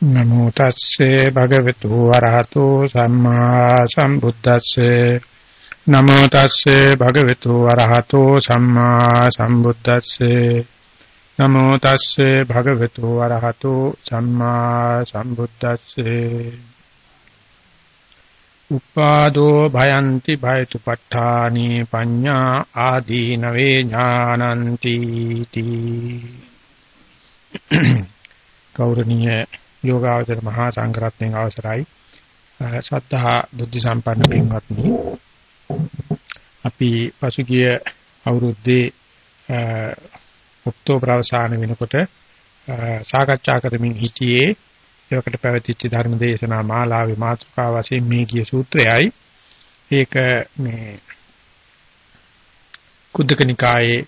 නමෝ තස්සේ භගවතු වරහතෝ සම්මා සම්බුද්දස්සේ. නමෝ තස්සේ භගවතු වරහතෝ සම්මා සම්බුද්දස්සේ. නමෝ තස්සේ භගවතු වරහතෝ සම්මා සම්බුද්දස්සේ. උපාදෝ භයන්ති භයතු ප ဋ ාණි පඤ්ඤා ආදීනවේ ඥානಂತಿ තී. ගෞරවනීය යෝගාවචර මහා සංඝරත්නයන් අවසරයි. සත්තා බුද්ධ සම්පන්න පින්වත්නි. අපි පසුගිය අවුරුද්දේ ඔක්තෝබර් අවසාන වෙනකොට සාකච්ඡා කරමින් හිටියේ ඒකට පැවතිච්ච ධර්ම දේශනා මාලාවේ මාතෘකාව වශයෙන් මේ කිය සූත්‍රයයි. ඒක මේ කුද්දක නිකායේ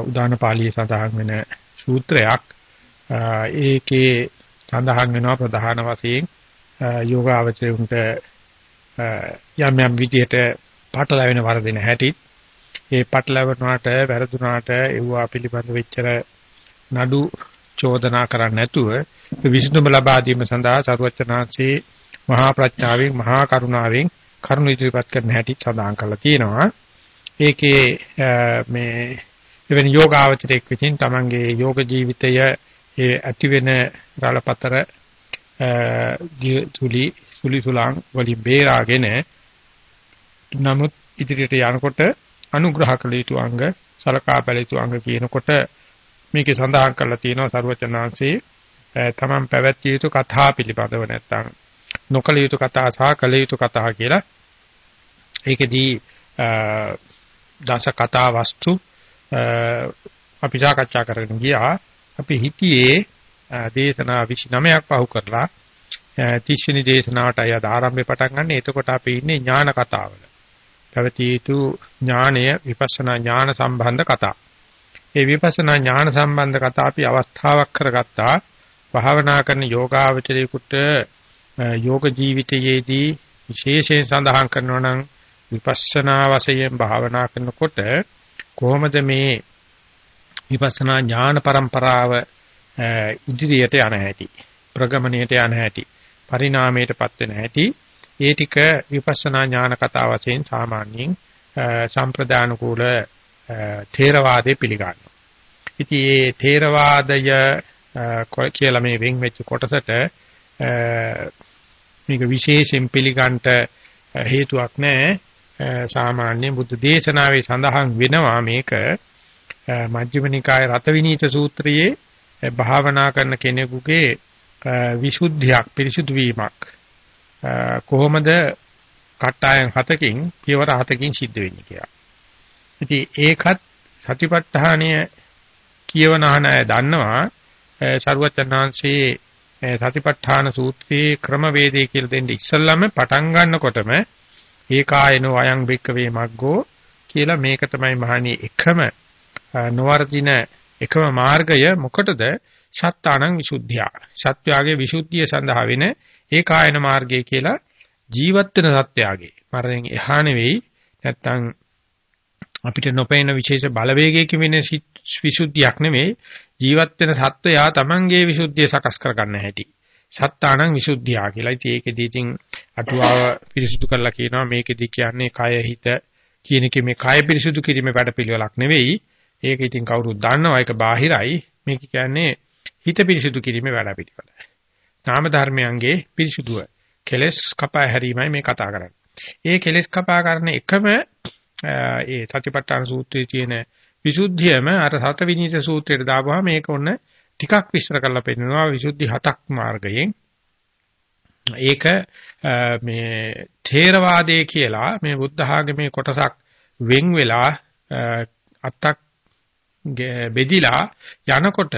උදාන පාළියේ සඳහන් වෙන සූත්‍රයක්. ඒකේ සඳහන් වෙනවා ප්‍රධාන වශයෙන් යෝගාවචරයන්ට යම් යම් විදිහට පටලැවෙන වරදින හැටිත් ඒ පටලැවෙනාට වැරදුනාට ඒවා පිළිබඳ වෙච්චර නඩු චෝදනා කරන්නේ නැතුව විසඳුම ලබා දීම සඳහා සරුවචනාංශේ මහා ප්‍රඥාවෙන් මහා කරුණාවෙන් කරුණ ඉදිරිපත් කරන හැටි සඳහන් කරලා තියෙනවා. ඒකේ මේ එවැනි යෝගාවචරයක් විසින් තමන්ගේ යෝග ජීවිතය ඒ ඇති වෙන රළපතර තුලි සුලි සුලං වලින් බේරාගෙන නමුත් ඉදිරියට යනකොට අනුග්‍රහ කළ යුතු අංග සලකා බැල යුතු අංග කියනකොට මේකේ සඳහන් කරලා තියෙනවා සරුවචනාංශේ තමන් පැවැත්විය යුතු කතා පිළිබඳව නැත්තම්. නොකල යුතු කතා සහ කල යුතු කතා කියලා. ඒකෙදී දස කතා වස්තු අපි සාකච්ඡා කරගෙන ගියා. අපි හිතියේ දේශනා 29ක් පහු කරලා 30 වෙනි දේශනාවට අය ආරම්භය පටන් ගන්න. එතකොට අපි ඉන්නේ ඥාන කතාවල. පැවතිය යුතු ඥානය විපස්සනා ඥාන සම්බන්ධ කතා. මේ විපස්සනා ඥාන සම්බන්ධ කතා අපි අවස්ථාවක් කරගත්තා. භාවනා කරන යෝගාවචරයෙකුට යෝග ජීවිතයේදී විශේෂයෙන් සඳහන් කරනවා නම් විපස්සනා වශයෙන් භාවනා කරනකොට කොහොමද මේ විපස්සනා ඥාන પરම්පරාව ඉදිරියට යන හැටි ප්‍රගමණයට යන හැටි පරිණාමයටපත් වෙන හැටි ඒ ටික විපස්සනා ඥාන කතා වශයෙන් සාමාන්‍යයෙන් සම්ප්‍රදාන කුල ථේරවාදේ පිළිගන්නවා. ඉතින් මේ ථේරවාදය කියලා මේ වෙන් වෙච්ච කොටසට මේක විශේෂයෙන් පිළිගන්නට හේතුවක් නැහැ. සාමාන්‍ය බුද්ධ දේශනාවේ සඳහන් වෙනවා මේක මජ්ක්‍ධිම නිකායේ රතවිනීත සූත්‍රයේ භාවනා කරන කෙනෙකුගේ විසුද්ධියක් පිරිසුදු වීමක් කොහොමද කට්ටායන් හතකින් පියවර හතකින් සිද්ධ වෙන්නේ කියලා. ඉතින් ඒකත් සතිපට්ඨානය කියවන අය දන්නවා සරුවචනාංශයේ සතිපට්ඨාන සූත්‍රයේ ක්‍රමවේදය කියලා දෙන්නේ ඉස්සල්ලාම පටන් ගන්නකොටම ඒකායනෝ අයං බික්කවේ මග්ගෝ කියලා මේක තමයි මහණී එකම නොවර්ධින එකම මාර්ගය මොකටද? සත්තානං විසුද්ධිය. සත්‍යාගේ විසුද්ධිය සඳහා වෙන ඒකායන මාර්ගය කියලා ජීවත් වෙන සත්‍යාගේ. මරණයෙන් එහා නෙවෙයි නැත්තම් අපිට නොපෙනෙන විශේෂ බලවේගයකින් වෙන විසුද්ධියක් නෙමෙයි ජීවත් වෙන සත්වයා තමන්ගේ විසුද්ධිය සකස් කරගන්න හැටි. සත්තානං විසුද්ධිය කියලා. ඉතින් ඒකෙදී ඉතින් අටුවාව පිරිසුදු කරලා කියනවා මේකෙදී කියන්නේ කය හිත කියන එකේ මේ කය පිරිසුදු කිරීමේ වැඩපිළිවෙලක් නෙවෙයි ඒක ඉතින් කවුරුත් දන්නවා ඒක බාහිරයි. මේක කියන්නේ හිත පිරිසුදු කිරීමේ වැඩ පිළිවෙල. නාම ධර්මයන්ගේ පිරිසුදුව කෙලස් කපා හැරීමයි මේ කතා කරන්නේ. ඒ කෙලස් කපා කරන එකම ඒ සතිපට්ඨාන සූත්‍රයේ තියෙන විසුද්ධියම අර සත විනීත සූත්‍රයට දාපුවාම මේක ඔන්න ටිකක් විස්තර කරලා පෙන්නනවා විසුද්ධි හතක් මාර්ගයෙන්. ඒක මේ ථේරවාදයේ කියලා මේ බුද්ධ ආගමේ කොටසක් වෙන් වෙලා අත්තක් බෙදිලා යනකොට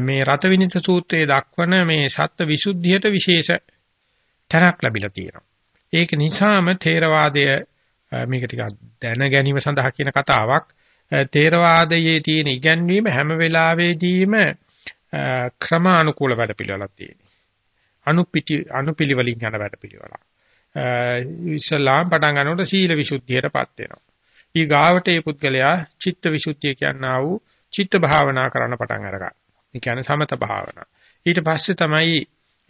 මේ රතවිනිත සූත්‍රයේ දක්වන මේ සත්ත්ව විසුද්ධියට විශේෂ තැනක් ලැබිලා තියෙනවා. ඒක නිසාම ථේරවාදය මේක ටිකක් දැන ගැනීම සඳහා කියන කතාවක්. ථේරවාදයේ තියෙන ඉගැන්වීම හැම වෙලාවෙදීම ක්‍රමානුකූල වැඩපිළිවෙලක් තියෙනවා. අනුපිටි අනුපිළිවෙලින් යන වැඩපිළිවෙලක්. ඉස්ලාම් පටන් ගන්නකොට සීල විසුද්ධියටපත් වෙනවා. ඊ ගාවට මේ පුද්ගලයා චිත්ත විසුද්ධිය කියනා වූ චිත්ත භාවනා කරන්න පටන් අරගන්නවා. ඒ කියන්නේ සමත භාවනා. ඊට පස්සේ තමයි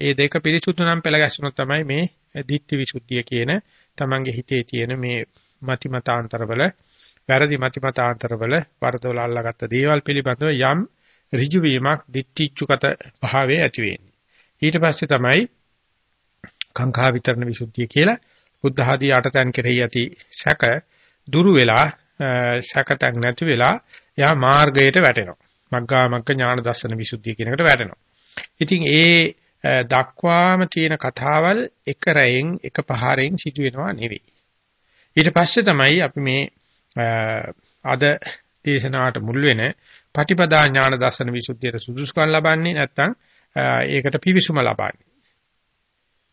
මේ දෙක පිරිසුදු නම් පෙළ ගැස්සුණොත් තමයි මේ ditthi visuddhiය කියන තමන්ගේ හිතේ තියෙන මේ මති මතාන්තරවල වැරදි මති මතාන්තරවල වරදවල අල්ලාගත්ත දේවල් පිළිබඳව යම් ඍජු වීමක් ditthිච්චුකත භාවයේ ඇති වෙන්නේ. ඊට පස්සේ තමයි කාංකා විතරණ විසුද්ධිය කියලා බුද්ධ ආදී අටතන් කෙරෙහි ඇති සැක දුරු වෙලා සැකතක් නැති වෙලා එයා මාර්ගයට වැටෙනවා. මග්ගා මග්ග ඥාන දර්ශන විසුද්ධිය කියන එකට වැටෙනවා. ඉතින් ඒ දක්වාම තියෙන කතාවල් එක රැයෙන් එක පහරෙන් සිදු වෙනවා නෙවෙයි. ඊට පස්සේ තමයි අපි මේ අද දේශනාවට මුල් වෙන පටිපදා ඥාන දර්ශන විසුද්ධියට සුදුසුකම් ලබන්නේ නැත්නම් ඒකට පිවිසුම ලබන්නේ.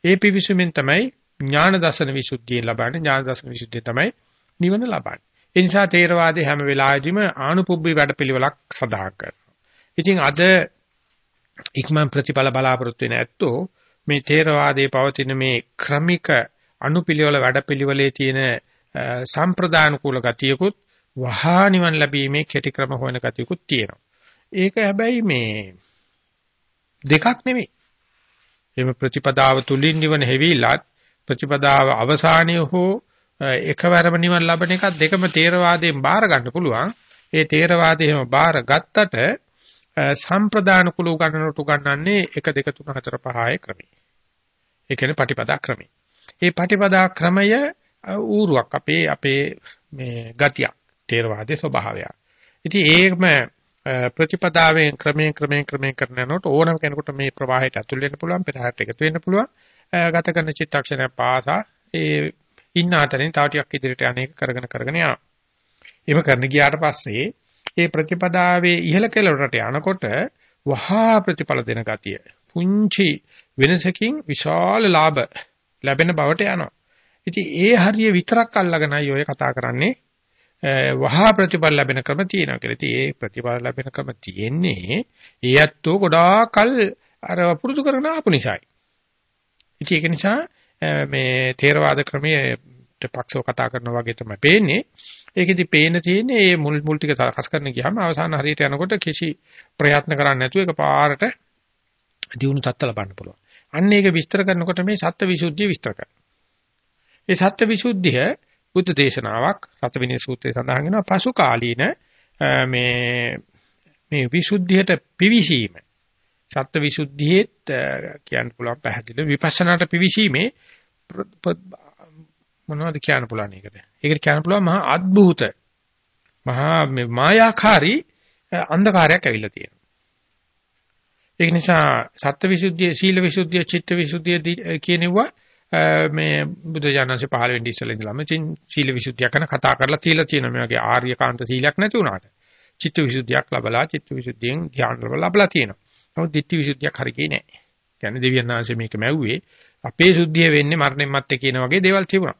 ඒ පිවිසුමෙන් තමයි ඥාන දර්ශන විසුද්ධිය ලබන්නේ ඥාන දර්ශන විසුද්ධිය තමයි නිවන ලබන්නේ. ඒ නිසා තේරවාදයේ හැම වෙලාවෙදිම ආනුපුබ්බි වැඩපිළිවෙලක් සඳහන් කරනවා. ඉතින් අද ඉක්මන් ප්‍රතිඵල බලාපොරොත්තු වෙන ඇත්තෝ මේ තේරවාදයේ පවතින මේ ක්‍රමික අනුපිළිවෙල වැඩපිළිවෙලේ තියෙන සම්ප්‍රදාන කුල ගතියකුත් වහා නිවන් ලැබීමේ කෙටි ක්‍රම හොයන ගතියකුත් තියෙනවා. ඒක හැබැයි මේ දෙකක් නෙමෙයි. එහෙම ප්‍රතිපදාව තුලින් නිවන හැවිලත් ප්‍රතිපදාව අවසානයේ හෝ එකවරම නිවන් ලබන එකත් දෙකම තේරවාදයෙන් බාර ගන්න පුළුවන්. ඒ තේරවාදය එහෙම බාර ගත්තට සම්ප්‍රදාන කුල උගන්නනට උගන්නන්නේ 1 2 3 4 5 ක්‍රමයි. ඒ කියන්නේ පටිපදා ක්‍රමයි. මේ පටිපදා ක්‍රමය ඌරුවක් අපේ අපේ මේ ගතියක් තේරවාදයේ ස්වභාවයක්. ඉතින් ඒකම ප්‍රතිපදාවෙන් ක්‍රමයෙන් ක්‍රමයෙන් ක්‍රමයෙන් කරන යනකොට ඕනම කෙනෙකුට මේ ප්‍රවාහයට ඇතුල් වෙන්න පුළුවන් පෙරහැරට එකතු වෙන්න පුළුවන් ගත කරන චිත්තක්ෂණය පාසා ඒ ඉන්න අතරින් තව ටිකක් ඉදිරියට අනේක කරගෙන කරගෙන යනවා. එහෙම කරන ගියාට පස්සේ මේ ප්‍රතිපදාවේ ඉහළ කෙළවරට යනකොට වහා ප්‍රතිඵල දෙන ගතිය පුංචි වෙනසකින් විශාල ලාභ ලැබෙන බවට යනවා. ඉතින් ඒ හරිය විතරක් අල්ලගෙනයි ඔය කතා කරන්නේ වහා ප්‍රතිඵල ලැබෙන ක්‍රම තියෙනවා කියලා. ඉතින් ඒ ප්‍රතිඵල ලැබෙන ක්‍රම තියෙන්නේ ඒ ඇත්තෝ ගොඩාකල් අර පුරුදු කරන ආපු නිසායි. ඉතින් ඒක නිසා මේ තේරවාද ක්‍රමයේ පක්ෂව කතා කරනවා වගේ තමයි පේන්නේ. ඒකෙදි පේන තියෙන්නේ මේ මුල් මුල් ටික සකස් කරන්න ගියාම අවසාන හරියට යනකොට කිසි ප්‍රයත්න කරන්නේ නැතුව ඒක පාරට දියුණු තත්ත ලබන්න පුළුවන්. අන්න ඒක විස්තර කරනකොට මේ සත්‍ය විසුද්ධිය විස්තර කරනවා. ඒ සත්‍ය විසුද්ධිය බුද්ධ දේශනාවක් රතවිනී සූත්‍රයේ සඳහන් වෙනවා පසු කාලීන මේ මේ විසුද්ධියට පිවිසීම සත්‍ය විසුද්ධියේත් කියන්න පුළුවන් පැහැදිලි විපස්සනාට පිවිසීමේ මොනවද කියන්න පුළුවන් ඒකට. ඒකට කියන්න පුළුවන් මහා අద్භූත මහා මායාකාරී අන්ධකාරයක් ඇවිල්ලා තියෙනවා. ඒක නිසා සත්‍ය විසුද්ධිය, සීල විසුද්ධිය, චිත්ත විසුද්ධිය කියනවා මේ බුදු ජානන්සේ පහළ වෙන්න ඉස්සෙල්ලා ඉඳලාම සීල විසුද්ධිය ගැන කතා කරලා තියලා තියෙනවා මේ වගේ ආර්යකාන්ත සීලයක් නැති වුණාට චිත්ත විසුද්ධියක් ලැබලා චිත්ත විසුද්ධියෙන් ධ්‍යාන ලැබලා තියෙනවා. නමුත් ditthi විසුද්ධියක් හරියන්නේ නැහැ. කියන්නේ දෙවියන් වහන්සේ මේක මැව්වේ අපේ සුද්ධිය වෙන්නේ මරණයන් මත්තේ කියන වගේ දේවල් තිබුණා.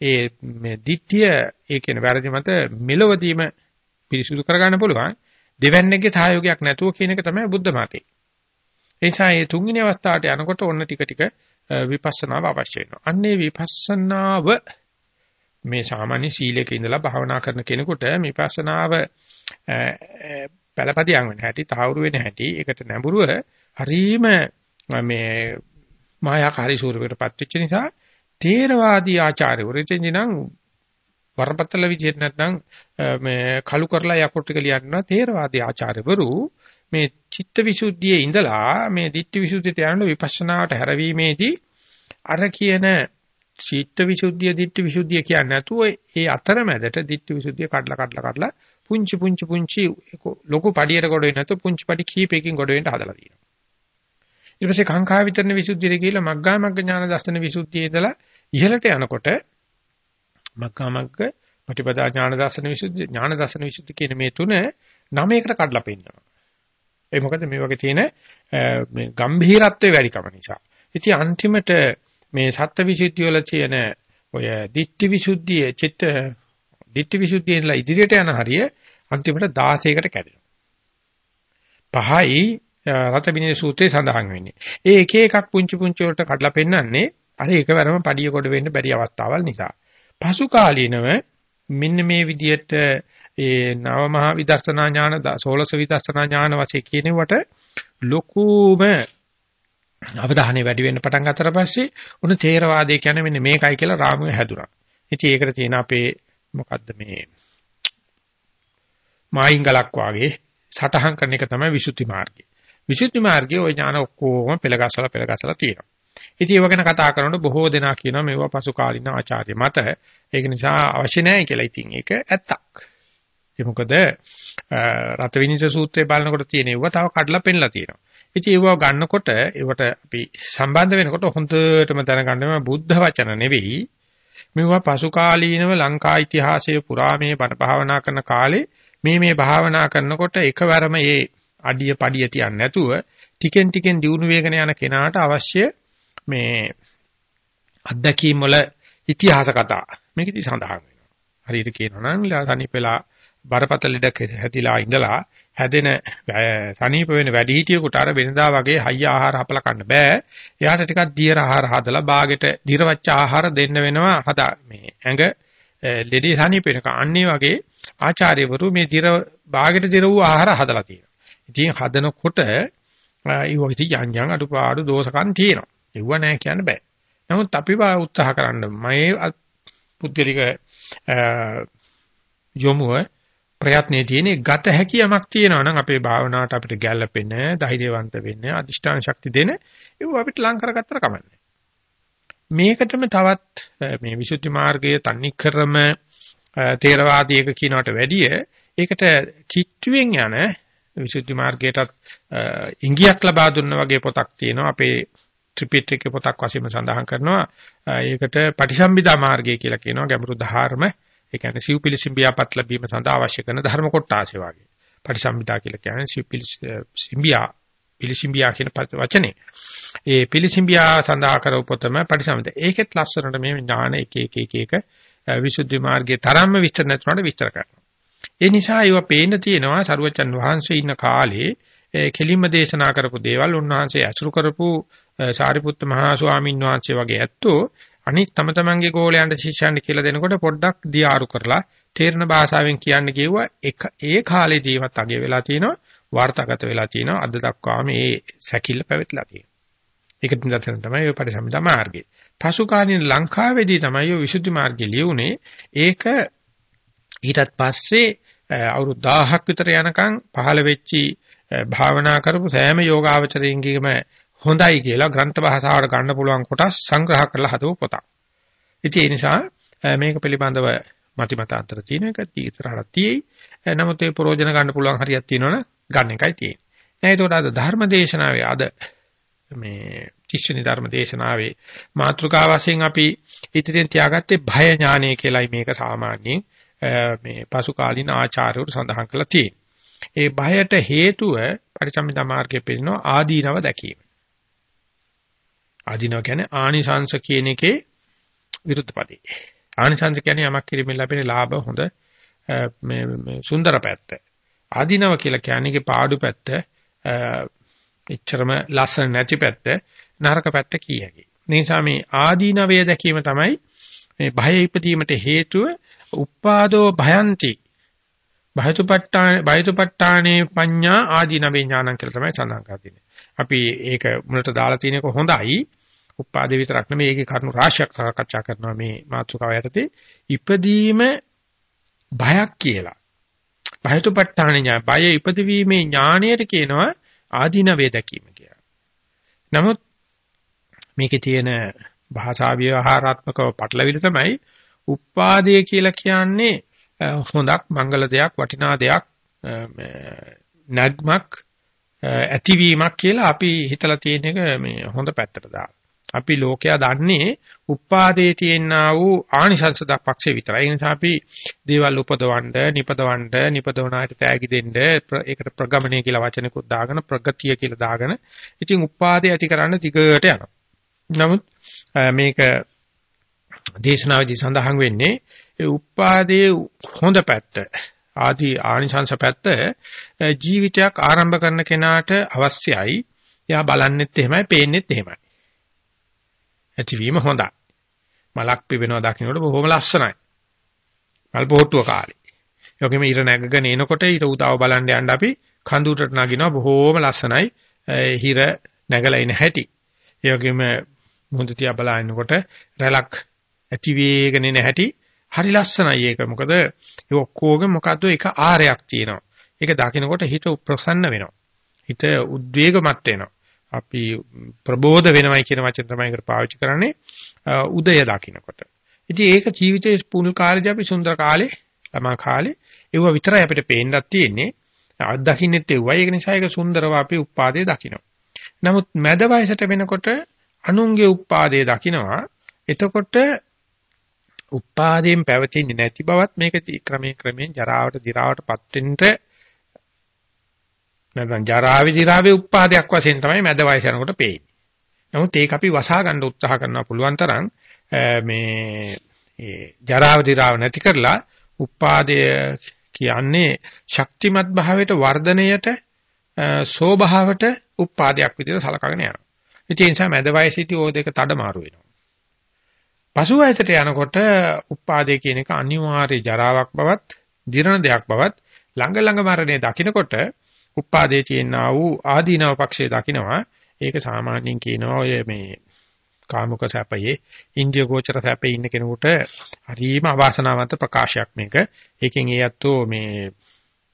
ඒ මේ ditthිය ඒ කියන වැරදි මත මෙලොවදීම පිරිසුදු කරගන්න පුළුවන්. දෙවන්නේගේ සහයෝගයක් නැතුව කියන එක තමයි බුද්ධ මාතේ. ඒ නිසා මේ තුන්වෙනි අවස්ථාවට යනකොට ඔන්න ටික ටික විපස්සනාව අවශ්‍ය වෙනවා. අන්නේ විපස්සනාව මේ සාමාන්‍ය සීලයක ඉඳලා භාවනා කරන කෙනෙකුට විපස්සනාව පළපදියම් වෙන හැටි, තාවුරු වෙන හැටි, ඒකට නැඹුරුව හරීම මේ මායාකාරී ස්වරූපයකටපත් වෙච්ච නිසා තේරවාදී ආචාර්යවරු. එතෙන්දි නම් වරපතල විදිහට නැත්නම් මේ කලු කරලා යකොට් ටික ලියනවා තේරවාදී ආචාර්යවරු මේ චිත්තවිසුද්ධියේ ඉඳලා මේ ditthිවිසුද්ධියට යන විපස්සනාවට හැරවීමේදී අර කියන චිත්තවිසුද්ධිය ditthිවිසුද්ධිය කියන්නේ නැතුව ඒ අතරමැදට ditthිවිසුද්ධිය කඩලා කඩලා කඩලා පුංචි පුංචි පුංචි ලොකු පඩියට ගොඩ වෙන්නේ නැතුව පුංචි පඩි කීපයකින් ගොඩ වෙන්න හදලා තියෙනවා. ඊට පස්සේ කාංකා විතරන විසුද්ධියට ගිහිල්ලා මග්ගා මග්ග ඥාන දර්ශන විසුද්ධියේ ඉඳලා ඉහළට යනකොට මග්ගා මග්ග ප්‍රතිපදා ඥාන දර්ශන විසුද්ධි ඥාන දර්ශන විසුද්ධි කියන මේ තුන නවයකට කඩලා පෙන්නනවා. ඒ මොකද මේ වගේ තියෙන මේ ගම්භීරත්වයේ වැඩිකම නිසා. ඉතින් අන්තිමට මේ සත්ත්වවිසුද්ධිය වල තියෙන ඔය ditthi visuddhiye චිත්ත ditthi visuddhiye ඉඳලා ඉදිරියට යන හරිය අන්තිමට 16කට කැඩෙනවා. පහයි රතබිනේ සූත්‍රයේ සඳහන් වෙන්නේ. ඒ එක එකක් පුංචි පුංචි වලට කඩලා පෙන්නන්නේ අර එකවරම පඩිය කොට වෙන්න බැරි අවස්ථාවල් නිසා. පසු කාලීනව මෙන්න මේ විදියට ඒ නව මහා විදර්ශනා ඥාන 16 විදර්ශනා ඥාන වශයෙන් කියනවට ලොකුම අවධානය වැඩි වෙන්න පටන් ගත්තට පස්සේ උන තේරවාදය කියන්නේ මෙන්න මේකයි කියලා රාමුව හැදුනා. ඉතින් ඒකට තියෙන අපේ මොකද්ද මේ මායිංගලක් වාගේ සටහන් කරන එක තමයි විසුද්ධි මාර්ගය. විසුද්ධි මාර්ගයේ ওই ඥාන ඔක්කොම පෙළගස්සලා පෙළගස්සලා තියෙනවා. ඉතින් ඒව ගැන කතා කරනකොට බොහෝ දෙනා කියනවා මේවා පසු කාලින ආචාර්ය මත. ඒක නිසා අවශ්‍ය නැහැ කියලා. ඉතින් ඒක ඇත්තක්. ඒ මොකද රතවිනිස සූත්‍රය බලනකොට තියෙන ඒවා තව කඩලා පෙන්නලා තියෙනවා. ඉතින් ඒව ගන්නකොට ඒවට අපි සම්බන්ධ වෙනකොට හොඳටම දැනගන්න බුද්ධ වචන නෙවෙයි. මේවා පසු කාලීනව ලංකා ඉතිහාසයේ පුරා මේ බණ භාවනා කරන කාලේ මේ මේ භාවනා කරනකොට එකවරම මේ අඩිය පඩිය තියන්නේ නැතුව ටිකෙන් ටිකෙන් දියුණු වේගන යන කෙනාට අවශ්‍ය මේ අත්දැකීම් වල ඉතිහාස කතා මේකෙදි සඳහන් වෙනවා. හරියට කියනවා නම් තනිපෙලා බරපතල ලෙඩක් හැදිලා ඉඳලා හැදෙන සනීප වෙන වැඩිහිටියෙකුට අර වෙනදා වගේ හයිය ආහාර හපලා කන්න බෑ. එයාට ටිකක් දියර ආහාර හදලා බාගෙට දිරවච්ච ආහාර දෙන්න වෙනවා හදා මේ ඇඟ ලෙඩේ සනීප වෙනක. අන්නේ වගේ ආචාර්යවරු මේ දිර බාගෙට දිර වූ ආහාර හදලා තියෙනවා. ඉතින් හදනකොට ඒ වගේ යම් යම් අඩුපාඩු දෝෂකම් තියෙනවා. ඒව නෑ කියන්න බෑ. නමුත් අපි උත්සාහ කරන්න මේ පුද්ගලික යොමුව ප්‍රයත්නයේ තියෙන ගත හැකි යමක් තියෙනවා නම් අපේ භාවනාවට අපිට ගැළපෙන, ධෛර්යවන්ත වෙන්න, අදිෂ්ඨාන ශක්ති දෙන ඒව අපිට ලං කරගත්තට කමන්නේ. මේකටම තවත් මේ විසුද්ධි මාර්ගයේ තනිකරම තේරවාදීක කියනකට වැඩිය ඒකට කිට්ටුවෙන් යන විසුද්ධි මාර්ගයටත් ඉංගියක් ලබා දුන්න වගේ පොතක් තියෙනවා. අපේ ත්‍රිපිටකේ පොතක් වශයෙන් සඳහන් කරනවා. ඒකට පටිසම්භිදා මාර්ගය කියලා කියනවා. ගැඹුරු ධර්ම ඒ කියන්නේ සිව්පිලිසිම්බියාපත් ලැබීම සඳහා අවශ්‍ය කරන ධර්ම කොටාසේ වගේ. පටිසම්භිදා කියලා කියන්නේ සිව්පිලිසිම්බියා පිලිසිම්බියා කියන වචනේ. ඒ පිලිසිම්බියා සඳහා කර උපතම පටිසම්භිදා ඒකෙත් ලස්සනට මේ ඥාන එක එක එක එක විසුද්ධි මාර්ගයේ තරම්ම විස්තර නැතුනට විස්තර කරනවා. ඒ නිසා ඒව පේන්න තියෙනවා සරුවචන් වහන්සේ ඉන්න කාලේ කෙලින්ම දේශනා කරපු දේවල් උන්වහන්සේ ඇසුරු කරපු සාරිපුත්ත මහා ස්වාමීන් වහන්සේ වගේ ඇත්තෝ අනිත් තම තමන්ගේ ගෝලයන්ට ශිෂ්‍යයන්ට කියලා දෙනකොට පොඩ්ඩක් දියාරු කරලා තේරෙන භාෂාවෙන් කියන්න කිව්වා එක ඒ කාලේදීවත් අගේ වෙලා තිනවා වාර්තාගත වෙලා තිනවා අද දක්වාම මේ සැකිල්ල පැවැත්ලා තියෙනවා. ඒක නිදර්ශන තමයි ඔය පරිසම්පදා මාර්ගය. පසු කාලීන ලංකාවේදී තමයි ඔය විසුද්ධි මාර්ගය ලියුනේ. ඒක ඊටත් පස්සේ අවුරුදු 1000ක් විතර යනකම් පහළ වෙච්චි භාවනා කරපු සෑම යෝගාවචරයෙන්ගේම හොඳයි කියලා ග්‍රන්ථ භාෂාවට ගන්න පුළුවන් කොටස් සංග්‍රහ කරලා හදපු පොතක්. ඉතින් ඒ නිසා මේක පිළිබඳව මති මතාන්තර තියෙන එක ඉතරහට තියෙයි. නමුත් ඒ ප්‍රෝජන ගන්න පුළුවන් හරියක් තියෙනවනේ ගන්න එකයි තියෙන්නේ. දැන් ඒකට අද ධර්ම දේශනාවේ අද මේ තිස්සනි ධර්ම දේශනාවේ මාතෘකාව වශයෙන් අපි ඉදිරියෙන් තියාගත්තේ භය ඥානය කියලායි මේක සාමාන්‍යයෙන් මේ පසු කාලින ආචාර්යවරු සඳහන් කරලා තියෙන්නේ. ඒ භයට හේතුව පරිසම්මිත මාර්ගයේ පෙන්නන ආදීනව දැකීම. ආදීනව කියන්නේ ආනිසංශ කියන එකේ විරුද්ධ පදේ. ආනිසංශ කියන්නේ යමක් කිරීමෙන් ලැබෙන ලාභ හොඳ මේ මේ සුන්දර පැත්ත. ආදීනව කියලා කියන්නේ පාඩු පැත්ත, එච්චරම ලස්සන නැති පැත්ත, නරක පැත්ත කියකි. නිසා මේ ආදීනවය දැකීම තමයි මේ භය ඉපදීමට හේතුව උපාදෝ භයಂತಿ බයතුපට්ඨාන බයතුපට්ඨානේ පඤ්ඤා ආදීනවේ ඥානං කියලා තමයි සඳහන් කරන්නේ. අපි ඒක මුලට දාලා තියෙන එක හොඳයි. උපාදේ විතරක් නෙමෙයි ඒකේ කරුණු රාශියක් සාකච්ඡා කරනවා මේ මාතෘකාව යටතේ. ඉපදීම බයක් කියලා. බයතුපට්ඨාන ඥාන බය ඉපදවීමේ ඥාණයට කියනවා ආදීනවේ දැකීම කියලා. නමුත් මේකේ තියෙන භාෂා ව්‍යවහාරාත්මකව පටලවිල තමයි උපාදේ කියලා කියන්නේ හොඳක් මංගල දෙයක් වටිනා දෙයක් නැග්මක් ඇතිවීමක් කියලා අපි හිතලා තියෙන එක මේ හොඳ පැත්තට දාලා. අපි ලෝකයා දන්නේ උපාදේ තියෙනා වූ ආනිසංස දක්පක්ෂේ විතරයි. ඒ නිසා අපි දේවල් උපදවන්න, නිපදවන්න, නිපදවනාට තෑගි දෙන්න, ඒකට ප්‍රගමණය කියලා වචනකුත් දාගෙන ප්‍රගතිය කියලා දාගෙන ඉතින් උපාදේ ඇති කරන්න දිගට යනවා. නමුත් මේක දේශනාවේදී සඳහන් වෙන්නේ ඒ උපාදේ හොඳ පැත්ත ආදී ආනිසංස පැත්ත ජීවිතයක් ආරම්භ කරන කෙනාට අවශ්‍යයි. එයා බලන්නෙත් එහෙමයි, පේන්නෙත් එහෙමයි. ඇතිවීම හොඳයි. මලක් පිපෙනවා දකින්නකොට බොහොම ලස්සනයි. මල් පොහට්ටුව කාලේ. යෝගෙම ඉර නැගගෙන එනකොට ඊට උතාව බලන්න යන්න අපි කඳුරට නගිනවා බොහොම ලස්සනයි. හිර නැගලා ඉන හැටි. ඒ වගේම මුහුද තියා බලනකොට රැලක් ඇති වේගෙන එන හැටි හරි ලස්සනයි ඒක. මොකද ඒ ඔක්කොගෙම මොකද්ද එක ආරයක් තියෙනවා. ඒක දකිනකොට හිත ප්‍රසන්න වෙනවා. හිත උද්වේගමත් වෙනවා. අපි ප්‍රබෝධ වෙනවයි කියන වචන තමයි ඒකට පාවිච්චි කරන්නේ උදය දකින්නකොට. ඉතින් ඒක ජීවිතයේ පුල් කාලේදී අපි සුන්දර කාලේ ළමා කාලේ ඒව විතරයි අපිට පේන්නත් තියෙන්නේ. අත්දකින්නෙත් ඒවයි. ඒක නිසා ඒක සුන්දරව අපි උපාදේ දකිනවා. නමුත් මැද වයසට වෙනකොට අනුන්ගේ උපාදේ දකිනවා. එතකොට උපාදීන් පැවතින්නේ නැති බවත් මේක ක්‍රමයෙන් ක්‍රමයෙන් ජරාවට දිරාවටපත් වෙන්න නැත්නම් ජරාවේ දිරාවේ උපාදයක් වශයෙන් තමයි මැද වයස යනකොට පේන්නේ. නමුත් ඒක අපි වසා ගන්න උත්සාහ කරනවා පුළුවන් තරම් මේ ජරාව දිරාව නැති කරලා උපාදය කියන්නේ ශක්තිමත් භාවයට වර්ධනයට සෝභාවට උපාදයක් විදිහට සලකගෙන යනවා. ඉතින් ඒ නිසා මැද වයසේදී ඕ දෙක තඩමාරු වෙනවා. පසු වයසට යනකොට උපාදේ කියන එක අනිවාර්ය ජරාවක් බවත්, දිරණ දෙයක් බවත් ළඟ ළඟ මරණය දකිනකොට උපාදේ තියෙනා වූ ආදීනව පක්ෂයේ දකිනවා. ඒක සාමාන්‍යයෙන් කියනවා ඔය මේ කාමුක සැපයේ ඉන්දිය ගෝචර සැපයේ ඉන්න කෙනෙකුට හරිම අවාසනාවන්ත ප්‍රකාශයක් මේක. ඒකෙන් ඒ අතෝ මේ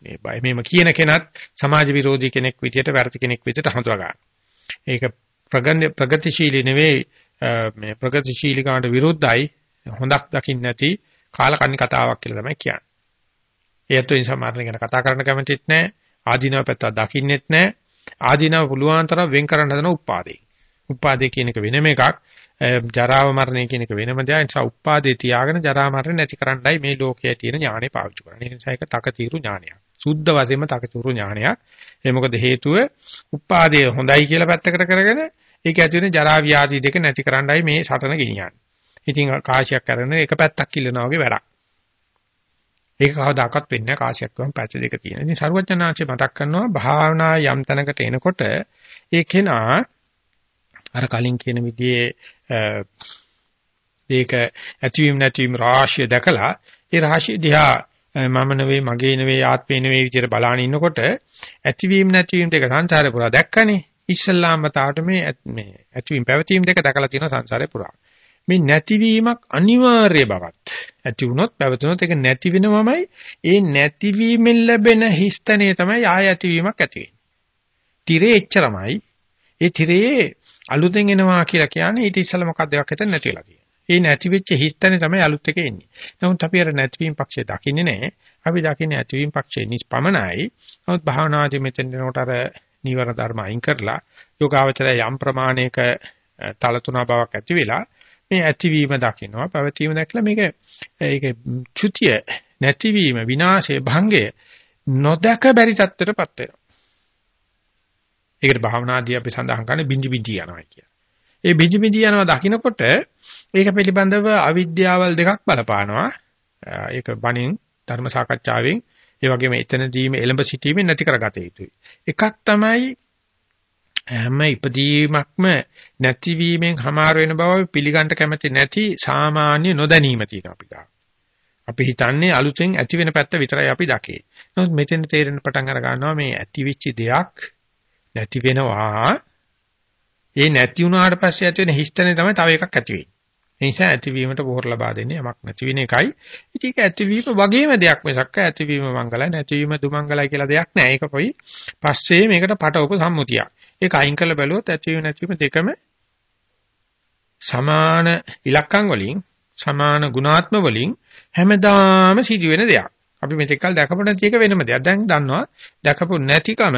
මේ බය මේම කියන කෙනත් සමාජ විරෝධී කෙනෙක් විදියට වැරදි කෙනෙක් විදියට හඳුනා ගන්න. ඒක ප්‍රගතිශීලී නෙවෙයි මේ ප්‍රගතිශීලිකාට විරුද්ධයි හොඳක් දකින්න නැති කාලකන්ණි කතාවක් කියලා තමයි කියන්නේ. ඒත් ඒ නිසා මරණ ගැන කතා කරන්න කැමතිත් නැහැ. ආධිනව පැත්ත දකින්නෙත් නැහැ. ආධිනව පුළුවන් තරම් වෙන් කරන්න හදන උපාදේ. උපාදේ කියන එක වෙනම එකක්. ජරාව මරණය කියන එක වෙනම දෙයක්. ඒ නිසා උපාදේ තියාගෙන ජරා මරණය නැති කරන්නයි මේ ලෝකයේ තියෙන ඥානෙ පාවිච්චි කරන්නේ. ඒ නිසා ඒක තකතිරු ඥානයක්. සුද්ධ වශයෙන්ම තකතිරු ඥානයක්. ඒ මොකද හේතුව උපාදේ හොඳයි කියලා පැත්තකට කරගෙන ඒක ඇති වෙන ජරා ව්‍යාධි දෙක නැති කරන්නයි මේ සටන ගෙනියන්නේ. ඉතින් කාශයක් කරන එක පැත්තක් ඉල්ලනවා වගේ වැඩක්. ඒක කවදාකවත් වෙන්නේ නැහැ කාශයක් වම් පැත්ත දෙක තියෙන. ඉතින් සරුවචනාංශය මතක් කරනවා භාවනා යම් තැනකට එනකොට ඒ කෙනා අර කලින් කියන විදිහේ ඒක ඇතිවීම නැතිවීම රාශිය දැකලා ඒ රාශිය දිහා මම නෙවෙයි මගේ නෙවෙයි ආත්මේ නෙවෙයි විදිහට බලාගෙන ඉන්නකොට ඇතිවීම නැතිවීම දෙක සංසාරේ පුරා දැක්කනේ ඉස්සල්ලාම තාට මේ මේ ඇතිවීම පැවතීම දෙක දැකලා තියෙන සංසාරේ පුරා මේ නැතිවීමක් අනිවාර්ය බවත් ඇති වුණොත් පැවතුනොත් ඒක නැති වෙනවමයි ඒ නැතිවීමෙන් ලැබෙන හිස්තනේ තමයි ආය ඇතිවීමක් ඇති වෙන්නේ. tire එච්චරමයි. ඒ tire අලුතෙන් එනවා කියලා කියන්නේ ඊට ඉස්සෙල්ලා මොකක්ද එකක් හිතන්න නැති වෙලා තියෙනවා. ඒ නැති වෙච්ච හිස්තනේ තමයි අලුත් එක එන්නේ. නමුත් අපි අර නැතිවීම පක්ෂය දකින්නේ නැහැ. අපි දකින්නේ ඇතිවීම පක්ෂය නිස්පමනයි. නමුත් භාවනාදී මෙතෙන් දෙනකොට අර නීවර ධර්ම අයින් කරලා යෝගාවචරය යම් ප්‍රමාණයක තලතුණා බවක් ඇති වෙලා මේ ඇතිවීම දකින්නවා පැවතීම දැක්ලා මේක ඒක චුතිය නැතිවීම විනාශය භංගය නොදක බැරි තත්ත්වයටපත් වෙනවා. ඒකට භාවනාදී අපි සඳහන් කරන්නේ බිඳි බිඳි යනවා කියලා. ඒ බිඳි බිඳි යනවා දකින්නකොට ඒක පිළිබඳව අවිද්‍යාවල් දෙකක් බලපානවා. ඒක බණින් ධර්ම සාකච්ඡාවෙන් ඒ වගේම එතනදීම එළඹ සිටීමෙන් නැති කරගත යුතුයි. එකක් තමයි හැම ඉපදීමක්ම නැතිවීමෙන් හමාර වෙන බව පිළිගන්න කැමති නැති සාමාන්‍ය නොදැනීම තියෙනවා අපි ගාව. අපි හිතන්නේ අලුතෙන් ඇති වෙන පැත්ත විතරයි අපි දකේ. නමුත් මෙතෙන් තේරෙන පටන් අර ගන්නවා මේ ඇතිවිච්ච දෙයක් නැති වෙනවා. ඒ නැති වුණාට පස්සේ ඇති වෙන හිස්තනේ තමයි තව එකක් ඇති වෙන්නේ. ඒ නිසා ඇතිවීමට පොහොර ලබා දෙන්නේ යමක් නැති වෙන එකයි. ඉතින් ඒක ඇතිවීම වගේම දෙයක් මිසක් ඇතිවීම මංගලයි නැතිවීම දුමංගලයි කියලා දෙයක් නෑ. ඒක කොයි පස්සේ මේකට පටවපු සම්මුතියක්. ඒක අයින් කරලා බැලුවොත් ඇතිවීම නැතිවීම දෙකම සමාන ඉලක්කම් වලින් සමාන ගුණාත්ම වලින් හැමදාම සිදුවෙන දෙයක්. අපි මෙතෙක් කල් දැකපු නැති එක වෙනම දෙයක්. දැන් දන්නවා දැකපු නැතිකම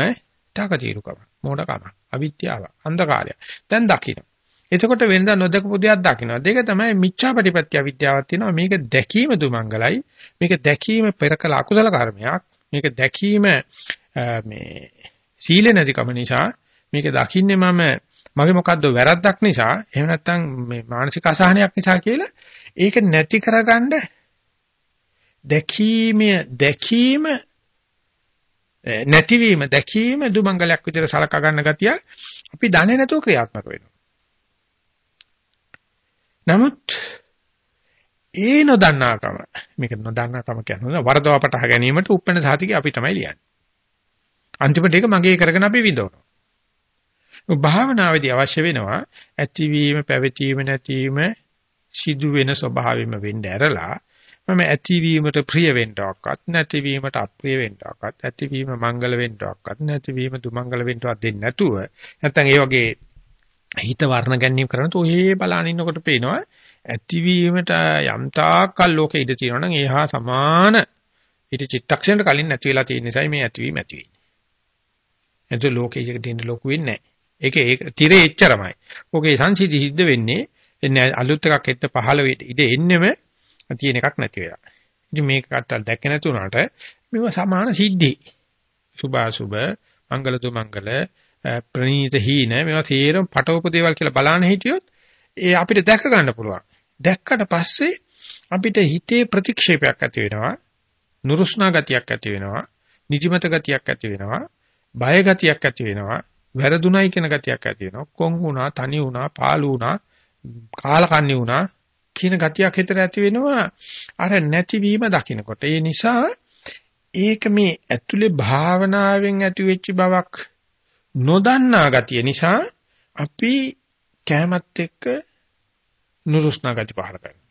තාකතිරුකම, මෝඩකම, අවිද්‍යාව, අන්ධකාරය. දැන් දකින්න. එතකොට වෙනදා නොදකපු දෙයක් දකින්නවා. දෙක තමයි මිච්ඡාපටිපත්‍ය අවිද්‍යාවක් තියෙනවා. මේක දැකීම දුමංගලයි. මේක දැකීම පෙරකල අකුසල කර්මයක්. මේක දැකීම මේ සීල නැතිකම නිසා මේක දකින්නේ මම මගේ මොකද්ද වැරද්දක් නිසා එහෙම නැත්නම් මේ මානසික අසහනයක් නිසා කියලා ඒක නැති කරගන්න දැකීම දැකීම නැතිවීම දැකීම දුමංගලයක් විදිහට සලකා ගන්න ගතිය අපි දන්නේ නැතුව ක්‍රියාත්මක වෙනවා නමුත් ඒ නොදන්නාකම මේක නොදන්නාකම කියන්නේ වරදව පටහ ගැනීමට උපැන්න සාතිකේ අපි තමයි ලියන්නේ. අන්තිමට ඒක මගේ කරගෙන අපි විඳවනවා. භාවනාවේදී අවශ්‍ය වෙනවා ඇතිවීම පැවතීම නැතිවීම සිදු වෙන ස්වභාවෙම වෙන්න ඇරලා මම ඇතිවීමට ප්‍රිය වෙන්නවක්වත් නැතිවීමට අප්‍රිය වෙන්නවක්වත් ඇතිවීම මංගල වෙන්නවක්වත් නැතිවීම දුමංගල වෙන්නවක් දෙන්නේ නැතුව නැත්තම් ඒ වගේ හිත වර්ණ ගැනීම කරනකොට ඔය බලන ඉන්නකොට පේනවා ඇතිවීමට යම්තාකල් ලෝකෙ ඉඳ තියෙනවා නම් ඒහා සමාන ඊට චිත්තක්ෂණයට කලින් නැති වෙලා තියෙන නිසායි මේ ඇතිවීම ඇති වෙන්නේ. එතකොට ලෝකෙ ඉඳ තියෙන ලොකු වෙන්නේ නැහැ. ඒකේ ඒක tire එච්චරමයි. ඕකේ සංසිද්ධි සිද්ධ වෙන්නේ එන්නේ අලුත් එකක් එක්ක පහළ වෙට ඉඳ එන්නෙම තියෙන එකක් නැති වෙලා. ඉතින් මේක අත්තල් දැක්ක නැතුණාට මේව සමාන සිද්ධි. සුභාසුභ, මංගල දුමංගල, ප්‍රණීත හීන මේවා තේරම පටවපු දේවල් කියලා බලන්න හිටියොත් ඒ අපිට දැක ගන්න පුළුවන්. දැක්කට පස්සේ අපිට හිතේ ප්‍රතික්ෂේපයක් ඇති වෙනවා. නුරුස්නා ගතියක් ඇති වෙනවා. නිදිමත ගතියක් ඇති වෙනවා. බය ගතියක් ඇති වෙනවා. වැරදුණයි කියන ගතියක් ඇති වෙනවා. කොන් වුණා, තනි වුණා, පාළු වුණා, කාලකන්ණි වුණා කියන ගතියක් හිතට ඇති වෙනවා. අර නැතිවීම දකින්නකොට. ඒ නිසා ඒක මේ ඇතුලේ භාවනාවෙන් ඇති වෙච්ච බවක් නොදන්නා ගතිය නිසා අපි කැමැත් එක්ක නුරුස්නා ගති පහල කරනවා.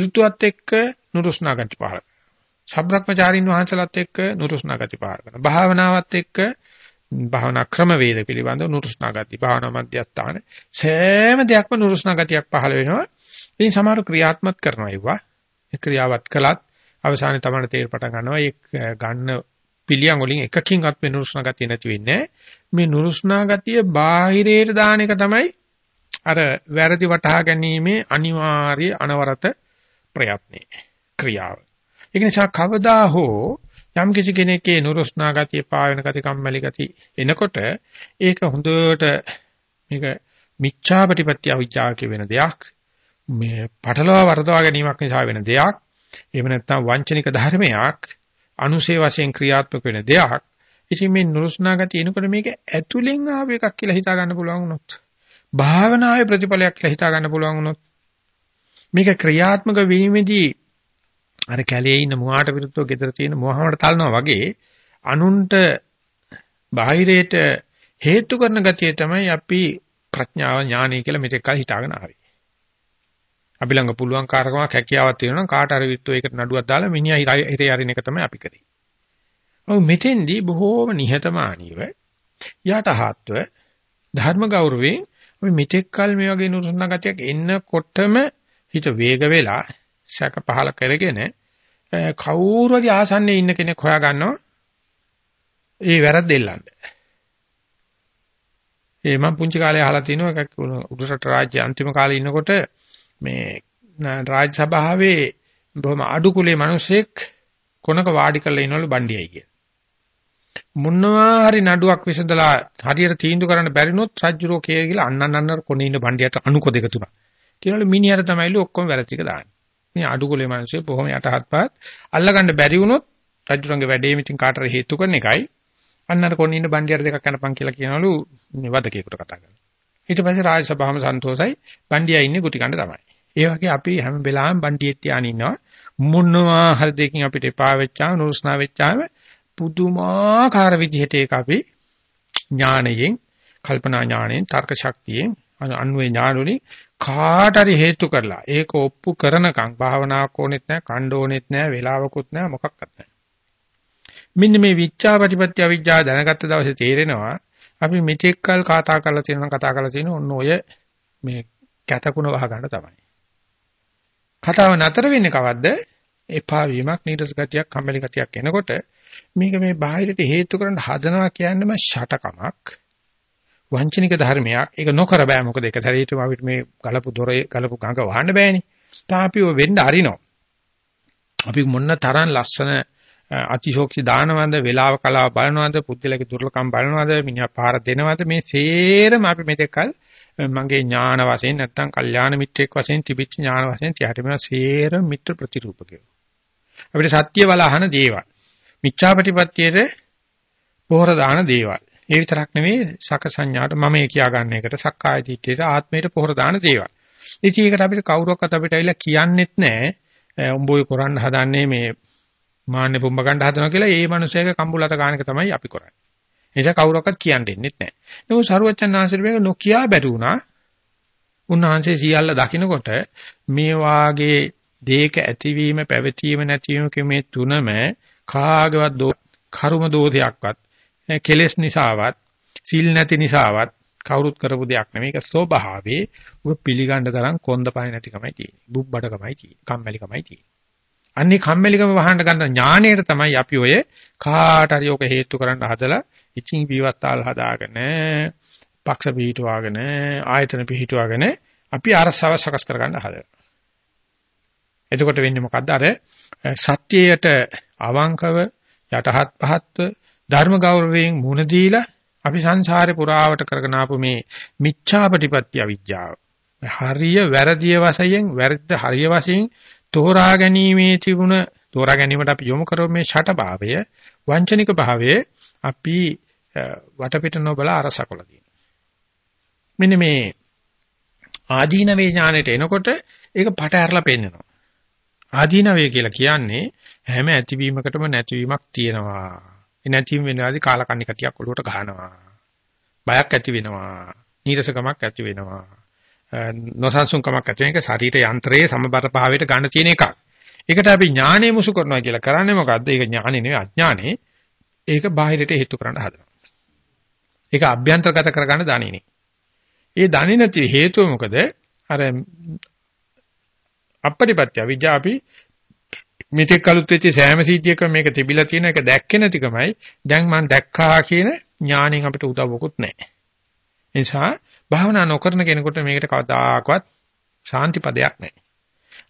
ඍතුවත් එක්ක නුරුස්නා ගති පහල කරනවා. සබ්‍රක්‍මචාරින් වහන්සලත් එක්ක නුරුස්නා ගති පහල කරනවා. භාවනාවත් එක්ක භාවනා ක්‍රම වේද පිළිබඳව නුරුස්නා ගති භාවනා මධ්‍යස්ථාන සෑම දෙයක්ම නුරුස්නා ගතියක් පහළ වෙනවා. ඉතින් සමහර ක්‍රියාත්මක කරනවා ඒවා. ඒ ක්‍රියාවත් කළත් අවසානයේ තමයි තේර පටන් ගන්නවා ඒ ගන්න පිළියම් වලින් එකකින්වත් මේ නුරුස්නා ගතිය නැති වෙන්නේ මේ නුරුස්නා ගතිය බාහිරයට දාන එක තමයි අර වැරදි වටහා ගැනීමේ අනිවාර්ය අනවරත ප්‍රයත්නේ ක්‍රියාව. ඒක නිසා කවදා හෝ යම් කිසි කෙනෙක්ගේ නුරුස්නා ගතිය පාවෙන ගති කම්මැලි ගති එනකොට ඒක හොඳට මේක මිච්ඡා ප්‍රතිපත්‍ය අවිචාක වෙන දෙයක්. මේ පටලවා වරදවා ගැනීමක් නිසා වෙන දෙයක්. එහෙම නැත්නම් වංචනික ධර්මයක් අනුසේ වශයෙන් ක්‍රියාත්මක වෙන දෙයක් ඉතින් මේ නුරුස්නා ගතිය එනකොට මේක ඇතුලෙන් ආව එකක් කියලා හිතා ගන්න පුළුවන් වුණොත් භාවනාවේ ප්‍රතිඵලයක් කියලා හිතා ගන්න පුළුවන් වුණොත් මේක ක්‍රියාත්මක වීමේදී අර කැලේ ඉන්න මුවාට විරුද්ධව ගෙදර තියෙන මොහමඩ තලනවා වගේ අනුන්ට බාහිරයට හේතු කරන ගතිය තමයි අපි ප්‍රඥාව ඥානය කියලා මෙතෙක් කල හිතාගෙන ආවේ. අපි ළඟ පුළුවන් කාර්කමක් හැකියාවක් තියෙනවා නම් කාට හරි විත්තු ඒකට නඩුවක් දාලා මිනිහා හිරේ යරින එක තමයි අපි කරේ. ඔව් මෙතෙන්දී බොහෝම නිහතමානීව යටහත්ව ධර්ම ගෞරවයෙන් අපි මෙතෙක් කල මේ වගේ නුරුස්නා ගතියක් එන්නකොටම හිත වේග වෙලා ශක පහල කරගෙන කවුරු හරි ආසන්නයේ ඉන්න කෙනෙක් හොයා ගන්නවා ඒ වැරද්ද එල්ලන්න. ඒ මම පුංචි කාලේ අහලා තිනවා එකක් උඩරට රාජ්‍ය අන්තිම කාලේ ඉන්නකොට මේ රාජ්‍ය සභාවේ බොහොම අඩු කුලේ මිනිසෙක් කොනක වාඩි කරලා ඉනවලු බණ්ඩියයි කිය. මොනවා හරි නඩුවක් විසඳලා හරියට තීන්දුව කරන්න බැරිනොත් රජ්ජුරෝ කේ කියලා අන්නන්න අන්නර කොනේ ඉන්න බණ්ඩියට අණුකො දෙක තුනක්. කියනවලු මිනිහට තමයිලු ඔක්කොම වැරදි ටික දාන්නේ. මේ අඩුගොලේ මිනිස්සු බොහොම යටහත්පත් අල්ලගන්න බැරි වුණොත් රජුරංගේ වැඩේ මිටින් කාටර හේතු කරන එකයි අන්න අර කොන්න ඉන්න බණ්ඩියර දෙකක් යනපන් කියලා කියනවලු මේ වදකේකට කතා කරනවා ඊට පස්සේ රාජ සභාවම සන්තෝසයි බණ්ඩියා ඉන්නේ ගුටි කන්න තමයි ඒ වගේ අපි හැම වෙලාවෙම බණ්ඩියෙත් තියාගෙන ඉන්නවා. මොනවා හරි දෙකින් අපිට එපා වෙච්චාම නුරුස්නා වෙච්චාම පුදුමාකාර විදිහට ඒක අපි ඥාණයෙන් කල්පනා ඥාණයෙන් තර්ක ශක්තියෙන් අන්වේ ඥානුනි කාට හරි හේතු කරලා ඒක ඔප්පු කරනකම් භාවනාවක් ඕනෙත් නැහැ කණ්ඩ ඕනෙත් නැහැ වෙලාවකුත් නැහැ මොකක්වත් නැහැ. මෙන්න මේ විචා ප්‍රතිපත්‍ය අවිජ්ජා දැනගත්ත දවසේ තේරෙනවා අපි මෙතෙක්කල් කතා කරලා තියෙනවා කතා කරලා තියෙන ඔන්න ඔය මේ කැතකුණ වහ ගන්න තමයි. කතාව නතර වෙන්නේ කවද්ද එපා වීමක් නීරස ගතියක් කම්මැලි ගතියක් එනකොට මේක මේ බාහිරට හේතු කරන්න හදනවා කියන්නේම ෂටකමක් වංචනික ධර්මයක්. ඒක නොකර බෑ. මොකද ඒක සැරේටම අපිට මේ ගලපු දොරේ ගලපු ගඟ වහන්න බෑනේ. තාපිව වෙන්න අරිනවා. අපි මොන්න තරම් ලස්සන අතිශෝක්ති දානවද වේලාව කලාව බලනවද පුද්ගලගේ දුර්ලකම් බලනවද මිනිහා පාර දෙනවද මේ සේරම අපි මෙතෙක්කල් මගේ ඥාන වශයෙන් නැත්තම් කල්යාණ මිත්‍රෙක් වශයෙන් තිබිච්ච ඥාන වශයෙන් තියට මේ සේරම මිත්‍ර ප්‍රතිරූපකයෝ අපිට සත්‍ය බලහන දේවල් මිච්ඡාපටිපත්‍යයේ පොහොර දාන දේවල් ඒ විතරක් නෙවෙයි සක සංඥාට මම ඒ කියා ගන්න එකට සක්කාය දිට්ඨියට ආත්මයට පොහොර දාන දේවල්. ඉතින් ඒකට අපිට කවුරක්වත් අපිට ඇවිල්ලා කියන්නෙත් නැහැ. උඹෝයි කරන්න හදන්නේ මේ මාන්නේ පුම්බ ගන්න හදනවා කියලා ඒ මනුස්සයගේ කම්බුලත ගන්න එක තමයි අපි කරන්නේ. නිසා කවුරක්වත් කියන්න දෙන්නෙත් නැහැ. නමුත් සරුවච්චන් ආශ්‍රය මේක නොකියා බැරි වුණා. උන්වහන්සේ සියල්ල දකිනකොට මේ වාගේ දේක ඇතිවීම පැවතීම නැතිවීම මේ තුනම කාගවත් කර්ම දෝෂයක්වත් කෙලෙස් නිසාවත් සීල් නැති නිසාවත් කවුරුත් කරපු දෙයක් නෙමෙයි ඒක ස්වභාවේ ඔබ පිළිගන්න තරම් කොන්දපය නැතිකමයි තියෙන්නේ. බුබ්බඩකමයි තියෙන්නේ. කම්මැලිකමයි තියෙන්නේ. අන්නේ කම්මැලිකම වහන්න ගන්න ඥාණයට තමයි අපි ඔය කාට හරි ඔක හේතු කරන්න හදලා ඉචින් විවස්තාල් හදාගෙන පක්ෂ පිහිටුවාගෙන ආයතන පිහිටුවාගෙන අපි අරසව සකස් කරගන්න හදලා. එතකොට වෙන්නේ මොකද්ද? අර සත්‍යයට අවංකව යටහත් පහත්ව ධර්ම ගෞරවයෙන් මුණ දීලා අපි සංසාරේ පුරාවට කරගෙන ආපු මේ මිච්ඡාපටිපත්‍ය අවිජ්ජාව. හරිය වැරදිය වශයෙන් වැරද්ද හරිය වශයෙන් තෝරා ගැනීමේ තිබුණ තෝරා ගැනීමට අපි යොමු කරව මේ ෂටභාවය වංචනික භාවය අපි වටපිට නොබලා අරසකලා තියෙනවා. මෙන්න මේ ආදීනවේ ඥාණයට එනකොට ඒක පට ඇරලා පෙන්නනවා. ආදීනවේ කියලා කියන්නේ හැම ඇතිවීමකටම නැතිවීමක් තියෙනවා. ඒ නැතිවීම වෙනවාදී කාලකන්ණි කටියක් ඔලුවට ගහනවා. බයක් ඇති වෙනවා. නීරසකමක් ඇති වෙනවා. නොසන්සුන්කමක් ඇති වෙන එක ශරීර යන්ත්‍රයේ සමබර භාවයට ගන්න තියෙන එකක්. ඒකට අපි ඥානෙ මුසු කරනවා කියලා කරන්නේ මොකද්ද? ඒක ඥානෙ නෙවෙයි අඥානෙ. ඒක බාහිරට හේතු කරන්න හදනවා. ඒක අභ්‍යන්තරගත කරගන්න දණිනේ. ඒ දණි නැති හේතුව මොකද? අර අපපටිපත්‍ය විද්‍යා අපි මෙතෙක් කලුත් වෙච්ච සෑම සිද්ධියකම මේක තිබිලා තියෙන එක දැක්කේ නැතිකමයි දැන් මම දැක්කා කියන ඥාණයෙන් අපිට උදව්වකුත් නැහැ. ඒ නිසා භාවනා නොකරන කෙනෙකුට මේකට කවදාකවත් සාන්ති පදයක් නැහැ.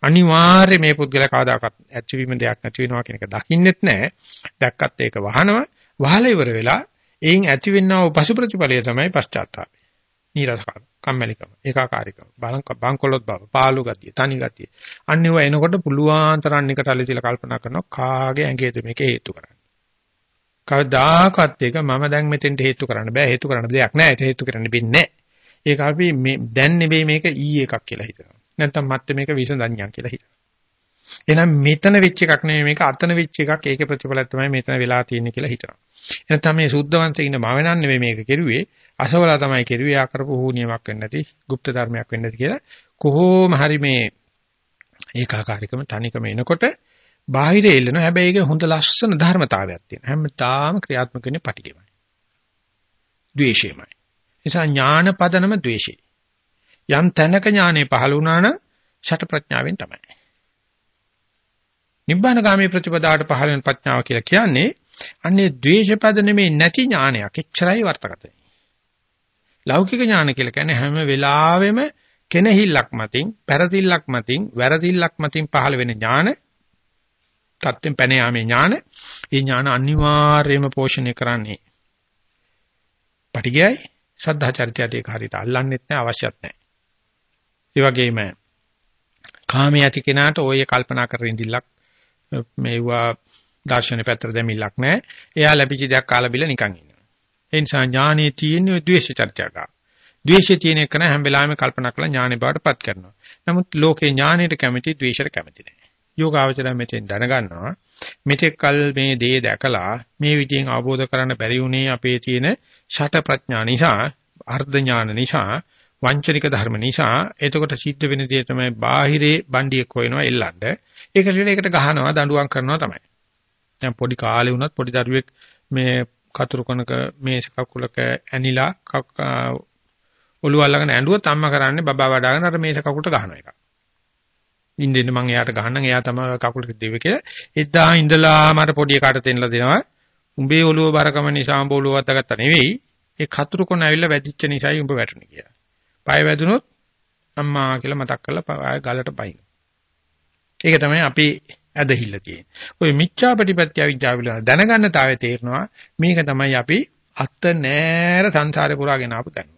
අනිවාර්ය මේ පුද්ගලයා කවදාකවත් ඇතිවීම දෙයක් නැති වෙනවා කියන එක දකින්නෙත් නැහැ. දැක්කත් ඒක වහනවා. වහලා ඉවර වෙලා එයින් ඇතිවෙනා වූ පසු ප්‍රතිඵලය තමයි පශ්චාත්තාපය. නීරසකම, කම්මැලිකම, ඒකාකාරීකම, බලංක බංකොලොත් බව, පාළු ගතිය, තනි ගතිය. අන්න ඒවා එනකොට පුළුවන් තරම් එකට අල්ලතිලා කල්පනා කරනවා කාගේ ඇඟේද මේක හේතු කරන්නේ. කවදාකවත් ඒක මම දැන් මෙතෙන්ට හේතු කරන්න බෑ හේතු කරන්න දෙයක් නෑ ඒක හේතු කරන්න බෙන්නේ ඒක අපි මේ දැන් නෙවෙයි මේක ඊ එකක් කියලා හිතනවා නැත්නම් මත්තේ මේක විසඳඤ්ඤා කියලා හිතනවා එහෙනම් මෙතන වෙච්ච එකක් නෙවෙයි මේක අතන වෙච්ච එකක් ඒකේ ප්‍රතිඵලයක් තමයි මෙතන වෙලා තියෙන්නේ කියලා හිතනවා එහෙනම් මේ සුද්ධවංශයේ ඉන්න මම නෙවෙයි මේක කෙරුවේ අසවලා තමයි කෙරුවේ ආ කරපු හුනියමක් වෙන්නේ නැති গুপ্ত ධර්මයක් වෙන්නේ නැති කියලා කොහොම හරි මේ ඒකාකාරීකම තනිකම එනකොට බාහිර එල්ලනවා හැබැයි ඒක හොඳ ලස්සන ධර්මතාවයක් තියෙනවා හැමදාම ක්‍රියාත්මක වෙන්නේ පටිගෙමයි ද්වේෂයමයි නිසා ඥාන පදනම ද්වේෂය යම් තැනක ඥානෙ පහළ වුණා නම් ෂට ප්‍රඥාවෙන් තමයි නිබ්බානගාමී ප්‍රතිපදාවට පහළ වෙන ප්‍රඥාව කියලා කියන්නේ අන්නේ ද්වේෂ පද නෙමෙයි නැති ඥානයක් එච්චරයි වර්තකත වෙන්නේ ලෞකික ඥාන කියලා කියන්නේ හැම වෙලාවෙම කෙනහිල්ලක් මතින්, පෙරදිල්ලක් මතින්, වැරදිල්ලක් මතින් පහළ වෙන ඥාන, තත්ත්වෙන් පැන යාමේ ඥාන, ඒ ඥාන අනිවාර්යයෙන්ම පෝෂණය කරන්නේ. පටිගයයි සද්ධා චරිතයට ඒක හරියට අල්ලන්නෙත් නැහැ අවශ්‍යත් නැහැ. ඒ වගේම කාමයේ ඇති කෙනාට ඔය කල්පනා කරගෙන ඉඳිල්ලක් මේවා දර්ශන පැත්තට දෙමිල්ලක් නැහැ. එයා ලැබිච්ච දෙයක් කාලා බිල නිකන් ඉන්නවා. ඒ නිසා ඥානයේ තියෙන ද්වේෂ චර්චාවක්. ද්වේෂය තියෙන එක නම් හැම වෙලාවෙම කල්පනා කරලා ඥානෙ බවටපත් කරනවා. නමුත් ලෝකේ ඥානෙට කැමති ද්වේෂයට කැමති නැහැ. යෝගාවචරය මෙතෙන් දැනගන්නවා. මෙතෙක් කල් මේ දේ දැකලා මේ විදිහෙන් අවබෝධ කරන්න බැරි වුණේ අපේ තියෙන ෂට ප්‍රඥා නිසා, අර්ධ ඥාන නිසා, වංචනික ධර්ම නිසා. එතකොට සිද්ධ වෙන දේ තමයි බාහිරේ බණ්ඩියක් හොයනවා එල්ලන්න. ඒකට ඒකට ගහනවා දඬුවම් කරනවා තමයි. දැන් පොඩි කාලේ වුණත් පොඩි දරුවෙක් මේ කතුරු කොනක මේස කකුලක ඇනිලා ඔළුව අල්ලගෙන ඇඬුවොත් අම්මා කරන්නේ බබා වඩාගෙන අර මේස කකුලට ගහන එක. ඉන්දින්න මං එයාට ගහන්නම් එයා තමයි කකුලට දෙවේ කියලා. එදා ඉඳලා මට පොඩි එකාට දෙන්නලා දෙනවා. උඹේ ඔළුව බරකම නිසා උඹ ඔළුව වත්තගත්තා නෙවෙයි. ඒ කතුරු කොන ඇවිල්ලා වැදිච්ච නිසායි උඹ වැටුනේ කියලා. පය වැදුනොත් අම්මා කියලා මතක් කරලා ගලට පයින්. ඒක තමයි අපි ඇදහිල්ල තියෙන්නේ. ওই මිච්ඡා ප්‍රතිපත්‍ය අවිද්‍යාව පිළිබඳ දැනගන්න තාවේ තේරෙනවා මේක තමයි අපි අත්ත නෑර සංසාරේ පුරාගෙන ආපු තැන.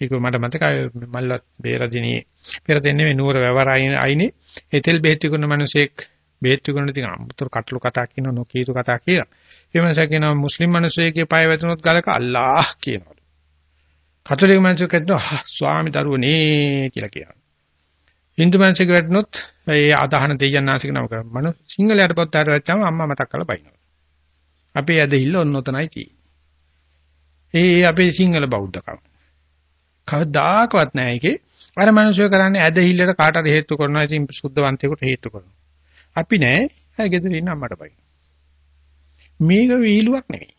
ඒක මට මතකයි මල්ලත් බේරදිනේ පෙර දෙන්නේ මේ නුවර වැවර අයිනේ එතෙල් බෙහෙත් විකුණන මිනිසෙක් බෙහෙත් විකුණන ඉතින් අමුතුර කටළු කතා කියන නොකීතු කතා කියන. ඒ මනස කියනවා මුස්ලිම් මිනිසෙක්ගේ පය වැදුනොත් ගලක අල්ලාහ් කියනවා. කතෝලික මිනිසෙක් කියනවා ස්වාමි දරුවනේ කියලා කියනවා. හින්දු මිනිස්සුක වැටුනොත් ඒ අදහන දෙයයන් ආසික නම කරා. මනු සිංහලයට පොත් ආර වැච්චාම අම්මා මතක් කරලා බයිනවා. අපේ ඇදහිල්ල ඔන්න ඔතනයි තියෙන්නේ. ඒ අපේ සිංහල බෞද්ධකම. කවදාකවත් නැහැ ඒකේ. අර මිනිස්සු කරන්නේ ඇදහිල්ලට කාට හරි හේතු කරනවා ඉතින් සුද්ධවන්තයෙකුට හේතු කරනවා. අපි නෑ. ඇයි ගෙදර ඉන්න අම්මට බයි. මේක වීලුවක් නෙවෙයි.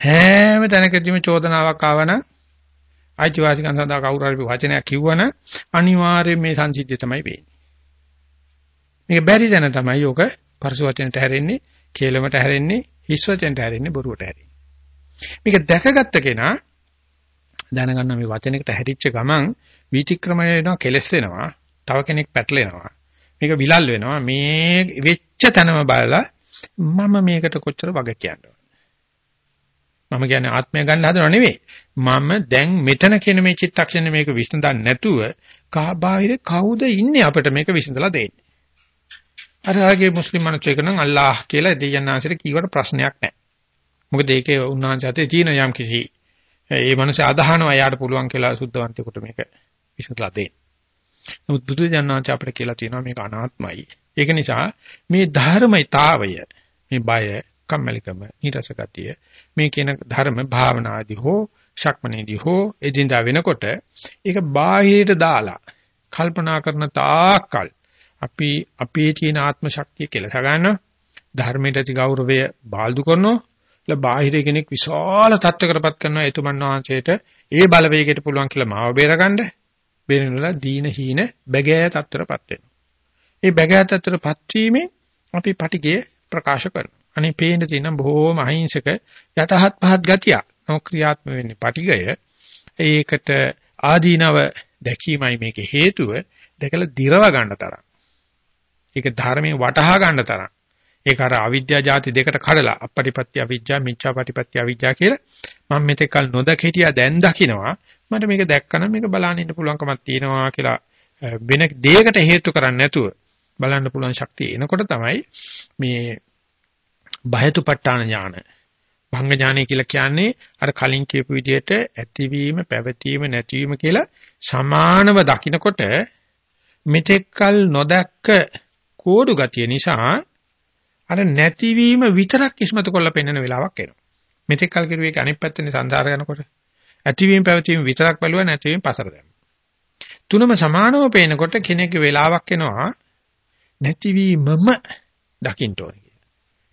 හැම තැනකදීම චෝදනාවක් ආවනම් අයිතිවාසිකම් සඳහා කවුරු හරි වචනයක් කිව්වනම් අනිවාර්යයෙන් මේ සංසිද්ධිය තමයි වෙන්නේ. මේක බැරි දැන තමයි යෝක පරස වචනට හැරෙන්නේ, කේලමට හැරෙන්නේ, හිස් වචනට හැරෙන්නේ, බොරුවට හැරෙන්නේ. මේක දැකගත්ත කෙනා දැනගන්න මේ වචනයකට හැරිච්ච ගමන් විචක්‍රමණය වෙනවා, කෙලස් වෙනවා, තව කෙනෙක් පැටලෙනවා. මේක විලල් වෙනවා. මේ වෙච්ච තැනම බලලා මම මේකට කොච්චර වග කියන්නේ මම කියන්නේ ආත්මය ගන්න හදනව නෙවෙයි. මම දැන් මෙතන කියන මේ චිත්තක්ෂණය මේක විසඳන්න නැතුව කහ බාහිර කවුද ඉන්නේ අපිට මේක විසඳලා දෙන්නේ. අර ආගේ මුස්ලිම් මනුස්සයෙක් නම් අල්ලාහ් කියලා දෙයයන්ාංශයට කීවට ප්‍රශ්නයක් නැහැ. මොකද ඒකේ උන්වහන්සේ අතේ තියෙන යම් කිසි ඒ මනුස්සය අදහනවා යාට පුළුවන් කියලා සුද්ධවන්තයෙකුට මේක විසඳලා දෙන්න. නමුත් බුදු දඥාන්ච අපිට කියලා තියෙනවා මේක අනාත්මයි. ඒක නිසා මේ ධර්මයිතාවය මේ බය කම්මැලිකම, නීරස ගතිය මේ කියන ධර්ම භාවනාදී හෝ ශක්මනේදී හෝ එදින්දා වෙනකොට ඒක බාහිරට දාලා කල්පනා කරන තාක්කල් අපි අපේ තියෙන ආත්ම ශක්තිය කෙලස ගන්නවා ධර්මයට ඇති ගෞරවය බාල්දු කරනවා. ලා බාහිර කෙනෙක් විශාල තත්ත්වකටපත් කරනවා. එතුමන් වහන්සේට ඒ බලවේගයට පුළුවන් කියලා මාව බේරගන්න. බේරෙනවා දීන හීන බැගෑ තත්ත්වරපත් වෙනවා. මේ බැගෑ තත්ත්වරපත් වීමෙන් අපි පටිගය ප්‍රකාශ කරනවා. අනේ පේන්න තියෙන බොහෝම අහිංසක යටහත් පහත් ගතිය. නොක්‍රියාත්මක වෙන්නේ පටිගය. ඒකට ආදීනව දැකීමයි මේකේ හේතුව. දැකලා දිරව ගන්න තරම්. ඒක ධර්මයෙන් වටහා ගන්න තරම්. ඒක අර අවිද්‍යා જાති දෙකට කඩලා අපපටිපත්‍ය අවිද්‍යා මිච්ඡාපටිපත්‍ය අවිද්‍යා කියලා මම මෙතෙක් කල නොදක හිටියා දැන් දකින්නවා මට මේක දැක්කනම් මේක බලන්න ඉන්න පුළුවන්කමක් තියෙනවා කියලා වෙන දෙයකට හේතු කරන්නේ නැතුව බලන්න පුළුවන් ශක්තිය එනකොට තමයි මේ බයතුපට්ඨාන ඥාන භංග ඥානය කියලා කියන්නේ අර කලින් කියපු විදිහට ඇතිවීම පැවතීම නැතිවීම කියලා සමානව දකිනකොට මෙතෙක්කල් නොදැක්ක කෝඩු ගතිය නිසා අර නැතිවීම විතරක් ඉස්මතු කරලා පෙන්වන වෙලාවක් එනවා. මෙතෙක්කල් කිරුවේ ඒක අනිත් පැත්තනේ සංසාර යනකොට ඇතිවීම පැවතීම විතරක් බැලුවා නැතිවීම පසර දැම්මා. තුනම සමානව පේනකොට කෙනෙක්ගේ වෙලාවක් එනවා නැතිවීමම දකින්න ඕනේ.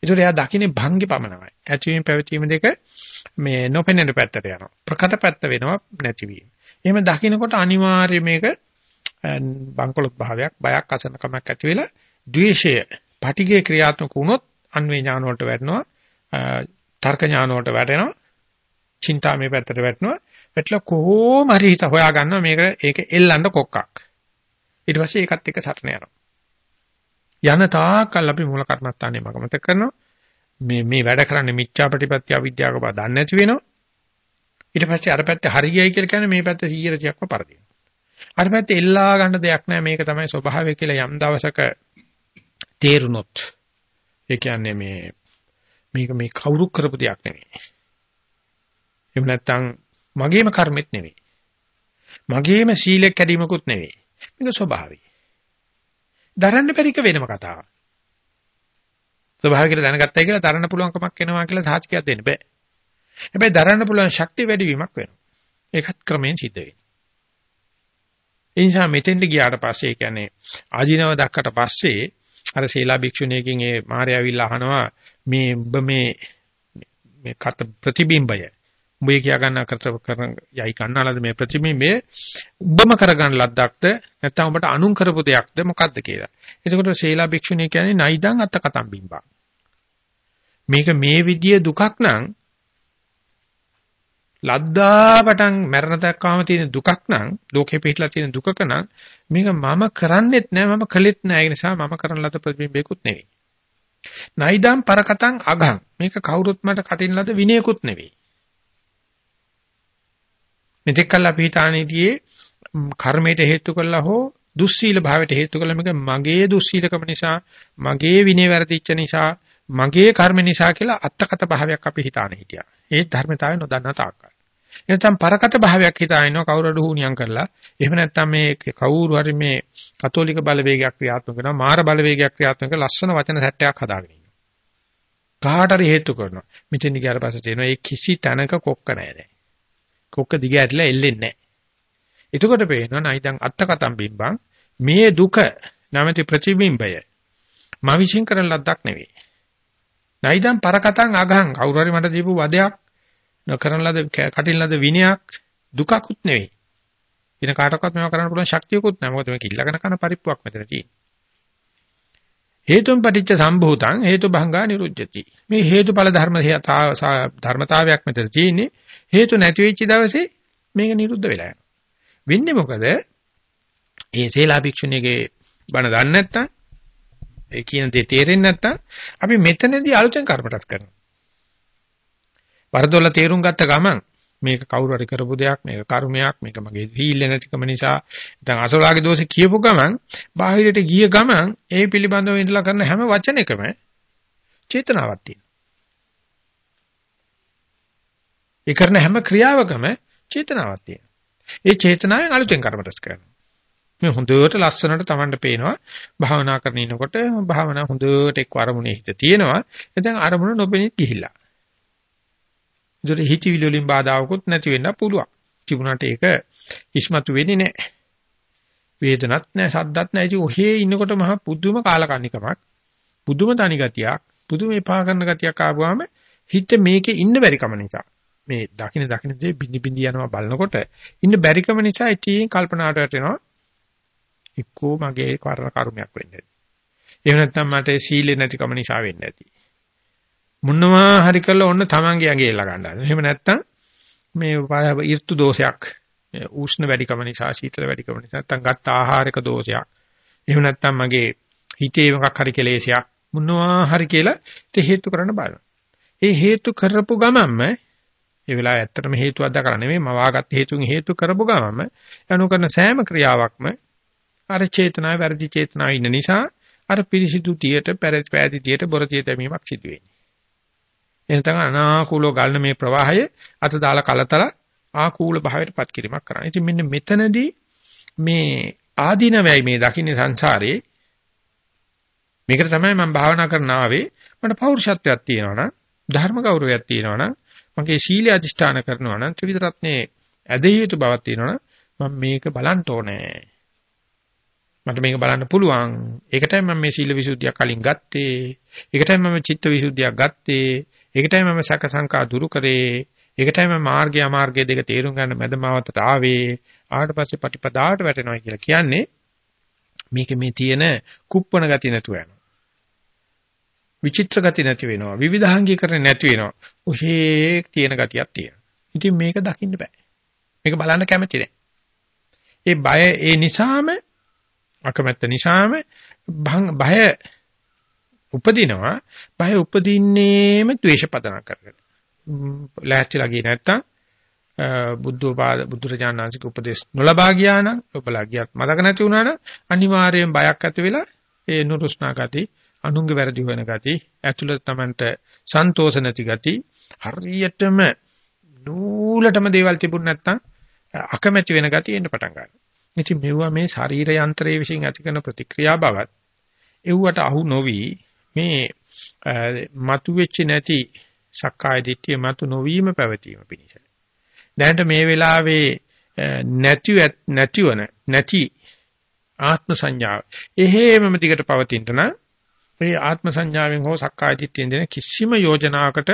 ඒතර එයා දකින්නේ භංගේ පමණයි. ඇතිවීම පැවතීම දෙක මේ නොපෙනෙන පැත්තට යනවා. ප්‍රකට පැත්ත වෙනවා නැතිවීම. එහෙම දකින්නකොට අනිවාර්යයෙන් මේක බංකොලොත් භාවයක්, බයක්, අසනකමක් ඇති වෙලා ද්වේෂය, පටිඝය ක්‍රියාත්මක වුණොත් අන්වේ ඥාන වලට වැටෙනවා. තර්ක ඥාන වලට වැටෙනවා. චින්තාමේ පැත්තට වැටෙනවා. වැටලා කොහොම හරි හිත හොයා ගන්නවා මේක ඒක එල්ලන්න කොක්කක්. ඊට පස්සේ ඒකත් එක්ක සටන යනවා. යන තාකල් අපි මූල කර්මස්ථානේ මගමත කරනවා. මේ මේ වැඩ කරන්නේ මිච්ඡා ප්‍රතිපත්‍ය අවිද්‍යාවක බව දන්නේ නැති වෙනවා. ඊට පස්සේ අර පැත්තේ හරි ගියයි කියලා කියන්නේ මේ පැත්ත 100%ක්ම පරදිනවා. අර පැත්තේ එල්ලා ගන්න දෙයක් නැහැ මේක තමයි ස්වභාවය කියලා යම් දවසක තේරුනොත් ඒ කියන්නේ මේ මේක මේ කවුරු කරපු දෙයක් නෙවෙයි. එහෙම නැත්නම් මගේම කර්මෙත් නෙවෙයි. මගේම සීලයක් කැඩීමකුත් නෙවෙයි. මේක ස්වභාවය. දරන්න බැරික වෙනම කතාවක්. ස්වභාවය කියලා දැනගත්තයි කියලා දරන්න පුළුවන් කමක් එනවා කියලා සාහිතියක් දෙන්න බෑ. හැබැයි දරන්න පුළුවන් ශක්තිය වැඩි වීමක් වෙනවා. ඒකත් ක්‍රමයෙන් සිද්ධ වෙනවා. ඒ නිසා මෙතෙන්ට ගියාට පස්සේ ඒ කියන්නේ ආධිනව දක්කට පස්සේ අර සීලා භික්ෂුණියකින් ඒ මාර්යාවිල්ලා අහනවා මේ ඔබ මේ මේ කත ප්‍රතිබිම්බය උඹේ කියා ගන්න කරන යයි කන්නාලද මේ ප්‍රතිබිම්බය උඹම කරගන්න ලද්දක්ද නැත්නම් ඔබට අනුන් කරපු දෙයක්ද මොකද්ද කියලා. එතකොට ශීලා භික්ෂුණිය කියන්නේ නයිදං අත්ත කතම් බිම්බා. මේක මේ විදිය දුකක් නම් ලද්දා පටන් මරණ දක්වාම තියෙන දුකක් නම් ලෝකේ පිටලා තියෙන දුකක නම් මේක මම කරන්නෙත් නෑ මම කළෙත් නෑ ඒ නිසා මම කරන ලද ප්‍රතිබිම්බයකුත් නෙවෙයි. නයිදම් පරකටං අගං මේක කවුරුත් මට කටින් ලද විනයකුත් නෙවෙයි. මෙතෙක් කල් අපි හිතානේදී කර්මයට හේතු කළා හෝ දුස්සීල භාවයට හේතු කළා මේක මගේ දුස්සීලකම නිසා මගේ විනය වැරදිච්ච නිසා මගේ කර්ම නිසා කියලා අත්තකත භාවයක් අපි හිතාන හිටියා. ඒ ධර්මතාවය නොදන්නා තාක්කල්. එනතම් පරකත භාවයක් හිතාිනවා කවුරු හරි හුණියම් කරලා. එහෙම නැත්නම් මේ කවුරු හරි මේ කතෝලික බලවේගයක් ක්‍රියාත්මක කරනවා මාර බලවේගයක් ක්‍රියාත්මක කරලා ලස්සන වචන සැටයක් හදාගෙන ඉන්නවා. කාට හරි හේතු කරනවා. මෙතෙන් ගියාට පස්සේ තේනවා ඒ කිසි තැනක කොක්ක නැහැ දැන්. කොක්ක දිග ඇරිලා එල්ලෙන්නේ නැහැ. එතකොට පේනවා නයිදන් අත්තකතම් බිම්බං මේ දුක නැමැති ප්‍රතිබිම්බය මා විශ්ින් කරන ලද්දක් නෙවෙයි. නයිදන් පරකටන් අගහන් කවුරු හරි මට දීපු වදයක් නොකරන ලද කටින් ලද විනයක් දුකකුත් නෙවෙයි. වෙන කාටවත් මේවා කරන්න පුළුවන් ශක්තියකුත් නැහැ. මොකද මේක ඉල්ලගෙන කරන පරිප්පුවක් මෙතන තියෙන්නේ. හේතුන් පටිච්ච සම්භූතං හේතු භංගා නිරුජ්ජති. මේ හේතුඵල ධර්ම ධර්මතාවයක් මෙතන තියෙන්නේ. හේතු නැති වෙච්ච දවසේ මේක නිරුද්ධ වෙලා යනවා. වෙන්නේ මොකද? ඒ සේලා භික්ෂුණියගේ බණ දන්නේ නැත්තම් ඒ කියන දේ තේරෙන්නේ නැත්තම් අපි මෙතනදී අලුතෙන් කර්මටස් කරනවා. වරදොල තේරුම් ගත්ත ගමන් මේක කවුරු හරි කරපු දෙයක් මේක කර්මයක් මේක මගේ සීල නැතිකම නිසා නැත්නම් අසෝලාගේ දෝෂේ කියපු ගමන් බාහිරට ගිය ගමන් ඒ පිළිබඳව ඉඳලා කරන හැම වචනයකම චේතනාවක් තියෙනවා. ඒ කරන හැම ක්‍රියාවකම චේතනාවක් තියෙනවා. ඒ චේතනාවෙන් අලුතෙන් කර්ම රැස් කරනවා. මේ හොඳට ලස්සනට Tamanට පේනවා භාවනා කරන ඉනකොට භාවනා හොඳට එක් අරමුණේ හිත තියෙනවා. එතෙන් අරමුණ නොබෙනිත් ගිහිල්ලා. ඒතර හිතවිලි වලින් බාධාවකුත් නැති වෙන්න පුළුවන්. තිබුණාට ඒක ඉස්මතු වෙන්නේ නැහැ. වේදනත් නැහැ, සද්දත් නැහැ. ඉතින් ඔහේ ඉන්නකොට මහ පුදුම කාලකන්නිකමක්, පුදුම තනි ගතියක්, පුදුම එපා කරන ගතියක් ආවම හිත මේකේ ඉන්න බැරිකම නිසා මේ දකින්න දකින්න දේ බිනි බිනි යනවා බලනකොට ඉන්න බැරිකම නිසා ඉතින් කල්පනාවට වැටෙනවා එක්කෝ මගේ කරන කර්මයක් වෙන්නේ. එහෙම නැත්නම් මට සීලෙ නැතිකම නිසා වෙන්නේ නැති. මොනවා හරි කරලා ඔන්න තමන්ගේ ඇඟේ එල්ල ගන්නවා. එහෙම නැත්නම් මේ ඍතු දෝෂයක් උෂ්ණ වැඩිකම නිසා සීතල වැඩිකම නිසා නැත්නම් ගත්ත ආහාරක දෝෂයක්. එහෙම නැත්නම් මගේ හිතේ මොකක් හරි කෙලෙසයක් මොනවා හරි කියලා ඒක හේතු කරන්න බලනවා. ඒ හේතු කරපු ගමන්ම ඒ වෙලාව ඇත්තටම හේතුවක් දකලා නෙමෙයි මවාගත් හේතුන් හේතු කරපු ගමන්ම අනු කරන සෑම ක්‍රියාවක්ම අර චේතනාව වැරදි චේතනාව ඉන්න නිසා අර පිරිසිදු තියට පැහැදිලි තියට බොරතිය දැමීමක් සිදු වෙන්නේ. එනතන අනාකූලව ගලන මේ ප්‍රවාහය අත දාලා කලතල ආකූල භාවයටපත් කිරීමක් කරන්න. ඉතින් මෙන්න මෙතනදී මේ ආදීනවයි මේ දකින්නේ සංසාරේ මේකට තමයි මම භාවනා කරන ආවේ මට පෞරුෂත්වයක් තියෙනවා නම් ධර්ම ගෞරවයක් තියෙනවා නම් මගේ සීල අධිෂ්ඨාන කරනවා නම් ත්‍රිවිධ රත්නේ ඇදහිය යුතු බවක් තියෙනවා නම් මම මේක බලන්න ඕනේ මට මේක බලන්න පුළුවන් ඒකටයි මම මේ සීල විසුද්ධිය කලින් ගත්තේ ඒකටයි මම චිත්ත විසුද්ධියක් ගත්තේ ඒකටයි මම සැක සංකා දුරු කරේ. ඒකටයි මම මාර්ගය අමාර්ගය දෙක තේරුම් ගන්න මැදමාවතට ආවේ. ආවට පස්සේ පටිපදාට වැටෙනවා කියලා කියන්නේ මේකේ මේ තියෙන කුප්පණ ගති නැතුව යනවා. විචිත්‍ර ගති නැති වෙනවා. විවිධාංගීකරණ නැති වෙනවා. ඔහේ තියෙන ගතියක් තියෙනවා. ඉතින් මේක දකින්න බෑ. මේක බලන්න කැමති නැහැ. ඒ බය ඒ නිසාම අකමැත්ත නිසාම බය උපදිනවා බය උපදින්නේම ද්වේෂ පදන කරගෙන. ලෑස්තිලා ගියේ නැත්තම් බුද්ධෝපාද බුදුරජාණන්සේක උපදේශ නොලබා ගියා නම් ඔබලා ගියත් මතක නැති වුණා නම් අනිවාර්යයෙන් බයක් ඇති වෙලා ඒ නුරුස්නා ගති අනුංග වැරදි හොයන ගති ඇතුළත තමන්ට සන්තෝෂ නැති ගති හරියටම නූලටම දේවල් තිබුණ නැත්තම් අකමැති වෙන ගති එන්න පටන් ගන්නවා. ඉතින් මෙවුවා මේ ශරීර යන්ත්‍රයේ විසින් ඇති කරන ප්‍රතික්‍රියා බවත් එව්වට අහු නොවි මේ මතුවෙච්ච නැති සක්කාය දිට්ඨිය මතු නොවීම පැවතීම පිණිස. දැනට මේ වෙලාවේ නැති නැතිවන නැති ආත්ම සංඥාව. එහෙමම දිගට පවතින නම් මේ ආත්ම සංඥාවෙන් හෝ සක්කාය දිට්ඨියෙන් දෙන කිසිම යෝජනාවකට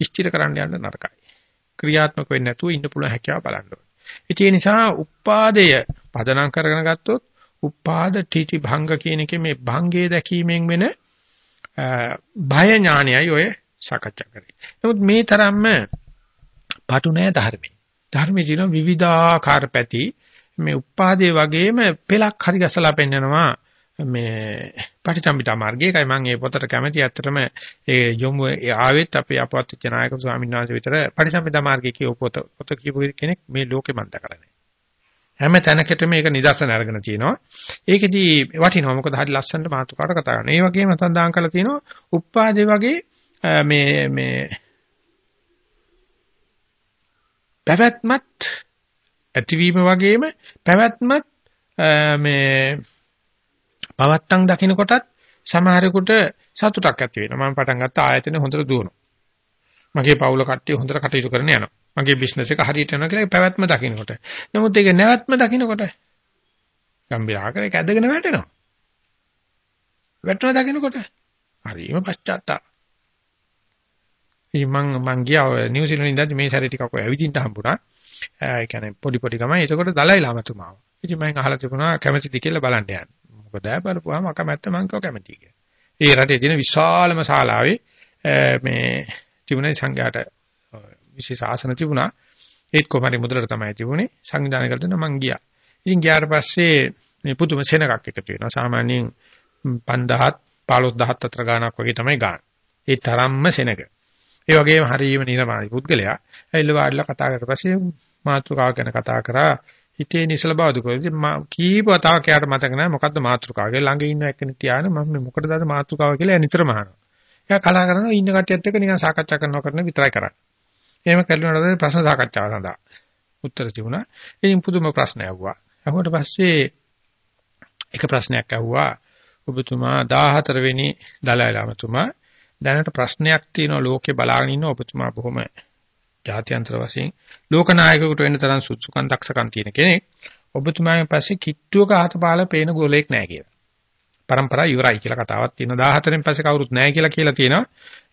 ඉෂ්ටිර කරන්න යන්න නරකයි. ක්‍රියාත්මක වෙන්නේ නැතුව ඉන්න පුළුවන් හැකියාව බලන්න ඕනේ. ඒ නිසා උපාදය පදනම් කරගෙන ගත්තොත් උපාද තීටි භංග කියන එකේ මේ භංගයේ දැකීමෙන් වෙන බය ඥානයයි ඔය සාකච්ඡා කරේ. නමුත් මේ තරම්ම පටු නෑ ධර්මයේ. ධර්මයේ තියෙන විවිධාකාර පැති මේ උපාදේ වගේම පෙලක් හරි ගැසලා පෙන්නනවා මේ පටිච්චසමුප්පාද මාර්ගයකයි මම මේ පොතට කැමති ඇත්තටම ඒ යොමු ආවෙත් අපේ අපවත් නායක ස්වාමීන් වහන්සේ විතර පටිච්චසමුප්පාද මාර්ගයේ කියව පොත පොත කියපු කෙනෙක් මේ ලෝකෙ මන්ද කරන්නේ හැම තැනකටම මේක නිදර්ශන අරගෙන තියෙනවා. ඒකෙදී වටිනවා. මොකද හරි ලස්සනට මාතෘකාවට කතා කරනවා. ඒ වගේම සඳහන් කරලා තියෙනවා උප්පාදේ වගේ මේ මේ පැවැත්මත් ඇතිවීම වගේම පැවැත්මත් මේ පවත්තන් දකින්න කොටත් සමහරෙකුට සතුටක් ඇති වෙනවා. මම පටන් ගත්ත ආයතනේ හොඳට දුවනවා. මගේ පවුල කට්ටිය හොඳට කටයුතු කරන යනවා. මගේ බිස්නස් එක හරියට යනවා කියලා පැවැත්ම දකින්නකොට. නමුත් ඒක නැවැත්ම දකින්නකොට ගම්බිරා කරේ ඇදගෙන වැටෙනවා. වැටෙනවා දකින්නකොට හරිම පශ්චාත්තාප. ඉතින් මං මං ගියා නිව්සීලන්තේ ඉඳන් මේ සැරේ ටිකක් ඔය ඇවිදින්න හම්බුණා. ඒ කියන්නේ පොඩි පොඩි ගමයි. එතකොට දලයි ලාමතුමාව. ඉතින් මම අහලා තිබුණා කැමැතිද කියලා බලන්න යන්න. මොකද ආ බලපුවාම අකමැත්ත මං කිව්වා කැමැතියි කියලා. ඒ රටේ තියෙන විශාලම ශාලාවේ මේ තිබුණේ සංඝයාට විශේෂ ආසන තිබුණා. ඒත් කොහමරි මුදලට තමයි තිබුණේ. සංවිධානය කරලා මං ගියා. ඉතින් ගියාට පස්සේ මේ පුදුම සෙනගක් එකතු වෙනවා. සාමාන්‍යයෙන් 5000 15000 අතර ගාණක් වගේ තමයි ගන්න. ඒ තරම්ම සෙනග. ඒ වගේම හරියම නිර්මාණි පුද්ගලයා ඇවිල්ලා වාඩිලා කතා කරලා පස්සේ මාතෘකාව ගැන කතා කරා හිතේ නිසල බව දුක. ඉතින් මා කීප වතාවක් යාට මතක නැහැ මොකද්ද මාතෘකාව. ඒ ළඟ ඉන්න එක්කෙනෙක් තියාන මම මොකටද අද මාතෘකාව කියලා නිතරම අහනවා. එයා කතා කරනවා ඉන්න කට්ටියත් එක්ක නිකන් සාකච්ඡා කරනවා කරන විතරයි කරන්නේ. එහෙම කල්ුණාට ප්‍රශ්න සාකච්ඡාව සඳහා උත්තර තිබුණා. ඉතින් පුදුම ප්‍රශ්නයක් ආවා. අහුවට පස්සේ එක ප්‍රශ්නයක් ඇහුවා. ඔබතුමා 14 වෙනි දලයි ලාමතුමා දැනට ප්‍රශ්නයක් තියෙනවා ලෝකේ බලාගෙන ඉන්න ඔබතුමා බොහොම ජාත්‍යන්තර වශයෙන් ලෝකනායකයෙකුට වෙන්න තරම් සුසුකන් දක්ෂකම් තියෙන කෙනෙක් ඔබතුමාගේ පස්සේ කිට්ටුවක අහතපාල පේන ගෝලයක් නැහැ කියලා. પરම්පරා ඉවරයි කියලා කතාවක් තියෙනවා. 14න් පස්සේ කවුරුත් නැහැ කියලා කියලා තියෙනවා.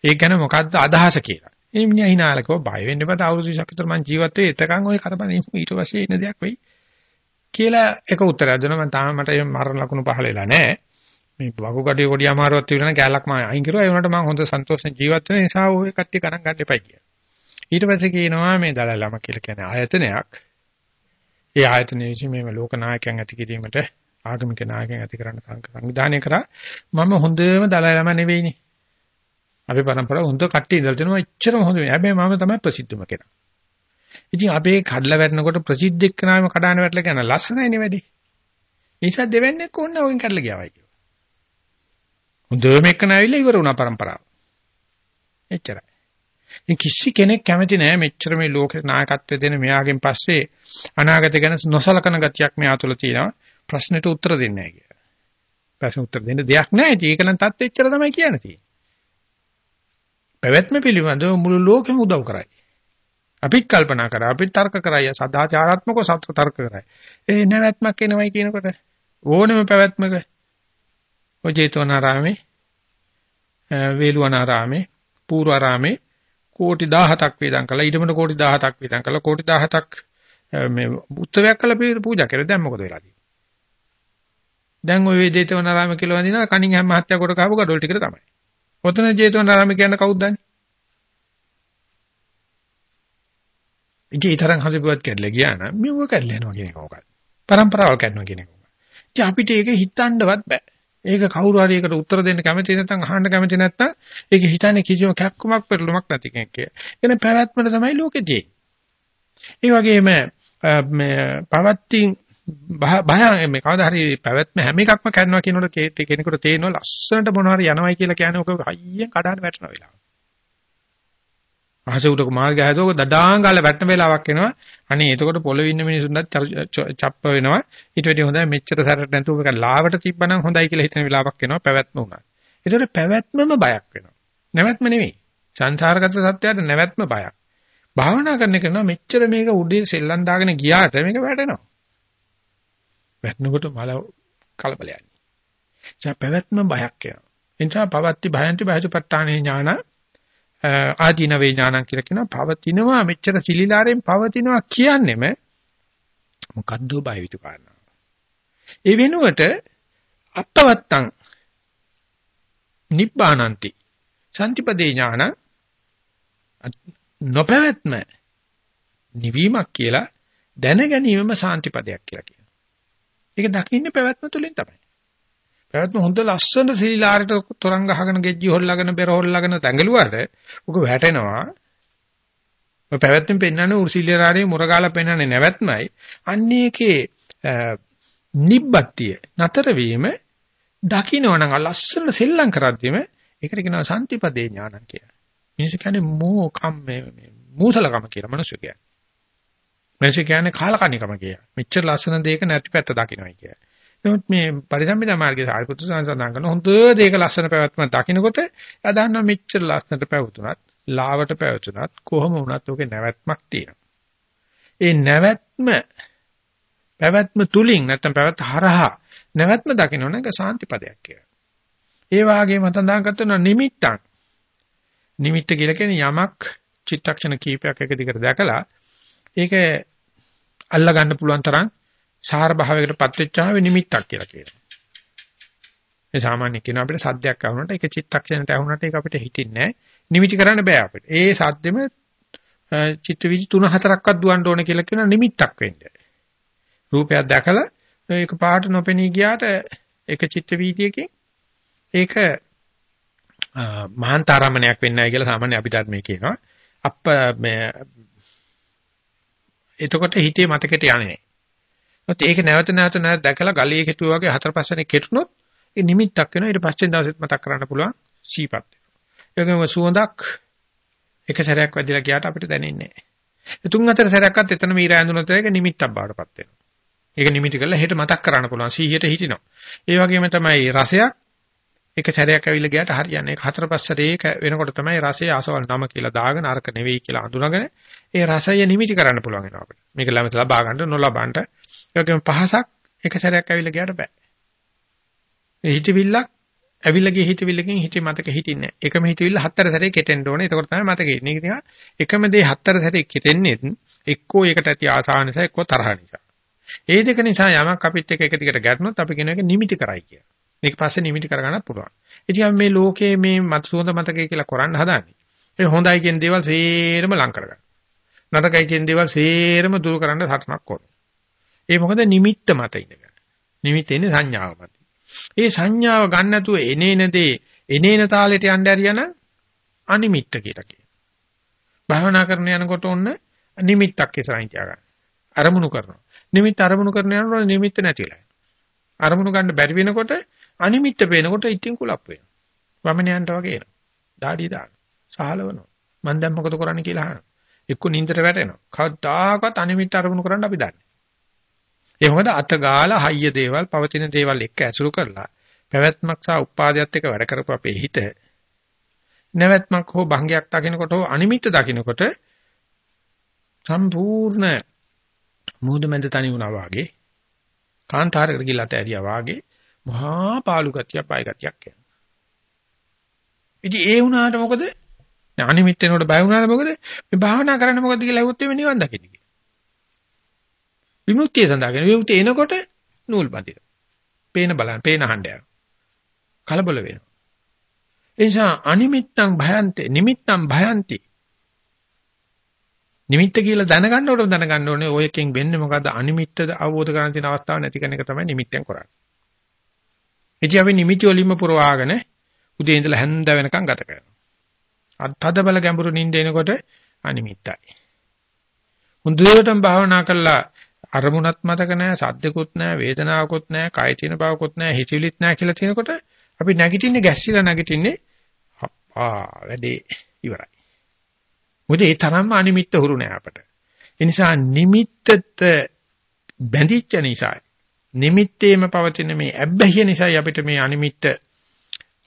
ඒක ගැන මොකද්ද අදහස කියලා. ඒ මිනිහා hinaලකෝ බය වෙන්න එපා. අවුරුදු 20ක් විතර මං ජීවත් වෙයි. එතකන් ওই කරපණ ඊට පස්සේ එන දෙයක් වෙයි. කියලා එක උත්තරයක් දෙනවා. මම තාම මට මරණ ලකුණු පහල වෙලා නැහැ. මේ වගු කඩේ කොඩිය අමාරුවක් තිබුණා නම් කැලක් මම අයින් කරුවා. ඒ වුණාට මම හොඳ සන්තෝෂෙන් ජීවත් වෙන නිසා ওই කට්ටිය ගණන් ගන්න එපයි කියලා. ඊට පස්සේ කියනවා මේ දලයි ලාම කියලා කියන්නේ ආයතනයක්. ඒ ආයතනයේ විසින් මේ ලෝකනායකයන් ඇති කිරීමට ආගමික නායකයන් ඇති කරන්න සංවිධානය කරා. මම හොඳම දලයි ලාම නෙවෙයිනේ. අපේ પરම්පරාව හොඳ කට්ටිය ඉඳලා තියෙනවා. එච්චරම හොඳ නෑ. හැබැයි මම තමයි ප්‍රසිද්ධම කෙනා. ඉතින් අපේ කඩලා වැටෙනකොට ප්‍රසිද්ධ එක්කනාම කඩාන වැටලා කියන ලස්සනයිනේ වැඩි. නිසා දෙවන්නේක් ඕන්න ඔගෙන් කඩලා ගියාවයි. හොඳම එක්කන ඇවිල්ලා ඉවර වුණා પરම්පරාව. එච්චරයි. ඉතින් කිසි කෙනෙක් කැමති නෑ මෙච්චර මේ ලෝකේ නායකත්වය දෙන මෙයාගෙන් පස්සේ අනාගතය ගැන නොසලකන ගතියක් මෙයා තුළ තියෙනවා. ප්‍රශ්නෙට උත්තර දෙන්නේ නැහැ කියලා. ප්‍රශ්න උත්තර දෙන්න දෙයක් නැහැ. ඒක නම් තත් එච්චර තමයි කියන්න තියෙන්නේ. පැවැත්ම පිළිබඳව මුළු ලෝකෙම උදව් කරයි. අපිත් කල්පනා කරා අපිත් තර්ක කරයි සදාචාරාත්මකව සත්‍ය තර්ක කරයි. ඒ නැවැත්මක් එනවයි කියනකොට ඕනෙම පැවැත්මක ඔය ජේතවනාරාමේ වේළුවනාරාමේ පූර්වාරාමේ කෝටි 17ක් වේදම් කළා. ඊටමන කෝටි 17ක් වේදම් කළා. කෝටි 17ක් මේ උත්සවයක් කළා පූජා කරලා. දැන් මොකද වෙලා තියෙන්නේ? දැන් ওই ජේතවනාරාම කියලා වඳිනවා. කණින් හැම හත්ය කොට කහපු ගඩොල් ටිකට තමයි. ඔතන ජේතවනාරාම කියන්නේ කවුද දන්නේ? ඉතින් ඒ තරම් හරිපුවත් කැඩලා ගියා නම් මෙව කැඩලා යනවා කියන එක මොකක්ද? පරම්පරාවල් කැඩනවා කියන එක මොකක්ද? ඉතින් අපිට ඒක හිතන්නවත් බෑ. ඒක කවුරු හරි ඒකට උත්තර දෙන්න කැමති නැත්නම් අහන්න කැමති නැත්නම් ඒක හිතන්නේ කිසිම කැක්කමක් පෙරළුමක් නැති කෙනෙක් කියලා. එන පැවැත්මට තමයි ලෝකෙ තියෙන්නේ. ඒ වගේම මේ පවත්තින් බය මේ කවදා හරි පැවැත්ම හැම එකක්ම කරනවා කියනකොට කෙනෙකුට තේරෙනවා ලස්සනට මොනවා හරි යනවයි කියලා කියන්නේ ඔක හයියෙන් කඩාන වැටෙන වෙලාව. අහස උඩක මාර්ගය හැදෝක දඩාංගාල වැටෙන වෙලාවක් එනවා. අනේ එතකොට පොළවේ ඉන්න මිනිසුන්වත් චප්ප වෙනවා. ඊට වැඩිය හොඳයි මෙච්චර සැරට නැතුව මේක ලාවට තිබ්බනම් හොඳයි කියලා හිතන වෙලාවක් එනවා පැවැත්ම උනා. ඒතකොට පැවැත්මම බයක් වෙනවා. නැවැත්ම නෙවෙයි. සංසාරගත සත්‍යයට නැවැත්ම බයක්. භාවනා කරන කෙනා මෙච්චර මේක උඩේ සෙල්ලම් දාගෙන ගියාට මේක වැටෙනවා. වැටෙනකොට මල කලබලයයි. ඒ පැවැත්ම බයක් වෙනවා. එනිසා පවත්ති භයන්ති භයසුපට්ඨානේ ඥාන ආදීන වේ ඥානං කියලා කියනවා පවතිනවා මෙච්චර සිලිලාරෙන් පවතිනවා කියන්නෙම මොකද්ද බය විතු කාරණා. ඒ වෙනුවට අපවත්තං නිබ්බානಂತಿ සම්තිපදේ ඥාන නොපැවැත්ම නිවීමක් කියලා දැන ගැනීමම සාන්තිපදයක් කියලා කියනවා. ඒක දකින්නේ පැවැත්ම තුලින් තමයි. පැවැත්ම හොඳ ලස්සන සීලාරට තොරන් ගහගෙන ගෙජ්ජි හොල්ලාගෙන බෙර හොල්ලාගෙන තැඟලුවාට උක වැටෙනවා. ඔය පැවැත්මෙන් පෙන්වන්නේ උර්සිලියාරේ මුරගාලා පෙන්වන්නේ නැවැත්මයි. අන්නේකේ නිබ්බත්තිය නතර වීම දකින්නවනම් ලස්සන සෙල්ලම් කරද්දිම ඒකට කියනවා සම්තිපදේ ඥානං කියලා. මිනිස්සු කියන්නේ මෝ කම්මේ මූසලකම කියලා මිනිස්සු කියන්නේ. මිනිස්සු කියන්නේ කාලකණිකම කියලා. මෙච්චර ලස්සන දෙයක නැති පැත්ත දකින්නයි කියලා. නමුත් මේ පරිසම්පදා මාර්ගයේ සාරිපුත්‍ර සංසඳන කරන හොඳ දෙයක ලස්සන පැවැත්ම දකින්නකොට එයා දන්නවා මෙච්චර ලස්සනට පැවතුනත්, ලාවට පැවතුනත් කොහොම වුණත් ඔකේ නැවැත්මක් තියෙනවා. ඒ නැවැත්ම පැවැත්ම තුලින් නැත්තම් පැවැත් හරහා නැවැත්ම දකින්නොනක සාන්තිපදයක් කියලා. ඒ වාගේම තඳාන් කරන නිමිත්තක්. නිමිත්ත කියලා කියන්නේ යමක් චිත්තක්ෂණ කීපයක් එක දිගට දැකලා ඒක අල්ලා ගන්න පුළුවන් තරම් සාර භාවයකට පත් වෙච්චාම නිමිත්තක් කියලා කියනවා. මේ සාමාන්‍ය කියන අපිට සද්දයක් අහුනට ඒක චිත්තක්ෂණයට අහුනට ඒක අපිට හිතින්නේ නැහැ. නිමිටි කරන්න බෑ අපිට. ඒ සද්දෙම චිත්ත විදි 3 4ක්වත් දුවන්න ඕන කියලා කියන නිමිත්තක් වෙන්නේ. රූපයක් දැකලා ඒක පාට නොපෙනී ගියාට ඒක චිත්ත වීදියකින් ඒක මහාන්තරමණයක් වෙන්නේ නැහැ කියලා සාමාන්‍ය අපිට මේ කියනවා. අප මේ එතකොට හිතේ මතකෙට යන්නේ නැහැ. ඒත් ඒක නැවත නැවත නැවත දැකලා ගලියේ කෙටුවා වගේ හතර පස්සෙනේ කෙටුනොත් ඒ නිමිත්තක් වෙනවා. ඊට පස්සේ දවසෙත් මතක් කරන්න පුළුවන් සීපත් වෙනවා. ඒකම සුවඳක් එක සැරයක් වැදිලා ගියාට අපිට දැනෙන්නේ නැහැ. තුන් හතර සැරයක්වත් එතන මීර ඇඳුනොත් ඒක නිමිත්තක් බාටපත් වෙනවා. ඒක නිමිති කරලා හෙට මතක් කරන්න පුළුවන්. සීහියට හිටිනවා. ඒ වගේම තමයි රසයක් එක සැරයක් ඇවිල්ලා ගියාට හරියන්නේ. ඒක හතර පහ සැරේ වෙනකොට තමයි රසයේ ආසවල් නම කියලා දාගෙන අරක නෙවෙයි කියලා අඳුනගෙන ඒ රසය නිමිති කරන්න පුළුවන් වෙනවා අපිට. මේක ළමත ලබා ගන්න නොලබන්න. ඒ වගේම පහසක් එක සැරයක් ඇවිල්ලා ගියාට බෑ. ඒ හිතවිල්ලක් ඇවිල්ලා ගිය හිතවිල්ලකින් හිතේ මතක හිටින්නේ නැහැ. එකම හිතවිල්ල හතර සැරේ කෙටෙන්න ඕනේ. එතකොට තමයි මතකෙ ඉන්නේ. ඒක නිකන් එකම දේ හතර සැරේ කෙටෙන්නේ එක්කෝ ඒකට ඇති ආසාව නිසා එක්කෝ තරහ නිසා. ඒ දෙක නිසා යමක් අපිත් එක්ක එක දිගට ගැටුනොත් අපි කියන එක නිමිති කරයි කියලා. මේක පස්සේ නිමිති කරගන්නත් පුළුවන්. ඉතින් මේ ලෝකයේ මේ මත සුවඳ මතකය කියලා කරන්න හදාන්නේ. ඒ හොඳයි කියන දේවල් සේරම ලං කරගන්න. නරකයි කියන දේවල් සේරම දුරු කරන්න සටනක් කරනවා. ඒ මොකද නිමිත්ත මත ඉඳගෙන. නිමිත්ත එන්නේ සංඥාව මත. ඒ සංඥාව ගන්න නැතුව එනේන දේ එනේන තාලෙට යන්න ඇරියන අනිමිත්ත කියලා කියනවා. භාවනා කරන යනකොට ඔන්න නිමිත්තක් ඉස්සරහින් තියාගන්න. අරමුණු කරනවා. නිමිත්ත අරමුණු කරන යනකොට නිමිත්ත නැතිලා. අරමුණු ගන්න බැරි වෙනකොට අනිමිත්ත පේනකොට ඉතින් කුලප් වෙනවා. වමනයන්ට වගේ එනවා. දාඩිය දාන. සහලවනවා. මං දැන් මොකද කරන්න කියලා අහනවා. එක්ක නින්දට වැටෙනවා. කවදාකවත් අනිමිත්ත අරමුණු කරන්න අපි දන්නේ. ඒ මොකද අත ගාලා හයිය දේවල්, පවතින දේවල් එක්ක ඇසුරු කරලා පැවැත්මක් සහ උපාදයට එක වැඩ කරපු අපේ හිත නැවැත්මක් හෝ භංගයක් දකිනකොට හෝ අනිමිත්ත දකිනකොට සම්පූර්ණ මූදමෙන්ද තනි වුණා වාගේ කාන්තාරයකට ගිහලා ඇරියා වාගේ මහා පාළු ගතිය පය ගතියක් එනවා. ඉතින් ඒ වුණාට මොකද? අනිමිත් වෙනකොට බය වුණාට මොකද? මේ භාවනා කරන්න මොකද කියලා ඇහුවොත් එimhe නිවන් දකින්න කියලා. විමුක්තිය සඳහාගෙන විමුක්තිය එනකොට නූල් බඳිනවා. පේන බලන්න, පේන හඬ යනවා. කලබල වෙනවා. ඒ නිසා අනිමිත්තං භයන්තේ, නිමිත්තං භයන්ති. නිමිත්ත කියලා දැනගන්න ඕන දැනගන්න ඕනේ ඔයකින් වෙන්නේ මොකද්ද අනිමිත්තද අවබෝධ කරගන්න තියෙන අවස්ථාව නැති කෙන එක තමයි නිමිත්තෙන් කරන්නේ. ඉතින් අපි නිමිති වලින්ම පුරවාගෙන උදේ ඉඳලා හැන්ද වෙනකන් ගත කරනවා. අත්හද බල ගැඹුරු නිින්ද එනකොට අනිමිත්තයි. හොඳටම භාවනා කළා අරමුණත් මතක නැහැ, සද්දකුත් නැහැ, වේදනාවකුත් නැහැ, කය තියෙන බවකුත් නැහැ, හිතවිලිත් නැහැ කියලා තියෙනකොට අපි නැගිටින්නේ ගැස්සිලා නැගිටින්නේ ආ වැඩේ ඉවරයි. මොකද ඒ තරම්ම අනිමිත්ත හුරු නෑ අපට. ඒ නිසා නිමිත්තට බැඳිච්ච නිසා නිමිත්තේම පවතින මේ ඇබ්බැහිය නිසා අපිට මේ අනිමිත්ත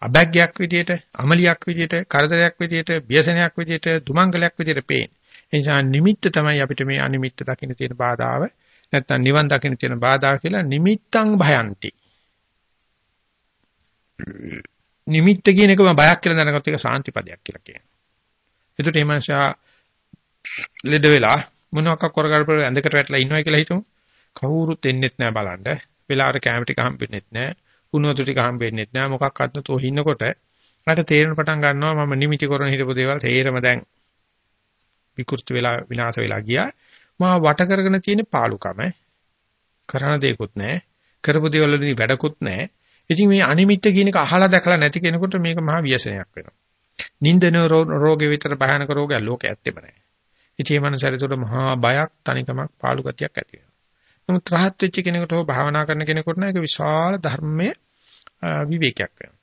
අබැග්යක් විදියට, අමලියක් විදියට, කරදරයක් විදියට, ව්‍යසනයක් විදියට, දුමංගලයක් විදියට පේන්නේ. ඒ නිසා නිමිත්ත තමයි අපිට මේ අනිමිත්ත දකින්න තියෙන බාධාව. නැත්තම් නිවන් දකින්න තියෙන බාධා කියලා නිමිත්තං භයන්ති. නිමිත්ත කියන එකම බයක් කියලා දැනගත්තොත් ඒක සාන්තිපදයක් කියලා කියනවා. එතකොට මේ මනුස්සයා ලෙඩ වෙලා මොනවාක් කරගන්න ඇඳකට වැටලා ඉන්නවා කියලා හිතමු. කවුරුත් එන්නෙත් නෑ බලන්න. වෙලාවට කැම ටික හම්බෙන්නෙත් නෑ. කුණුවතු ටික හම්බෙන්නෙත් නෑ. මොකක්වත් නැතෝ ඉන්නකොට මට තේරෙන පටන් ගන්නවා මම නිමිටි කරන හිටපු දේවල් තේරෙම දැන් විකෘති වෙලා විනාශ වෙලා ගියා. මා වට කරගෙන තියෙන පාලුකම කරන දෙයක්වත් නැහැ. කරපු දේවල් වලින් වැඩකුත් නැහැ. ඉතින් මේ අනිමිත්ත කියන එක අහලා දැකලා නැති කෙනෙකුට මේක මහා ව්‍යසනයක් වෙනවා. නින්දන රෝගේ විතර භයානක රෝගයක් ලෝකේ ඇත්තෙම නැහැ. ඉතින් මේ මනසට මහා බයක් තනිකමක් පාළු ගතියක් ඇති වෙනවා. නමුත් රහත් වෙච්ච කෙනෙකුට හෝ භාවනා කරන කෙනෙකුට නම් ඒක විශාල ධර්මයේ විවේකයක් වෙනවා.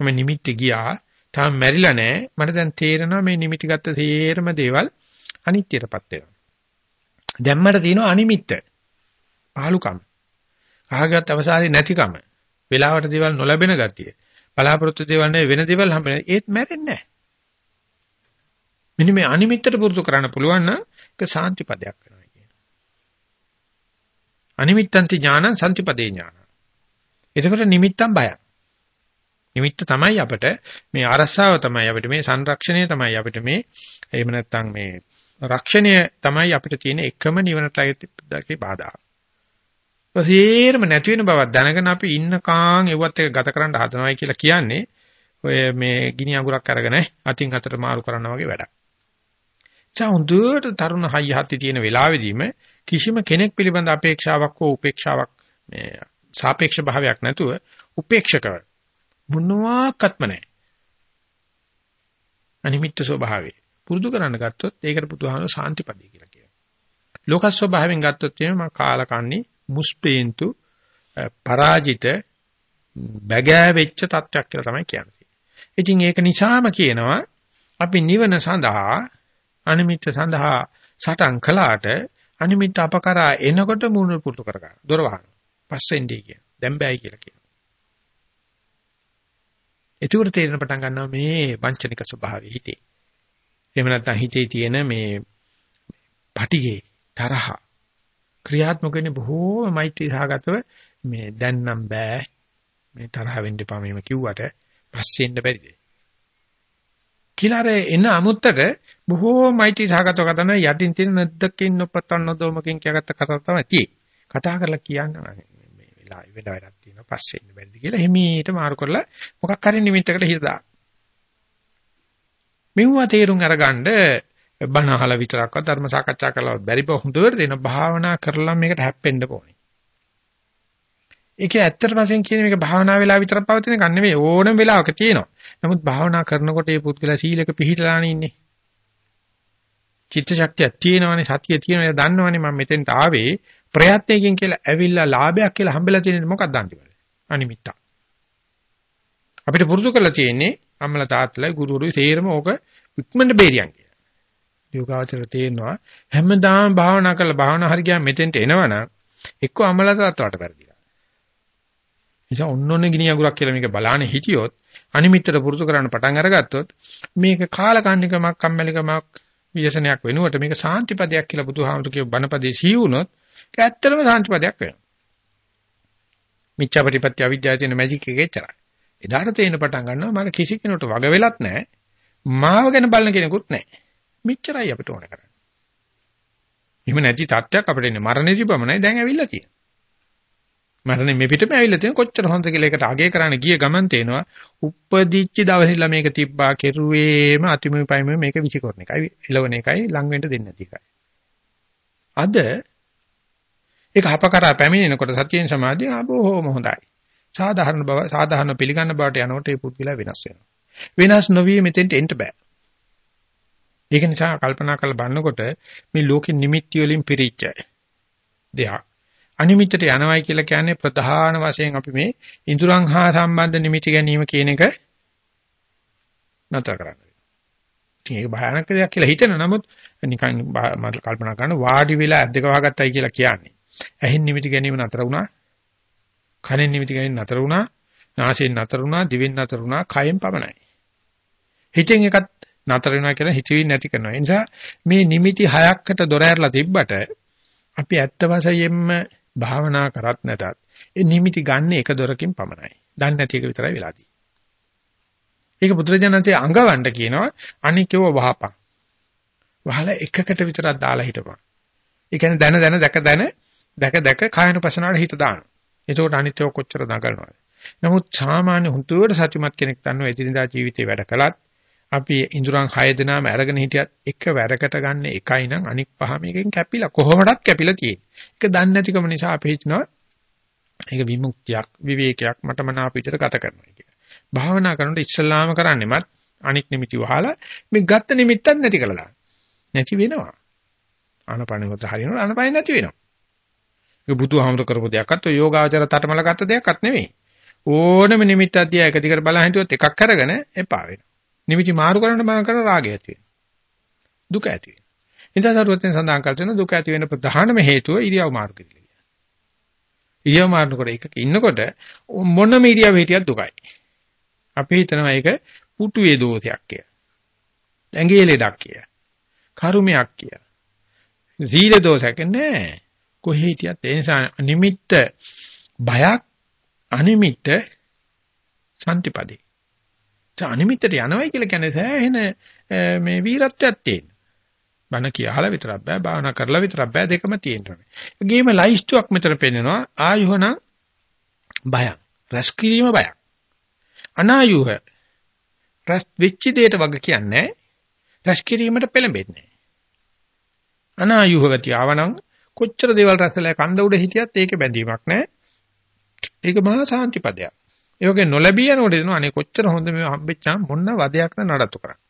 මම නිමිති ගියා තාම මැරිලා නැහැ. මට දැන් තේරෙනවා මේ නිමිති ගත්ත සේරම දේවල් අනිත්‍යයටපත් වෙනවා. දැන් මට තියෙනවා අනිමිත්ත. පාලුකම්. අහගත් අවසාරේ නැතිකම. වෙලාවට දේවල් නොලැබෙන ගතිය. බලාපොරොත්තු දේවල් නෙවෙයි වෙන දේවල් හම්බෙන. ඒත් මැරෙන්නේ නැහැ. මෙන්න මේ අනිමිත්තට පුරුදු කරන්න පුළුවන් නම් ඒක සාන්තිපදයක් වෙනවා කියන. අනිමිත්තන්ති ඥානං සම්තිපදේ ඥානං. එතකොට නිමිත්තන් බයයි. නිමිත්ත තමයි අපිට මේ ආරස්සාව තමයි අපිට මේ සංරක්ෂණය තමයි අපිට මේ එහෙම නැත්නම් මේ රක්ෂණය තමයි අපිට තියෙන එකම නිවනටයි බාධා. පසීරම නැති වෙන බවක් දැනගෙන අපි ඉන්නකාන් එව්වත් එක ගත කරන්න හදනවයි කියලා කියන්නේ ඔය මේ ගිනි අඟුරක් අරගෙන අතින් අතට මාරු කරනවා වගේ වැඩක්. ඒ හොඳට තරුණ හයිය හත්ති තියෙන වෙලාවෙදීම කිසිම කෙනෙක් පිළිබඳ අපේක්ෂාවක් හෝ උපේක්ෂාවක් මේ සාපේක්ෂ භාවයක් නැතුව උපේක්ෂකව මොනවාක්වත්ම නැහැ. අනිමිත්ත ස්වභාවය. පුරුදු කරන්න ගත්තොත් ඒකට පුදුහාම සාන්තිපදී කියලා කියනවා. ලෝක ස්වභාවයෙන් ගත්තොත් එimhe මා කාලකන්ණි මුස්පේන්තු පරාජිත බැගෑ වෙච්ච තත්ත්වයක් කියලා තමයි කියන්නේ. ඉතින් ඒක නිසාම කියනවා අපි නිවන සඳහා අනිමිත්ත සඳහා සටන් කළාට අනිමිත්ත අපකරා එනකොට මුණු පුරුදු කරගන්න. දොර වහන. පස්සෙන්දී කියන. දැන් බෑයි කියලා කියන. එතකොට තේරෙන පටන් ගන්නවා මේ වංචනික ස්වභාවය හිතේ. එහෙම නැත්නම් හිතේ තියෙන මේ පටිගේ තරහ ක්‍රියාත්මක වෙන්නේ බොහෝම මෛත්‍රී සහගතව මේ දැන් නම් බෑ. මේ තරහ වෙන්න එපා මේව කිව්වට පස්සේ එන්න බැරිද? කියලා එන අමුත්තට බොහෝ මෛත්‍රී සහගතව කතන යටින් තියෙන නැද්දකින් නොපතන් නොදොමකින් කියගත්ත කතාව තමයි තියෙන්නේ. කතා කරලා කියන්නේ වෙලා වෙන වැඩක් තියෙනවා. පස්සේ ඉන්න බැරිද කියලා හිමීට මාරු කරලා මොකක් හරි නිමිත්තකට හිත දාන්න. මෙවුවා තේරුම් අරගන්න බණ අහලා විතරක්වත් ධර්ම සාකච්ඡා කරලවත් බැරි බව හොඳට දෙන භාවනා කරලා මේකට හැප්පෙන්න ඕනේ. ඒකේ ඇත්තට වශයෙන් කියන මේක භාවනා වෙලා විතරක් පවතින එක නෙවෙයි ඕනම වෙලාවක තියෙනවා. නමුත් භාවනා කරනකොට මේ පුද්ගලයා සීලක පිළිහිලානේ ඉන්නේ. චිත්ත ශක්තිය තියෙනවනේ සතිය තියෙනවනේ දන්නවනේ මම මෙතෙන්ට ආවේ ප්‍රයත්නයකින් කියලා ඇවිල්ලා ලාභයක් කියලා හම්බෙලා තියෙන්නේ මොකක්ද අන්තිමට? අනිමිත්ත. අපිට පුරුදු කරලා තියෙන්නේ අම්මලා තාත්තලා ගුරුවරුයි තේරම ඕක ඉක්මනට බේරියන් කියලා. යෝගාචර තේරෙනවා හැමදාම භාවනා කරලා භාවනා හරි ගියා මෙතෙන්ට එනවනම් එක්ක අම්මලා තාත්තලාට වැරදිලා. නිසා ඔන්න ඔන්න ගිනි අඟුරක් කියලා මේක බලානේ හිටියොත් අනිමිත්තට පුරුදු කරන්න පටන් අරගත්තොත් මේක කාලකන්නිකමක් කම්මැලිකමක් විශේෂණයක් වෙනුවට මේක සාන්තිපදයක් කියලා බුදුහාමුදුරුවෝ කියව බණපදේ සී වුණොත් ඒක ඇත්තටම සාන්තිපදයක් වෙනවා. මිච්ඡාපටිපත්‍ය අවිද්‍යාව තියෙන මැජික් එකේ එච්චරයි. එදාට තේින පටන් ගන්නවා මට කිසි කෙනෙකුට වග වෙලත් නැහැ. මාව ගැන බලන කෙනෙකුත් නැහැ. මෙච්චරයි අපිට ඕන කරන්නේ. එහෙම නැති තත්ත්වයක් අපිට ඉන්නේ මරණයේදී පමණයි දැන් ඇවිල්ලා තියෙන්නේ. මරණය මේ පිටම ඇවිල්ලා තියෙන කොච්චර හොඳ කියලා ඒකට අගය කරන්න ගිය ගමන් තේනවා උපදිච්ච දවසේලා මේක තිබ්බා කෙරුවේම අතිමුයි පයිමුයි මේක විසිකරන එකයි එළවන එකයි ලඟ වෙන්න දෙන්නේ නැති එකයි. අද ඒක අපකරා පැමිණෙනකොට සත්‍යයෙන් සමාධිය ආබෝහොම හොඳයි. සාධාරණ බව සාධාරණ පිළිගන්න බවට යනකොට ඒ පුද්ගලයා වෙනස් වෙනවා. වෙනස් නොවි මෙතෙන්ට එන්න බෑ. ඒක නිසා කල්පනා කරලා බලනකොට මේ ලෝකෙ නිමිති වලින් පිරිච්ච දෙයක්. අනිමිත්තට යනවයි කියලා කියන්නේ ප්‍රධාන වශයෙන් අපි මේ ඉඳුරන් හා සම්බන්ධ නිමිති ගැනීම කියන එක නතර කරන්න. ඉතින් ඒක භයානක දෙයක් කියලා හිතන නමුත් නිකන් මම කල්පනා කරන වාඩි වෙලා ඇද්දක වහගත්තයි කියලා කියන්නේ. ඇහෙන් නිමිති ගැනීම නතර වුණා. කනෙන් නිමිති ගැනීම නතර වුණා. නාසයෙන් නතර වුණා. දිවෙන් නතර වුණා. කයෙන් පමණයි. හිතෙන් එකත් නතර වෙනවා කියලා හිතවිලි නැති කරනවා. ඒ නිසා මේ නිමිති හයක්කට දොර ඇරලා තිබ්බට අපි ඇත්ත වශයෙන්ම භාවනා කරත් නැතත් ඒ නිමිති ගන්න එක දොරකින් පමණයි. දන්නේ නැති එක විතරයි වෙලා තියෙන්නේ. ඒක බුදුරජාණන්සේ අඟවන්න කියනවා අනිකව වහපන්. වහලා එකකට විතරක් දාලා හිටපන්. ඒ කියන්නේ දැන දැන දැක දැන දැක දැක කායනුපසනාවට හිත දානවා. එතකොට අනිත්‍යව කොච්චර දඟලනවද? නමුත් සාමාන්‍ය හුතුවට සත්‍යමත් කෙනෙක් දන්නවා එදිනදා ජීවිතේ වැඩ කළත් අපි ඉඳුරන් 6 දෙනාම අරගෙන හිටියත් එක වැරකට ගන්න එකයි නම් අනික් පහ මේකෙන් කැපිලා කොහොමඩත් කැපිලා තියෙන්නේ. ඒක දන්නේ නැතිකම නිසා අපි හිතනවා ඒක විමුක්තියක් විවේකයක් මට මන අපිට ගත කරනවා කියලා. භාවනා කරනකොට ඉස්සල්ලාම කරන්නේමත් අනික් නිමිති වහලා මේ ගත්ත නිමිත්තක් නැති කළා. නැති වෙනවා. ආනපනෙකට හරියනවා ආනපනෙ නැති වෙනවා. ඒ බුදුහාමුදුර කරපු දෙයක්වත් ඔය යෝගාචර තටමල ගත්ත දෙයක්වත් නෙවෙයි. ඕනම නිමිත්තක් දිහා එක දිගට බලන් හිටියොත් එකක් අරගෙන එපා වෙනවා. නිමිති මාරු කරනකොට මම කරන රාගය ඇති වෙනවා. දුක ඇති වෙනවා. ඉතින් දරුවෙන් සඳහන් කර තියෙන දුක ඇති වෙන ප්‍රධානම හේතුව ඉරියව් මාරු කිරීම. ඉරියව් මාරනකොට එකක ඉන්නකොට මොනම ඉරියව් හිටියත් දුකයි. අපි හිතනවා ඒක පුටුවේ දෝෂයක් කියලා. ඇඟේ ලෙඩක් කියලා. කර්මයක් කියලා. සීල දෝෂයක් නෑ. කොහේ හිටියත් ඒ නිසා නිමිත්ත බයක් අනිමිත්ත සම්තිපදේ. අනිමිත්තට යනවයි කියලා කියන්නේ සෑහෙන මේ වීරත්වයක් තියෙන. බණ කියහලා විතරක් බෑ භාවනා කරලා විතරක් බෑ දෙකම තියෙනවා. ගේම ලයිස්ට්ුවක් මෙතන පෙන්නනවා ආයුහන බයක්. රැස් කිරීම බයක්. අනායුහ රැස් වෙච්ච දෙයට වග කියන්නේ රැස් කිරීමට පෙළඹෙන්නේ. අනායුහ ගතිය ආවනම් කොච්චර දේවල් රැස්ලා කන්ද උඩ හිටියත් ඒකේ බැඳීමක් නැහැ. ඒක මහා සාන්තිපදයක්. ඒ වගේ නොලැබී යනකොට දෙනවා අනේ කොච්චර හොඳ මේ හම්බෙච්චාම මොන වදයක්ද නඩත්තු කරන්නේ.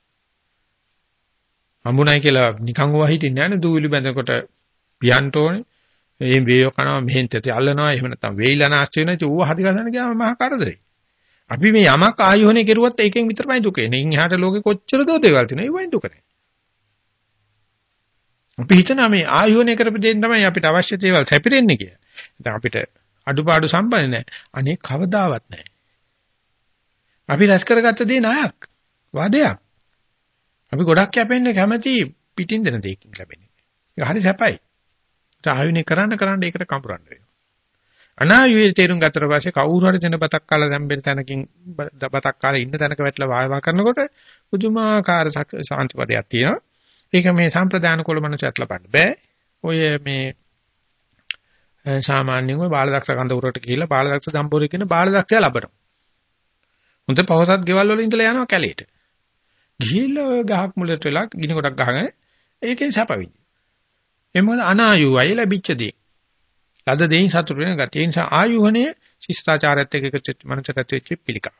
හම්බුනායි කියලා නිකන් ඕවා හිටින්නේ නැහැ නේ දූවිලි බැඳනකොට පියන්ට ඕනේ. මේ වේය කනවා මෙහෙන් තෙත අල්ලනවා එහෙම නැත්නම් වේයිලා නැස්ති වෙනවා. ඒක ඌව හරි ගසන්න ගියාම මහා කරදරේ. අපි මේ යමක් ආයෝහණය කෙරුවත් ඒකෙන් විතරමයි දුක එන්නේ. ඉන් එහාට ලෝකේ කොච්චර දෝ දේවල් තියෙනවා ඒවයින් දුක නැහැ. අපි හිතනවා මේ ආයෝහණය කරපු දෙයින් තමයි අපිට අවශ්‍ය දේවල් සැපිරෙන්නේ කියලා. දැන් අපිට අඩුපාඩු සම්බන්ධ නැහැ. අනේ කවදාවත් නැහැ. අපි රැස් කරගත්ත දේ නායක්. වාදයක්. අපි ගොඩක් යැපෙන්නේ කැමැති පිටින් දෙන දෙයකින් ලැබෙන්නේ. ඒක හරි සැපයි. ආයෝහණය කරන්න කරන්න ඒකට කම්පරන්න වෙනවා. අනායුවේ තේරුම් ගත්තට පස්සේ කවුරු හරි දෙන බතක් කාලා දැම්බෙන තැනකින් බතක් කාලා ඉන්න තැනක වැටලා වායවා කරනකොට පුදුමාකාර සාන්තිපදයක් තියෙනවා. ඒක මේ සම්ප්‍රදාන කුලමනසට ලබන්න බෑ. ඔය මේ සාමාන්‍යයෙන් ඔය බාලදක්ෂ කඳවුරට ගිහිල්ලා බාලදක්ෂ දම්පෝරේ කියන බාලදක්ෂයා ලබනවා. හොඳ පවසත් ගෙවල් වල ඉඳලා යනවා කැලේට. ගිහිල්ලා ඔය ගහක් මුලට වෙලා ගිනි කොටක් ගහගෙන ඒකෙන් සැපවිදි. ඒ මොකද අනායුවයි ලැබිච්ච දේ. ලද දෙයින් සතුටු වෙන ගතිය. ඒ නිසා ආයුහණය ශිෂ්ටාචාරයත් එක්ක එකතු මනසට වෙච්ච පිළිකා.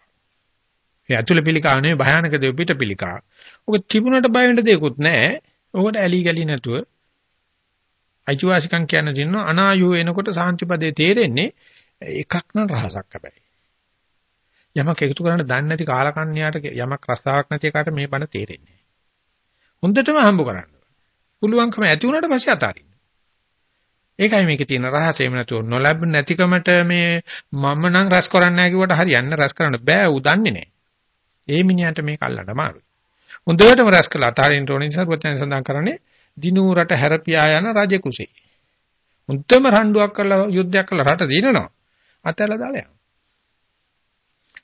ඒ ඇතුළේ පිළිකා නෙවෙයි භයානක දේ පිට පිළිකා. ඔක තිබුණට බය වෙන්න දෙයක්වත් නැහැ. ඔකට ඇලි ගලි නැතුව අයිතිවාසිකම් කියන දින අනායුව එනකොට සාන්තිපදේ තේරෙන්නේ එකක් නම් රහසක් හැබැයි. යමක් එකතු කරන්න දන්නේ නැති කාලකන්ණියාට යමක් රසාවක් නැති එකට මේ බණ තේරෙන්නේ නැහැ. හොඳටම හම්බ කරන්න. පුළුවන්කම ඇති වුණාට පස්සේ අතාරින්න. ඒකයි මේකේ තියෙන රහස. එහෙම නැතුව නොලැබ නැතිකමට මේ මම නම් රැස් කරන්නේ නැහැ කිව්වට හරියන්නේ රැස් කරන්න බෑ. ඌ දන්නේ නැහැ. ඒ මිනිහට මේක අල්ලන්න අමාරුයි. හොඳටම රැස් කළා අතාරින්න ඕන නිසා පුතෙන් සඳහන් කරන්නේ දිනූරට හැරපියා යන රජ කුසේ. මුත්තම රණ්ඩුවක් කරලා යුද්ධයක් කරලා රට දිනනවා. අතැල්ලා දාලා යනවා.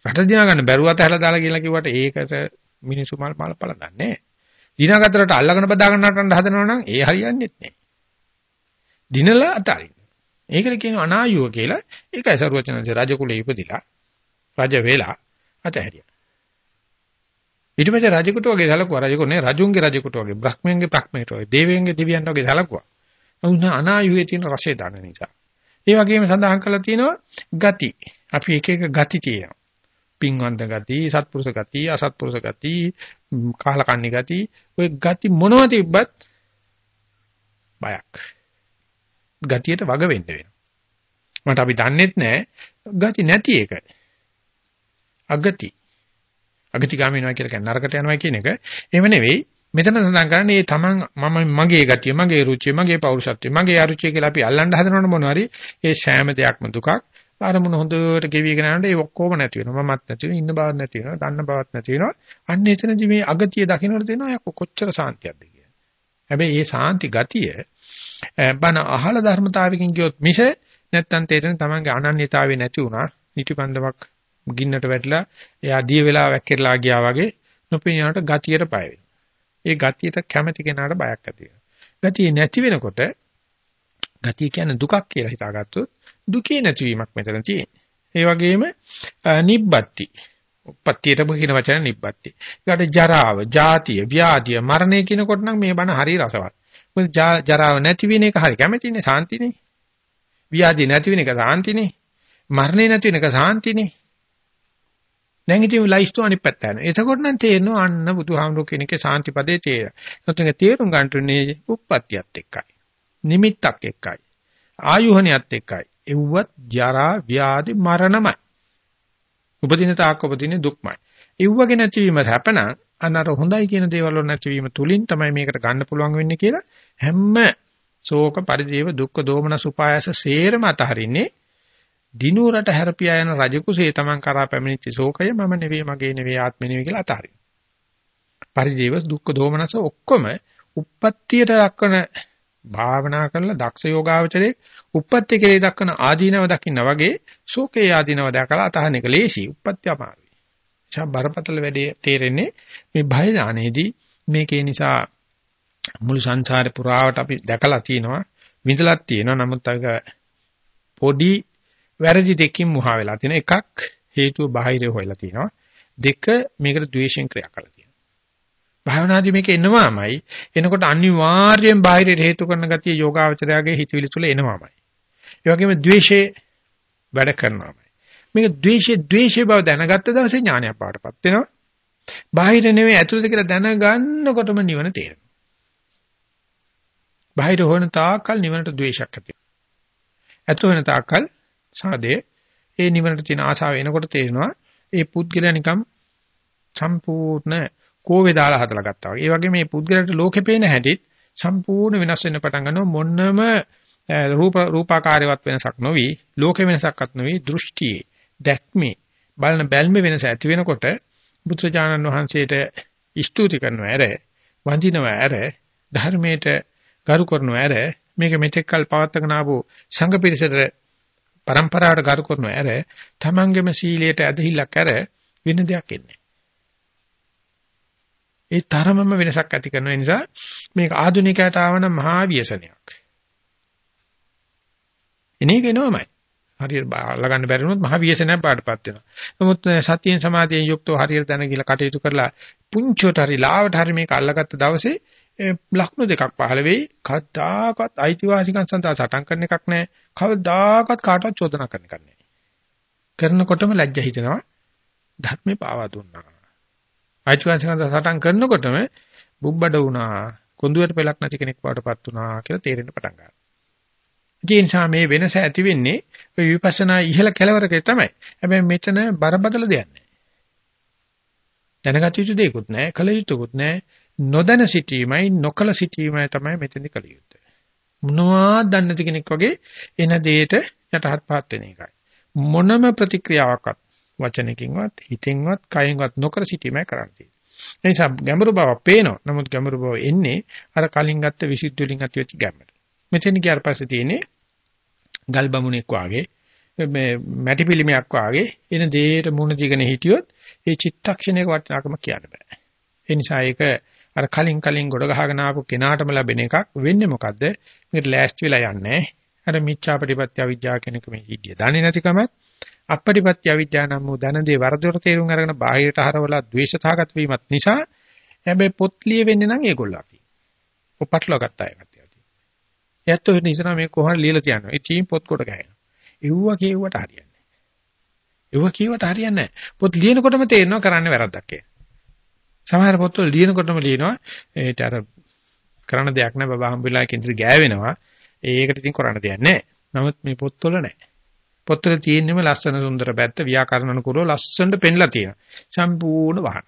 රට දිනා ගන්න බැරුව අතහැලා දාලා කියලා කිව්වට ඒකට මිනිසු මල් මල් පලඳන්නේ. දිනාගතරට අල්ලගෙන බදා ගන්නට හදනවා නම් ඒ හරියන්නේ නැහැ. දිනලා අතාරින්න. ඒකට කියනවා අනායුව කියලා. ඒකයි සරුවචනන්සේ රජ කුලේ ඉපදිලා රජ වෙලා අතහැරියා. ඊට පස්සේ රජෙකුට වගේ සැලකුවා රජෙකු නේ රජුන්ගේ රජෙකුට වගේ බ්‍රහ්මයන්ගේ බ්‍රහ්මයට වගේ දේවයන්ගේ දෙවියන්ට වගේ සැලකුවා. උන් අනායුවේ තියෙන රසය දන්න නිසා. ඒ වගේම සඳහන් කරලා තියෙනවා ගති. අපි එක එක ගති තියෙනවා. පින්වන්ත ගති, සත්පුරුෂ ගති, අසත්පුරුෂ ගති, කාලකන්ණි ගති. ඔය ගති මොනවද තිබ්බත් බයක්. ගතියට වග වෙන්න වෙනවා. මට අපි දන්නෙත් නෑ ගති නැති එක. අගති. අගතිගාමී වෙනවා කියලා කියන්නේ නරකට යනවා කියන එක. එහෙම නෙවෙයි. මෙතන සඳහන් කරන්නේ මේ තමන් මම මගේ ගතිය, මගේ රුචිය, මගේ පෞරුෂත්වය, මගේ අරුචිය කියලා අපි අල්ලන්න හදනවනේ මොනවාරි ඒ සෑම දෙයක්ම දුකක්. අරමුණ හොඳට ගෙවිගෙන යනකොට ඒ ඔක්කොම නැති වෙනවා. මමත් නැති වෙනවා, ඉන්න බවක් නැති වෙනවා, දන්න බවක් නැති වෙනවා. අන්න එතනදී මේ අගතිය දකින්නට දෙනවා කොච්චර සාන්තියක්ද කියලා. හැබැයි මේ සාන්ති ගතිය බන අහල ධර්මතාවකින් ගියොත් මිස නැත්තම් තේරෙන තමන්ගේ අනන්‍යතාවය නැති වුණා. නිතිපන්දමක් ගින්නට වැටිලා එයා දිය වෙලා වැක්කිරලා ගියා වගේ නොපෙනියනට ගතියට බය වෙනවා. ඒ ගතියට කැමැති කෙනාට බයක් ඇති වෙනවා. ගතිය නැති වෙනකොට ගතිය කියන්නේ දුකක් කියලා හිතාගත්තොත් දුකේ නැතිවීමක් මෙතන තියෙන්නේ. ඒ වගේම නිබ්බත්ති. උප්පත්තියට කියන වචන නිබ්බත්ති. ඊට ජරාව, ජාතිය, ව්‍යාධිය, මරණය කියනකොට නම් මේ බණ හරි රසවත්. මොකද ජරාව නැති වෙන එක හරි කැමැතිනේ, සාන්තිනේ. ව්‍යාධිය නැති වෙන එක සාන්තිනේ. මරණය නැති වෙන එක සාන්තිනේ. දැන් ඉතින් ලයිස්තු අනිත් පැත්ත යනවා. එතකොට නම් තේරෙනවා අන්න බුදුහාමුදුරු කෙනෙක්ගේ සාන්තිපදේ තේර. නැත්නම් තේරුම් ගන්නටුනේ උප්පත්තියත් එක්කයි. නිමිත්තක් එක්කයි. ආයුහණියත් එක්කයි. එව්වත් ජරා ව්‍යාධි මරණමයි. උපදින තාක් උපදින දුක්මයි. එව්වගේ නැතිවීම හැපන අනර හොඳයි කියන දේවල් වල නැතිවීම තුලින් තමයි මේකට ගන්න පුළුවන් වෙන්නේ කියලා හැම ශෝක පරිදේව දුක්ඛ දෝමන සුපායස සේරම අතහරින්නේ දිනුවරට හැරපියා යන රජකුසේ Taman කරා පැමිණිච්ච ශෝකය මම නෙවෙයි මගේ නෙවෙයි ආත්මෙ නෙවෙයි කියලා අතාරිනවා. පරිදේව දුක්ඛ දෝමනස ඔක්කොම උප්පත්තියට දක්වන භාවනා කරලා දක්ෂ යෝගාවචරයේ උප්පත්ති කෙරේ දක්වන ආදීනව දකින්න වගේ ශෝකේ ආදීනව දැකලා අතහන එක ලේසි උප්පත්ති අමාරුයි. එචා බරපතල වැඩේ තේරෙන්නේ මේ භය ඥානයේදී මේකේ නිසා මුළු සංසාරේ පුරාවට අපි දැකලා තියෙනවා විඳලා තියෙනවා නමුත් අග පොඩි වැරදි දෙකකින් මුහා වෙලා තියෙනවා එකක් හේතුව බාහිරේ හොයලා තියෙනවා. දෙක මේකට ද්වේෂයෙන් ක්‍රියා කරලා තියෙනවා. භාවනාදී මේක එනවාමයි. එනකොට අනිවාර්යෙන් බාහිරේ හේතු කරන ගතිය යෝගාවචරයාගේ හිතවිලි තුල එනවාමයි. ඒ වගේම ද්වේෂේ වැඩ කරනවාමයි. මේක ද්වේෂේ ද්වේෂේ බව දැනගත්ත දවසේ ඥානයක් පාටපත් වෙනවා. බාහිර නෙවෙයි ඇතුළත කියලා දැනගන්නකොටම නිවන තේරෙනවා. බාහිර හොයන තාක්කල් නිවනට ද්වේෂයක් ඇති වෙනවා. ඇතුළ වෙන තාක්කල් සාදේ. ඒ නිවනට තියෙන ආසාව එනකොට තේරෙනවා ඒ පුද්ගලයා නිකම් සම්පූර්ණ කෝවේ දාලා හදලා ගත්තා වගේ. ඒ වගේ මේ පුද්ගලයාට ලෝකෙ පේන හැටිත් සම්පූර්ණ වෙනස් වෙන්න පටන් ගන්නවා. මොන්නම රූප රූපාකාරයවත් වෙනසක් නොවි ලෝකෙ වෙනසක්වත් නොවි දෘෂ්ටියේ දැක්මේ බලන බැල්මේ වෙනස ඇති වෙනකොට බුදුරජාණන් වහන්සේට ස්තුති කරනවා ඇර වඳිනවා ඇර ධර්මයට ගරු කරනවා ඇර. මේක මෙතෙක් කල් පවත්වාගෙන ආපු සංඝ පිරිසට પરම්පරාවට ගරු කරනව ඇර තමන්ගේම සීලයට ඇදහිල්ලක් ඇර වෙන දෙයක් එන්නේ. ඒ තරමම වෙනසක් ඇති කරන නිසා මේක ආධුනිකයට ආවන මහා ව්‍යසනයක්. එනේක එනවමයි. හරියට අල්ලගන්න බැරි වුණොත් මහ ව්‍යසනයක් පාඩපත් වෙනවා. නමුත් සතියෙන් සමාධියෙන් යුක්තව හරියට දැන කියලා කටයුතු කරලා පුංචොට හරි ලාවට හරි මේක අල්ලගත්ත දවසේ ලක්ෂණ දෙකක් පහළ වෙයි. කවදාකවත් අයිතිවාසිකම් සඳහා සටන් කරන එකක් නැහැ. කවදාකවත් කාටවත් චෝදනා කරන එකක් නැහැ. කරනකොටම ලැජ්ජ හිතෙනවා. ධර්මේ පාවා දුන්නා. අයිතිවාසිකම් සටන් කරනකොටම බුබ්බඩ වුණා. කොඳුයට පෙලක් නැති කෙනෙක් වඩපත් වුණා කියලා තේරෙන්න පටන් ගන්නවා. ඒ නිසා මේ වෙනස ඇති වෙන්නේ ඔය විපස්සනා ඉහළ කෙලවරකේ තමයි. හැබැයි මෙතන බරපතල දෙයක් නැහැ. දැනගත යුතු දෙයක්වත් නැහැ, කල යුතුකුත් නැහැ. නොදැන සිටීමයි නොකල සිටීමයි තමයි මෙතනදි කළ යුත්තේ. මොනවද දන්නේ නැති කෙනෙක් වගේ එන දෙයට යටහත් පහත් වෙන එකයි. මොනම ප්‍රතික්‍රියාවක්වත් වචනකින්වත් හිතෙන්වත් කයෙන්වත් නොකර සිටීමයි කරන්නේ. ඒ නිසා ගැඹුරු බව පේනවා. නමුත් ගැඹුරු බව එන්නේ අර කලින් ගත්ත විසුද්ධි වලින් ඇතිවෙච්ච ගැඹුර. මෙතන ගියාට පස්සේ තියෙන්නේ ගල් බමුණෙක් වාගේ මේ මැටි පිළිමයක් වාගේ එන දෙයට මුණ දීගෙන හිටියොත් ඒ චිත්තක්ෂණයක වටිනාකම කියන්න බෑ. ඒ නිසා ඒක අර කලින් කලින් ගොඩ ගහගෙන ආපු කෙනාටම ලැබෙන එකක් වෙන්නේ මොකද්ද? මේකට ලෑස්ති වෙලා යන්නේ. අර මිච්ඡාපටිපත්‍ය අවිජ්ජා කෙනෙක් මේ හිටිය. දන්නේ නැතිකමත් අපපටිපත්‍ය අවිජ්ජා නම් වූ ධන දේ වරදොට තේරුම් අරගෙන බාහිරට හරවලා ද්වේෂතාවගත වීමත් නිසා හැබැයි පොත් ලියෙන්නේ නම් ඒගොල්ලෝ අපි. ඔපට්ලව ගත්තා ඒකට. එයත් ඔය නිසා මේ කොහොමද ලියලා තියන්නේ. ඒ චීම් පොත් කොට ගහනවා. එව්ව කියුවට හරියන්නේ නැහැ. එව්ව කියුවට හරියන්නේ නැහැ. පොත් ලියනකොටම තේරෙනවා කරන්නේ වැරද්දක් කියලා. සමහර පොත්වල ලියනකොටම ලියනවා ඒට අර කරන්න දෙයක් නැහැ බබා හම්බෙලා කේන්ද්‍ර ගෑවෙනවා. ඒකට ඉතින් කරන්න දෙයක් නැහැ. නමුත් මේ පොත්වල නැහැ. පොත්වල තියෙන්නම ලස්සන සුන්දර පැත්ත ව්‍යාකරණ අනුකූලව ලස්සනට පෙන්ලා තියෙනවා. සම්පූර්ණ වහන.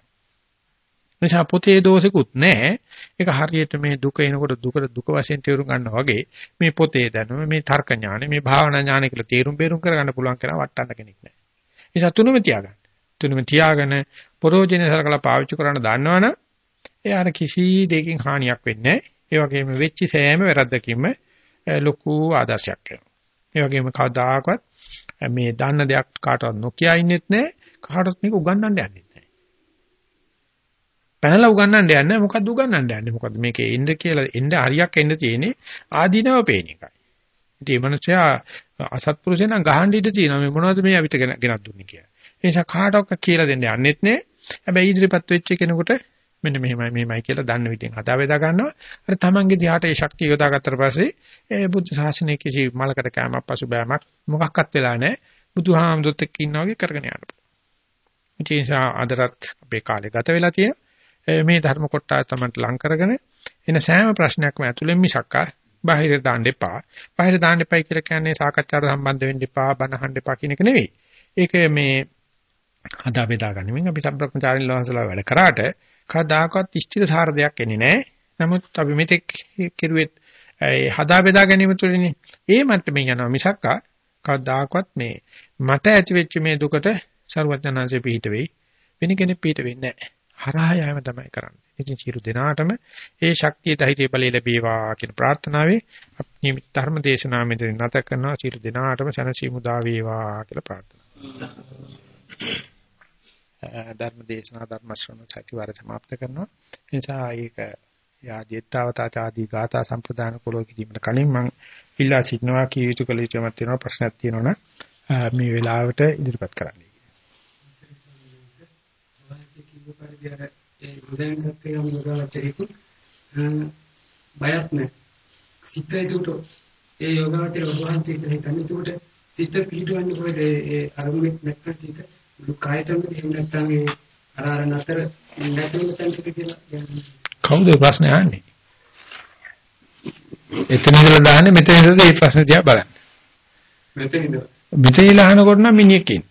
නිසා පොතේ දෝෂෙකුත් නැහැ. ඒක හරියට මේ දුක එනකොට දුකට දුක වශයෙන් තේරුම් ගන්නවා වගේ මේ පොතේ දැනුම මේ තර්ක ඥානෙ මේ භාවනා ඥානෙ කියලා තේරුම් බේරුම් කරගන්න පුළුවන් කෙනා වටන්න කෙනෙක් නැහැ. ඒ නිසා තුනම තියාගන්න. තුනම තියාගෙන ප්‍රෝජනේ සලකලා පාවිච්චි කරන්න දන්නවනම් එයාට කිසි දෙයකින් හානියක් වෙන්නේ නැහැ. ඒ වගේම වෙච්ච සෑම වැරද්දකින්ම ලොකු ආදර්ශයක් වෙනවා. ඒ වගේම කවදාකවත් මේ දන්න දෙයක් කාටවත් නොකිය ඉන්නෙත් නැහැ. කාටවත් මේක උගන්වන්න යන්නෙත් නැහැ. පැනලා උගන්වන්න යන්නේ මොකද්ද උගන්වන්න යන්නේ? මොකද්ද මේකේ එන්න කියලා එන්න හරියක් එන්න තියෙන්නේ ආදීනව පේන එකයි. ඉතින් මේ මනුස්සයා අසත්පුරුෂයන් නම් ගහන්න ඉඩ තියෙනවා මේ මොනවද මේ අපිට ගෙනත් දුන්නේ කියලා. ඒ නිසා කාටවත් කියලා දෙන්න යන්නෙත් නෑ. හැබැයි ඉදිරිපත් වෙච්ච කෙනෙකුට මෙන්න මෙහෙමයි මෙහෙමයි කියලා දන්න විදිහෙන් හදා වේදා ගන්නවා. අර තමන්ගේ දිහාට ඒ ශක්තිය යොදාගත්තට පස්සේ ඒ බුද්ධ ශාසනයේ කිසි මලකට කෑමක් පසුබෑමක් මොකක්වත් වෙලා නැහැ. බුදුහාමුදුරුත් එක්ක ඉන්නා වගේ කරගෙන යන්න පුළුවන්. ඒ නිසා අදටත් අපේ කාලේ ගත වෙලා තියෙන මේ ධර්ම කොටස තමයි ලං කරගෙන එන සෑම ප්‍රශ්නයක්ම ඇතුළෙන් මිසක්කා බාහිර දාන්න එපා. බාහිර දාන්න එපයි කියලා කියන්නේ සාකච්ඡාවට සම්බන්ධ වෙන්න එපා, බණ අහන්න එපා කියන එක නෙවෙයි. ඒක මේ හදා බෙදා ගනිමින් අපි සම්බ්‍රක්‍මචාරින් වහන්සේලා වැඩ කරාට කවදාකවත් ස්ථිර සාර දෙයක් එන්නේ නැහැ. නමුත් අපි මෙතෙක් කෙරුවෙත් හදා බෙදා ගැනීම තුළින් ඒ මට්ටමින් යනවා මිසක් කවදාකවත් මේ මට ඇති වෙච්ච මේ දුකට සරුවඥාන්සේ පිහිට වෙයි. වෙන කෙනෙක් පිහිට වෙන්නේ නැහැ. හරහා යෑම තමයි කරන්නේ. ඉතින් සියලු දෙනාටම ඒ ශක්තිය ධෛර්ය බලය ලැබේවා කියන ප්‍රාර්ථනාවේ අපි ධර්ම දේශනාව මෙතන නැත කරනවා සියලු දෙනාටම සනසීමු දා වේවා කියලා ප්‍රාර්ථනා. ධර්ම දේශනා ධර්ම ශ්‍රවණ සතිවාර સમાપ્ત කරනවා. ඒ නිසා ඒක යා ජේත්තාවතා ආදී ගාථා සම්ප්‍රදාන කුලෝ කිරීමට කලින් මම ඉල්ලා සිටිනවා කී යුතු කළ යුතුමත් තියෙනවා ප්‍රශ්නයක් තියෙනවනම් මේ වෙලාවට ඉදිරිපත් කරන්න. ඒ උදැන් සත්‍යයම යෝගාවචරිකු බයක් නැහැ. සිත ඒකට ඒ යෝගාවචර වහන්සේ කියලා හිතන්නේ ඒකට සිත පිටවන්නේ කොහෙද ඒ අරමුණක් නැත්නම් සිත කායතම දෙහෙම නැත්නම් ඒ අර නතර නැතුව තැනක කියලා කවුද ප්‍රශ්නේ අහන්නේ? එතන ඉඳලා දාන්නේ මෙතන ඉඳලා මේ ප්‍රශ්නේ දිහා බලන්න. මෙතන ඉඳලා. මෙතන ඉඳලා අහනකොට නම් මිනිහෙක් ඉන්නේ.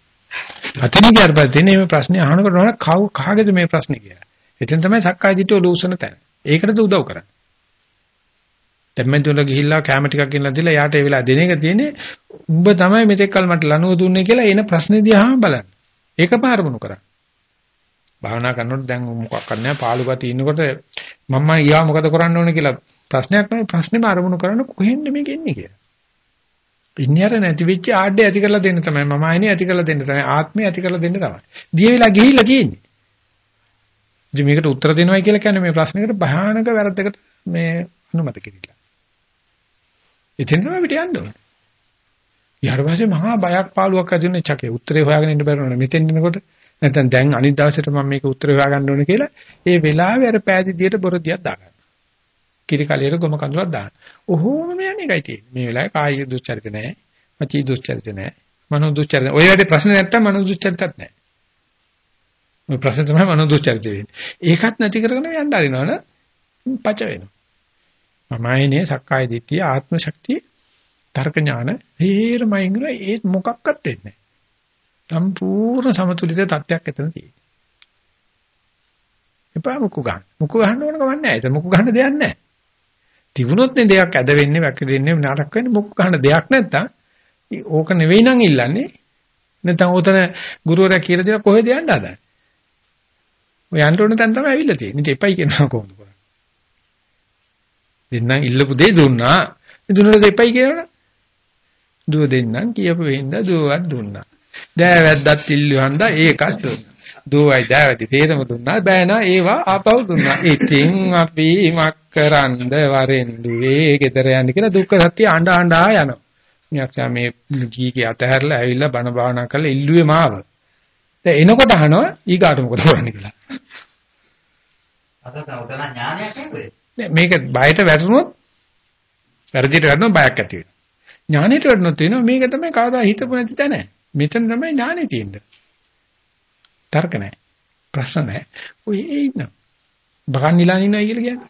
අතන ගියාට පස්සේ මේ ප්‍රශ්නේ අහනකොට නෝන කව කාගේද මේ ප්‍රශ්නේ කියලා. එතෙන් තමයි සක්කාය දිට්ඨිය ලූසන තැන. ඒකටද උදව් කරන්නේ. දැන් මම තුල ගිහිල්ලා කැම ටිකක් ගෙනලා දීලා යාට ඒ වෙලාව දෙන එක තියෙන්නේ උඹ තමයි මෙතෙක් කල මට ලනුව දුන්නේ කියලා එන ප්‍රශ්නේ දිහාම බලන්න. ඒක පාරමුණු කරා. භාවනා කරනකොට දැන් මොකක් කරන්නේ පාළුපති ඉන්නකොට මම ඊවා මොකද කරන්න ඕනේ කියලා ප්‍රශ්නයක් නෙවෙයි ප්‍රශ්නේම අරමුණු කරන්න කොහෙන්ද මේක එන්නේ කියලා. ඉන්නේර නැති වෙච්ච ආඩේ ඇති කරලා දෙන්න තමයි මම ආයනේ ඇති කරලා දෙන්න තමයි ආත්මය ඇති කරලා දෙන්න තමයි. දිය වෙලා ගිහිල්ලා තියෙන්නේ. ඉතින් මේකට උත්තර දෙනවයි කියලා කියන්නේ මේ ප්‍රශ්නයකට භයානක වැරද්දකට මේ අනුමත කිරිලා. ඉතින් තමයි පිට යන්න ඕනේ. ඊට පස්සේ මහා බයක් පාළුවක් ඇති වෙන චකේ උත්තරේ හොයාගෙන ඉන්න බැරුණා මෙතෙන් එනකොට නැත්නම් දැන් අනිත් දවසට මම මේක උත්තරේ හොයාගන්න ඕනේ කියලා ඒ වෙලාවේ අර පෑදීදියට බොරදියක් දාගන්න. කිරි කලියට ගොම කඳුලක් දාන්න. ඔහොම යන්නේ එකයි තියෙන්නේ. මේ වෙලාවේ කායික දුස්චරිත නැහැ. වචී දුස්චරිත නැහැ. මනෝ දුස්චරිත. ඔය වැඩි ප්‍රශ්න නැත්තම් මනෝ දුස්චරිතත් නැහැ. ඔය ප්‍රශ්න තමයි මනෝ දුස්චරිත වෙන්නේ. ඒකත් නැති කරගෙන යන්න හරිනවනේ පච වෙනවා. මමයිනේ සක්කාය දිට්ඨිය ආත්ම ශක්තිය තර්ක ඥාන තේරමයින් ගල ඒ මොකක්වත් වෙන්නේ නැහැ. සම්පූර්ණ සමතුලිත තත්ත්වයක් එතන තියෙනවා. එපා මුකු ගන්න. මුකු ගන්න ඕන කමක් නැහැ. ඒක මුකු ගන්න දෙයක් නැහැ. තිබුණොත් නේ දෙයක් ඇද වෙන්නේ, වැක්කෙන්නේ, නරක වෙන්නේ මුකු ගන්න දෙයක් නැත්තම් ඕක නෙවෙයි නම් ඉල්ලන්නේ. නැත්නම් උතන ගුරුවරයා කියලා දෙනවා කොහෙද යන්න හදන්නේ? ඔය යන්න ඕන තැන තමයි ඇවිල්ලා තියෙන්නේ. ඉතින් එපයි කියනවා කොහොමද කරන්නේ? දෙන්නම් ඉල්ලපු දේ දුන්නා. දුන්නොත් එපයි කියනවනේ. දුව දෙන්නම් කියපු වෙන්ද දුවවත් දුන්නා. දෑවැද්දත් ඉල්ලුවන්දා ඒකත්. දුවයි දෑවැදි තේරම දුන්නා බෑනා ඒවා ආපහු දුන්නා. ඉතින් අපි මක් කරන්ද වරෙන්දුවේ ගෙදර යන්න කියලා දුක්ඛ සත්‍ය අඬ අඬා යනවා. මියක්ෂා මේ ජීගේ අතහැරලා ඇවිල්ලා බණ භාවනා කරලා ඉල්ලුවේ මාව. දැන් එනකොට අහනවා ඊගාට මොකද කරන්නේ කියලා. අද තවතන ඥානයක් නෙවෙයි. මේක බයට වැටුනොත් වැරදිට වැටුනොත් බයක් ඇති වෙනවා. ඥානෙට වැටුනොත් වෙනවා මේක තමයි කවදා හිතපු නැති තැන. මෙතන තමයි ඥානෙ තියෙන්නේ. තර්ක නැහැ. ප්‍රශ්න නැහැ. ඔය ඒ ඉන්න. බකන් නිලා ඉන්නයි කියලා කියන්නේ.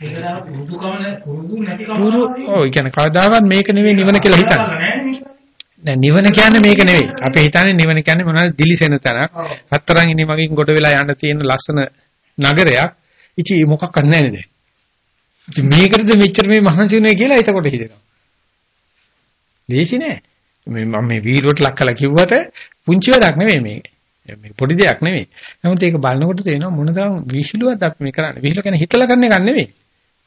ඒක දාන පුරුදු කමන පුරුදු නැති කම. පුරු ඔය කියන්නේ කවදාවත් මේක නෙවෙයි නිවන කියලා හිතන්නේ. නෑ නිවන කියන්නේ මේක නෙවෙයි. අපි හිතන්නේ නිවන කියන්නේ මොනවද දිලිසෙන තැනක්. හතරන් ඉනි මගින් ගොඩ වෙලා යන්න තියෙන ලස්සන නගරයක්. ඉති මොකක්වත් නැහැ නේද? ඉතින් මේකටද මෙච්චර මේ මහන්සි වෙන්නේ කියලා එතකොට හිතෙනවා. ලේසි නෑ. මේ මම මේ වීඩියෝට ලක් කළා කිව්වට පුංචි වැඩක් නෙවෙයි මේක. මේ පොඩි දෙයක් නෙවෙයි. නමුත් ඒක බලනකොට තේරෙනවා මොනතරම් විහිළුවක්ද අපි මේ කරන්නේ. විහිළුව කියන්නේ හිතලා කරන එකක් නෙවෙයි.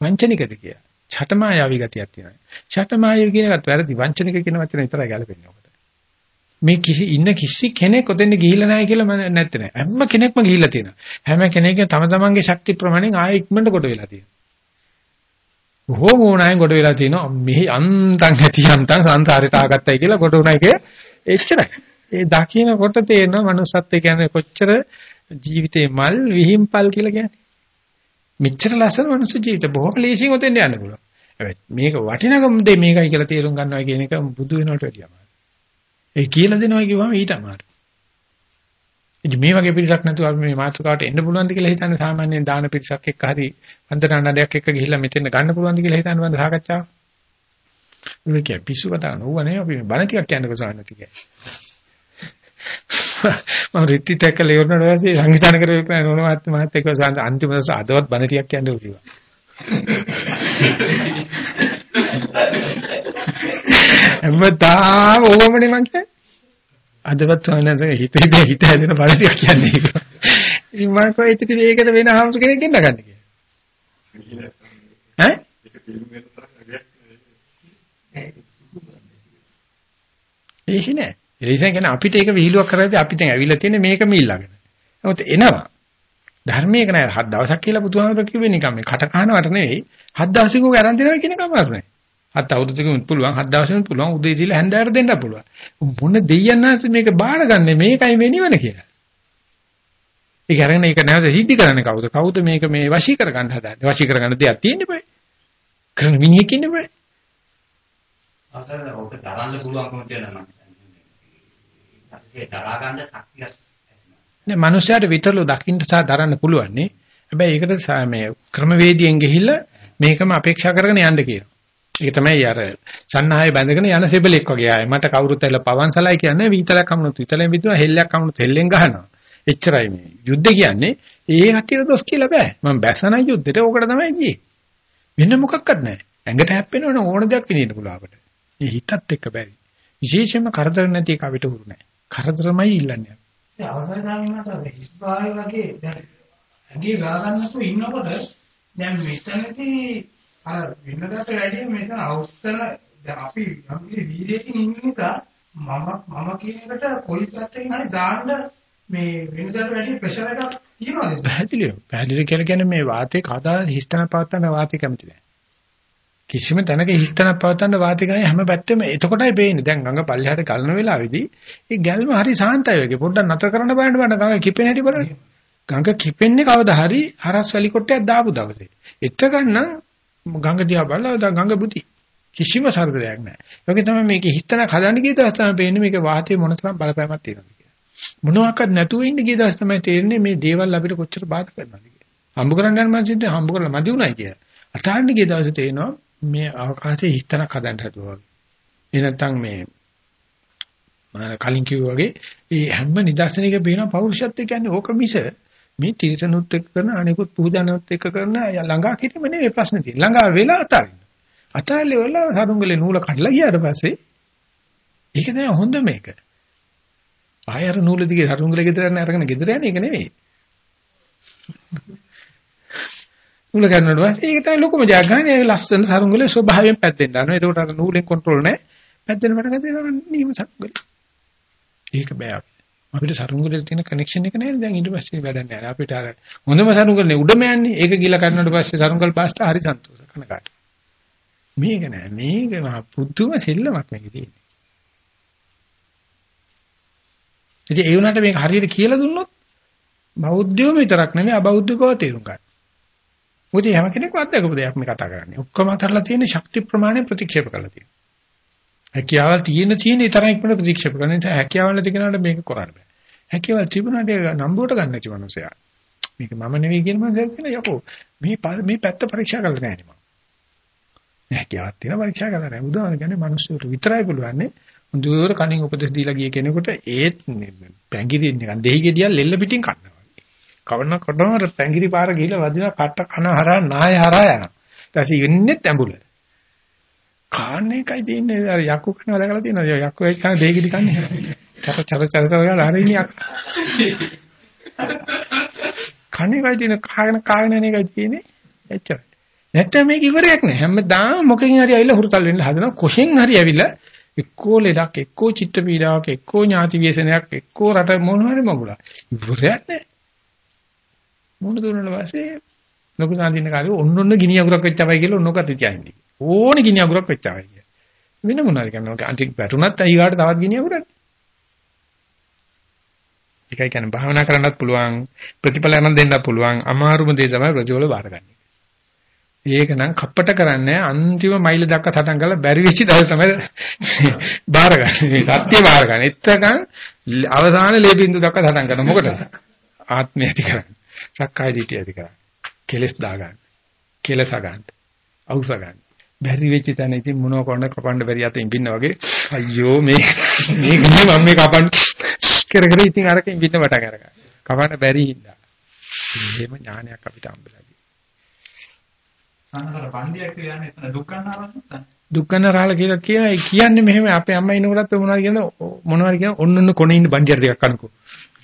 වංචනිකද කියලා. ඡටමායාවී ගතියක් තියෙනවා. ඡටමායාවී කියන එකත් වැරදි. වංචනික කියන වචන විතරයි ගැලපෙන්නේ ඔකට. මේ කිසි ඉන්න කිසි කෙනෙක් ඔතෙන් ගිහිල්ලා නැහැ කියලා මම නැත්තේ නෑ. හැම කෙනෙක්ම ගිහිල්ලා තියෙනවා. හැම කෙනෙක්ගේ තම තමන්ගේ ශක්ති ප්‍රමාණයෙන් ආයෙ ඉක්මනට කොට වෙලා තියෙනවා. බොහෝම ඕනෑන් කොට වෙලා තියෙනවා. මෙහි අන්තං ඇති අන්තං සංසාරයට ආගත්තයි කියලා කොට උනායි කිය එච්චරයි. ඒ දකින්නකොට තේරෙනවා manussත් කියන්නේ කොච්චර ජීවිතේ මල් විහිම්පල් කියලා කියන්නේ. මෙච්චර ලස්සන මනුස්ස ජීවිත බොහොම ලේසියෙන් ඔතෙන් යන්න පුළුවන්. හැබැයි මේක වටිනකම දෙයි මේකයි කියලා තේරුම් ගන්නවා කියන එක බුදු වෙනවට වැඩිය අමාරුයි. ඒ කියලා දෙනවා කිව්වම ඊට අමාරුයි. ඉතින් මේ වගේ පිරිසක් නැතුව අපි මේ මාතෘකාවට එන්න පුළුවන්ද කියලා හිතන්නේ සාමාන්‍යයෙන් දාන පිරිසක් එක්ක හරි අන්තරාණඩයක් එක්ක ගිහිල්ලා මෙතෙන් ගන්න පුළුවන්ද කියලා හිතන්නේ වන්ද සාකච්ඡාව. මේක පිස්සු කතා නෝවනේ අපි බණ ටිකක් කියන්නකෝ සාන්නති කියන්නේ. මම රිට්‍රීට් එක ලෙවරන ඊපස්සේ සංවිධානය කරේ නෝන මාත් මාත් එක්ක අන්තිම දවස් අදවත් බණ ටිකක් කියන්න කිව්වා. හැමදාම ඕවමනේ මං කියන්නේ. අදවත් සෝනස හිත හිත හිත හැදෙන පරිදි කියන්නේ ඒක. ඉතින් මම කොයි ඉතින් මේකට වෙන ආම්ස කෙනෙක් ගෙන්න ගන්න කියලා. ඈ? ඒසි නෑ. එලිසන් කියන්නේ අපිට ඒක විහිළුවක් කරද්දී අපි දැන් ඇවිල්ලා තියෙන්නේ මේක මිල්ලගෙන. නමුත් එනවා. ධර්මයක නෑ හත් දවසක් කියලා බුදුහාමර කිව්වේ නිකන් මේ කට කහනවට නෙවෙයි හත් දවසක උග අරන් දෙනවා කියන කමාරු නෑ. හත් අවුරුද්දකින් පුළුවන් හත් දවසකින් පුළුවන් උදේ දීලා හැන්දෑවට දෙන්න පුළුවන්. මොන දෙයයන් නැස් මේක බාරගන්නේ මේකයි මේ නිවන කියලා. ඒක අරගෙන ඒක නැවත සිද්ධි කරන්නේ කවුද? කවුද මේක මේ වශී කරගන්න හදන්නේ? වශී කරගන්න දෙයක් තියෙන්න බෑ. කරන මිනිහෙක් ඉන්න බෑ. අතර ඔක තරන්න පුළුවන්කම තියෙනවා. ඒ දරා ගන්න ශක්තියක් නෑ මනුස්සයාට විතරලු දකින්න සහ දරන්න පුළුවන් නේ. හැබැයි ඒකට මේ ක්‍රමවේදයෙන් ගිහිල්ලා මේකම අපේක්ෂා කරගෙන යන්න කියනවා. ඒක තමයි අර සන්නාහය බැඳගෙන යන සෙබලෙක් වගේ ආයේ මට කවුරුත් ඇවිල්ලා පවන්සලයි කියන්නේ වීතලක් කමුණුත් විතලෙන් විදුන හෙල්ලයක් කමුණුත් හෙල්ලෙන් ගහනවා. එච්චරයි මේ යුද්ධ කියන්නේ ඒ හතියට දොස් කියලා බෑ. මම බැසන යුද්ධෙට ඕකට තමයි ගියේ. වෙන මොකක්වත් නැහැ. ඇඟට හැප්පෙනවන ඕන දෙයක් විඳින්න පුළුවන් අපිට. මේ හිතත් එක්ක බැරි. විශේෂයෙන්ම කරදර නැති එක අපිට උරු නැහැ. කරදරමයි ඉල්ලන්නේ. ඒ අවසන් සාමිනාට හිස්පාල් වගේ දැන් ඇඟේ ගා ගන්නකො ඉන්නකොට දැන් මෙතනදී අර වෙනකට වැඩිය මෙතන අවස්තන දැන් අපි යම්කිසි වීර්යයකින් ඉන්න නිසා මම මම කියන එකට කොයි පැත්තකින් හරි දාන්න මේ වෙනකට වැඩිය ප්‍රෙෂර් එකක් තියනවාද? පැහැදිලිව. පැහැදිලි කියලා කියන්නේ මේ වාතේ කදා හිස්තන පවත්තන වාතේ කැමති නැහැ කිසිම තැනක හිස්තනක් පවත්තන්න වාතේ ගාය හැම පැත්තෙම එතකොටයි පේන්නේ. දැන් ගඟ පල්ලෙහාට ගලන වෙලාවේදී ඒ ගැල්ම හරි සාන්තයි වගේ. පොඩ්ඩක් නතර කරන්න බලන්න බලන්න ගඟ කිපෙන හැටි බලන්න. ගඟ කිපෙන්නේ කවදා හරි හරස් වැලි කොටයක් දාපු දවසේ. එතකන් ගඟ දිහා බලලා ගඟ බුති කිසිම සරදරයක් නැහැ. ඒකේ තමයි මේකේ හිතන හදන්න ගිය දවස් තමයි පේන්නේ මේක වාතයේ මොන තරම් බලපෑමක් තියෙනවද කියලා. මොනවාක්වත් නැතුව ඉන්න ගිය දවස් තමයි තේරෙන්නේ මේ දේවල් අපිට කොච්චර බාධා කරනවද කියලා. හම්බ කරන්න යන මනසින් හම්බ කරලා මදි උනායි කියලා. අතාරන්න ගිය දවසේ තේරෙනවා මේ අවකාශයේ හිතනක් හදන්න හදුවා වගේ. ඒ නැත්තම් මේ මම කලින් කිව්වා වගේ මේ හැම නිදර්ශනයක පේන පෞරුෂත්වය කියන්නේ ඕක මිස මේ තිරසනුත් එක්ක කරන අනිකුත් පුහුදනොත් එක්ක කරන ළඟා කිරීම නෙවෙයි ප්‍රශ්නේ තියෙන්නේ. ළඟා වෙලා අතාරින්න. අතාරිලි වල සරුංගලේ නූල කඩලා ගියාට පස්සේ ඒක තමයි හොඳ මේක. ආයර නූල දිගේ සරුංගලේ ගෙදර යන අරගෙන ගෙදර යන්නේ ඒක නෙවෙයි. නූල ගන්නකොට පස්සේ ඒක තමයි ලොකුම ජයග්‍රහණය. ඒක ලස්සන සරුංගලේ ස්වභාවයෙන් පැද්දෙන්න යනවා. ඒකට අර නූලෙන් කන්ට්‍රෝල් නැහැ. පැද්දෙන මට ගතියනවා නීම සරුංගලේ. ඒක බෑ අපිට සරුංගලේ තියෙන කනෙක්ෂන් එක නැහැ දැන් ඊට පස්සේ වැඩක් නැහැ. අපිට අර හොඳම සරුංගලනේ උඩම යන්නේ. ඒක ගිල කරනකොට පස්සේ සරුංගල් පාස්ට හරි සන්තෝෂ කනකාට. මේක නෑ මේක මහ පුදුම සෙල්ලමක් මේකේ තියෙන්නේ. ඉතින් ඒ වුණාට මේක හරියට කියලා දුන්නොත් බෞද්ධයෝ විතරක් නෙමෙයි අබෞද්ධකව තේරුම් ගන්න. මොකද හැම කෙනෙක්ම අත්දකපු දෙයක් මේ කතා කරන්නේ. ඔක්කොම කරලා තියෙන්නේ ශක්ති ප්‍රමාණය ප්‍රතික්ෂේප කරලා තියෙනවා. හැකියාවල් තියෙන තියෙන තරම් ඉක්මනට ප්‍රතික්ෂේප කරන නිසා හැකියාවල් නැති කෙනාට මේක කරන්න බෑ. හැකියාවල් තිබුණාට නම්බුවට ගන්න නැති මනුස්සයා. මේක මම නෙවෙයි කියන මනුස්සයා කියන යකෝ මේ මේ පැත්ත පරීක්ෂා කරලා නැහැ නේ මම. හැකියාවක් තියෙන පරීක්ෂා කරලා නැහැ. උදාහරණ කියන්නේ මිනිස්සුන්ට විතරයි පුළුවන් හොඳුර කණින් උපදෙස් දීලා ගිය කෙනෙකුට ඒත් පැංගිරි නිකන් දෙහි ගෙඩියක් ලෙල්ල පිටින් කනවා. කවන්න කොටම පැංගිරි පාර ගිහිල්ලා වදිනා කට කන හරහා නාය හරහා යනවා. ඊට පස්සේ ඉන්නේ ඇඹුල. කාන්නේ එකයි තියෙන්නේ අර යක්කු කනවා දැකලා තියෙනවද? යක්කු ඒ කන දෙහි ගෙඩි කන්නේ. චර චර චර චර ගාලා හරිනේ යක්ක. කන්නේ එකයි තියෙන කාගෙන කාගෙන යන එකයි තියෙන්නේ. එච්චරයි. නැත්නම් මේක ඉවරයක් නෑ. හැමදාම මොකකින් හරි ඇවිල්ලා හුරුතල් වෙන්න හදනවා. කොහෙන් හරි ඇවිල්ලා එක්කෝ ලෙඩක්, එක්කෝ චිත්ත පීඩාවක්, එක්කෝ ඥාති ව්‍යසනයක්, එක්කෝ රට මොන හරි මගුලක්. ඉවරයක් නෑ. මොන දුන්නාට පස්සේ ලොකු සාඳින්න කාලේ ඔන්න ඔන්න ගිනි අගුරක් වෙච්චවයි කියලා ඔන්නක තියන්නේ. ඕනේ ගිනි අගුරක් වෙච්චවයි කියලා. වෙන මොනවාද කියන්නේ? අන්තිම වැටුණත් අයිගාට තවත් ගිනි අගුරක්. ඒකයි කියන්නේ භාවනා කරන්නත් පුළුවන් ප්‍රතිඵල යන දෙන්නත් පුළුවන් අමාරුම දේ තමයි ප්‍රතිඵල බාරගන්නේ. ඒක නම් කප්පට කරන්නේ අන්තිම මයිල දක්වා සටන් කරලා බැරි වෙච්ච දවස් තමයි බාරගන්නේ. මේ සත්‍ය බාරගන්නේ. එතකන් අවසාන ලේබින්දු දක්වා සටන් කරන මොකටද? ආත්මය ඇති කරන්නේ. සක්කාය දිටිය ඇති කරන්නේ. කෙලස් දා ගන්න. කෙලස ගන්න. අවුස ගන්න. බැරි වෙච්ච තැන ඉතින් මොනව කරන්න කපන්න බැරි අතින් ඉන්න වගේ අයියෝ මේ මේ ගිහින් මම මේ කපන්න කර කර ඉතින් අරකින් ඉන්න වට කරගන්න. කපන්න බැරි හින්දා. එහෙම ඥානයක් අපිට හම්බෙලා සන්නතර බණ්ඩියක් කියන්නේ එතන දුක් ගන්නවා නේද? දුක්ගන්න රාල කියලා කියන ඒ කියන්නේ මෙහෙම අපේ අම්මා ඉන්නකොටත් මොනවද කියන මොනවද කියන ඔන්න ඔන්න කොනේ ඉන්න බණ්ඩියර ටිකක් කනකෝ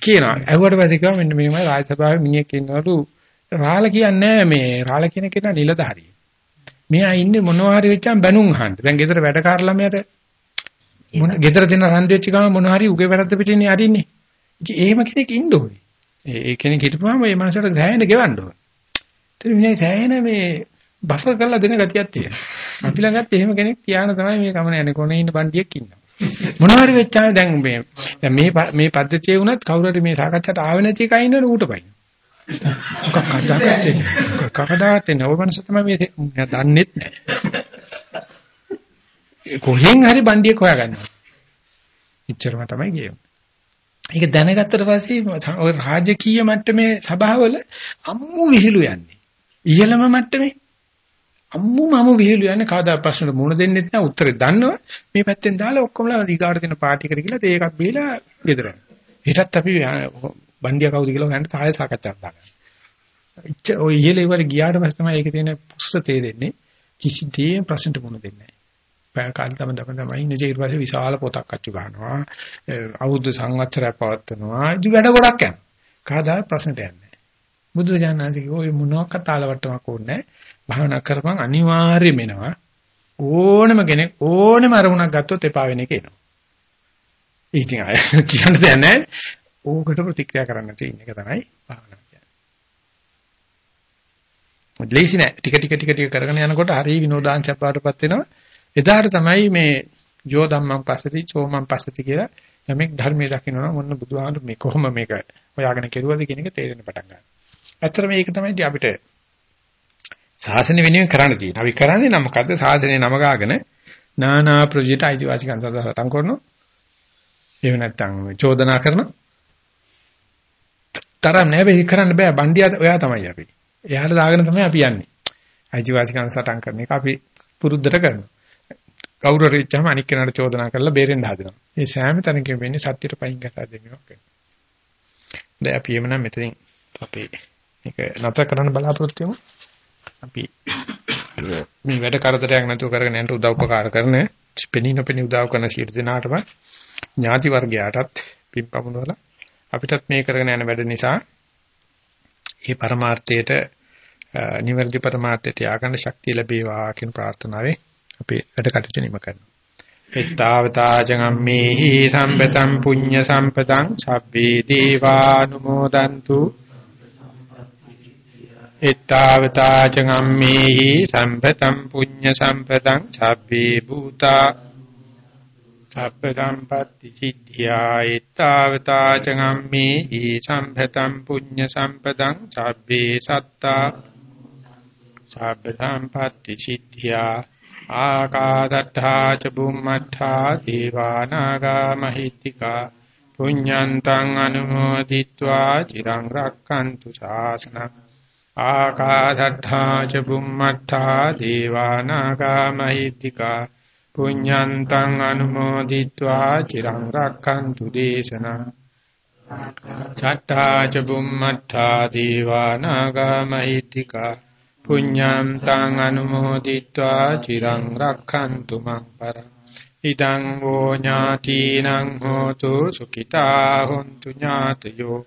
කියනවා. ඇහුවට පස්සේ කිව්වා මෙන්න මෙහෙමයි රාජසභාවේ මිනිහෙක් ඉන්නවලු රාල කියන්නේ මේ රාල කියන කෙනා නිලධාරිය. මෙයා ඉන්නේ මොනවා හරි වෙච්චාම බැනුම් අහන්න. දැන් ගෙදර වැඩකාර ළමයට මොන ගෙදර දෙන රන්දි වෙච්ච ගමන් මොනවා හරි උගේ වැරද්ද පිටින්නේ අරින්නේ. ඉතින් එහෙම කෙනෙක් ඉන්න ඕනේ. ඒ කෙනෙක් හිටපුවාම මේ මනසට සෑහෙන ගෙවන්න ඕනේ. ඉතින් මේ සෑහෙන මේ බෆර් කරලා දෙන ගතියක් තියෙනවා. අපි ළඟත් එහෙම කෙනෙක් තියාන තමයි මේ කමන යන්නේ කොනේ ඉන්න බණ්ඩියෙක් ඉන්නවා. මොනවා හරි වෙච්චාම දැන් මේ දැන් මේ මේ පද්ධතියේ වුණත් කවුරු හරි මේ සාකච්ඡාට ආවෙ නැති එකයි ඉන්නවනේ ඌට පයින්. මොකක් කඩාගත්තේ කකදාගත්තේ නෝ මනස තමයි මේ දන්නෙත් නැහැ. කොහෙන් හරි බණ්ඩියෙක් හොයාගන්නවා. ඉච්චරම තමයි කියන්නේ. ඒක දැනගත්තට පස්සේ ඔය රාජකීය මට්ටමේ සභාවල අම්මු විහිළු යන්නේ. ඉහළම මට්ටමේ අම්මු මම විහිළු යන්නේ කවදා ප්‍රශ්නට මුණ දෙන්නෙත් නැහැ උත්තරේ දන්නව මේ පැත්තෙන් දාලා ඔක්කොමලා ඊගාට දෙන පාටි කර කියලා ඒකක් බීලා ගෙදර හෙටත් අපි බණ්ඩිය කවුද කියලා හොයන්න තාලේ සාකච්ඡාවක් දාගන්න. ඉච්ච ඔය ඉහළ ඉවර ගියාට පස්සේ තමයි ඒකේ තියෙන පුස්ස තේරෙන්නේ කිසි දෙයක් ප්‍රශ්නට මුණ දෙන්නේ නැහැ. පැය කාලෙ තම තම තමයි ඉන්නේ ඊට පස්සේ විශාල පොතක් අච්චු ගන්නවා. අවුරුදු සංවත්සරයක් පවත්වනවා. ඉති වැඩ ගොඩක් යනවා. කවදා ප්‍රශ්නට යන්නේ නැහැ. බුදුරජාණන් වහන්සේ කිව්වා ඔය මොනවාක් තාලවට්ටමක් ඕනේ නැහැ. භාවනා කරපන් අනිවාර්යයෙන්ම එනවා. ඕනම කෙනෙක් ඕනම අරමුණක් ගත්තොත් එපා වෙන එක එනවා. ඉතින් අය කියන්න දෙයක් නැහැ. ඕකට ප්‍රතික්‍රියා කරන්න තියෙන එක තමයි භාවනා කියන්නේ. ලේසි නෑ. ටික ටික ටික ටික කරගෙන යනකොට හරි විනෝදාංශයක් පාටපත් වෙනවා. එදාට තමයි මේ යෝ ධම්මං පස්සති චෝමං පස්සති කියලා යමෙක් ධර්මයේ දකිනවා මොන බුදුහාමුදුරු මේ කොහොම මේක හොයාගෙන කෙරුවද කියන එක තේරෙන්න පටන් ගන්නවා. ඇත්තට මේක තමයි අපිට ශාසනය වෙනුවෙන් කරන්න තියෙන්නේ. අපි කරන්නේ නම් මොකද්ද? ශාසනය නම ගාගෙන නානා ප්‍රොජෙක්ට් අයිතිවාසිකම් සඳහා සටන් කරනවා. එහෙම නැත්නම් චෝදනා කරනවා. තරම් නෑ වෙයි කරන්න බෑ. බණ්ඩියා ඔයා තමයි අපි. එයාට දාගෙන තමයි අපි යන්නේ. අයිතිවාසිකම් සටන් කරන එක අපි පුරුද්දට කරනවා. කවුරු හරි ඉච්චාම අනික් කෙනාට චෝදනා කරලා බේරෙන්න හදනවා. මේ සෑම තැනකම වෙන්නේ සත්‍යයට පයින් ගසා දෙන්නවක් වෙනවා. දැන් අපි එමුනම් මෙතනින් අපි මේක නැතර කරන්න බලාපොරොත්තු වෙමු. අපි මේ වැඩ කරදරයක් නැතුව කරගෙන යන්න උදව් උපකාර කරන පෙනී නොපෙනී උදව් කරන සියලු දෙනාටම ඥාති වර්ගයාටත් පිම්පමුණවල අපිටත් මේ කරගෙන යන වැඩ නිසා මේ પરමාර්ථයට නිවර්දි પરමාර්ථයට ය아가න ශක්තිය ලැබේවා කියන ප්‍රාර්ථනාවෙන් අපි වැඩ කටයුතු නිම කරනවා. එත්තාවතා ජගම්මේහි සම්පතම් පුඤ්ඤ සම්පතං සබ්බේ දේවානුමෝදන්තු එත්තාවතා ජගම්මේහි සම්පතම් පුඤ්ඤ සම්පතං සබ්බේ භූතා සබ්බ සම්පatti චිද්ධියා ඊතාවතා චගම්මේ ඊ සම්භතම් පුඤ්ඤ සම්පතං සබ්බේ සත්තා සබ්බ සම්පatti චිද්ධියා ආකාදත්තා ච බුම්මත්තා දීවානාගා මහිත්‍තිකා පුඤ්ඤන්තං අනුමෝදිත්වා චිරං රක්칸තු ශාසනං ආකාදත්තා ච බුම්මත්තා දීවානාගා මහිත්‍තිකා පුඤ්ඤන්තං අනුමෝදිत्वा චිරං රක්ඛන්තු දේශනං චත්තා ච බුම්මත්තා දීවානාගා මහිත්‍තිකා පුඤ්ඤන්තං අනුමෝදිत्वा චිරං රක්ඛන්තු මං පරං ඉදං වූ ඥාතිනං හෝතු සුඛිතා හොන්තු ඥාතයෝ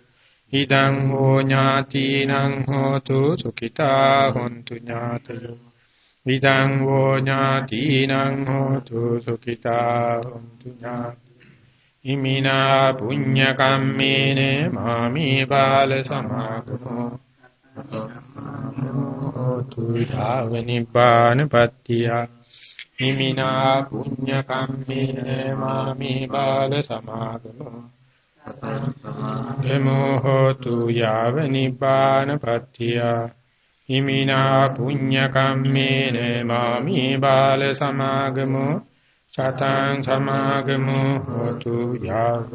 ඉදං වූ ඥාතිනං හෝතු සුඛිතා හොන්තු ඥාතයෝ ඉදං හෝ ඥාතිනං හෝතු සුඛිතා හොන්තු ඥාතයෝ ඉමිනා පුඤ්ඤ කම්මේන මාමි බාල සමාගමෝ। හෝතු ධාවනිපාන පත්තිය। ඉමිනා පුඤ්ඤ කම්මේන මාමි බාල සමාගමෝ। එමෝ හෝතු යාව නිපාන පත්‍තිය। හිමිනා පුඤ්ඤ කම්මේන මාමි බාල සමාගමෝ සතං සමාගමෝ හෝතු යාව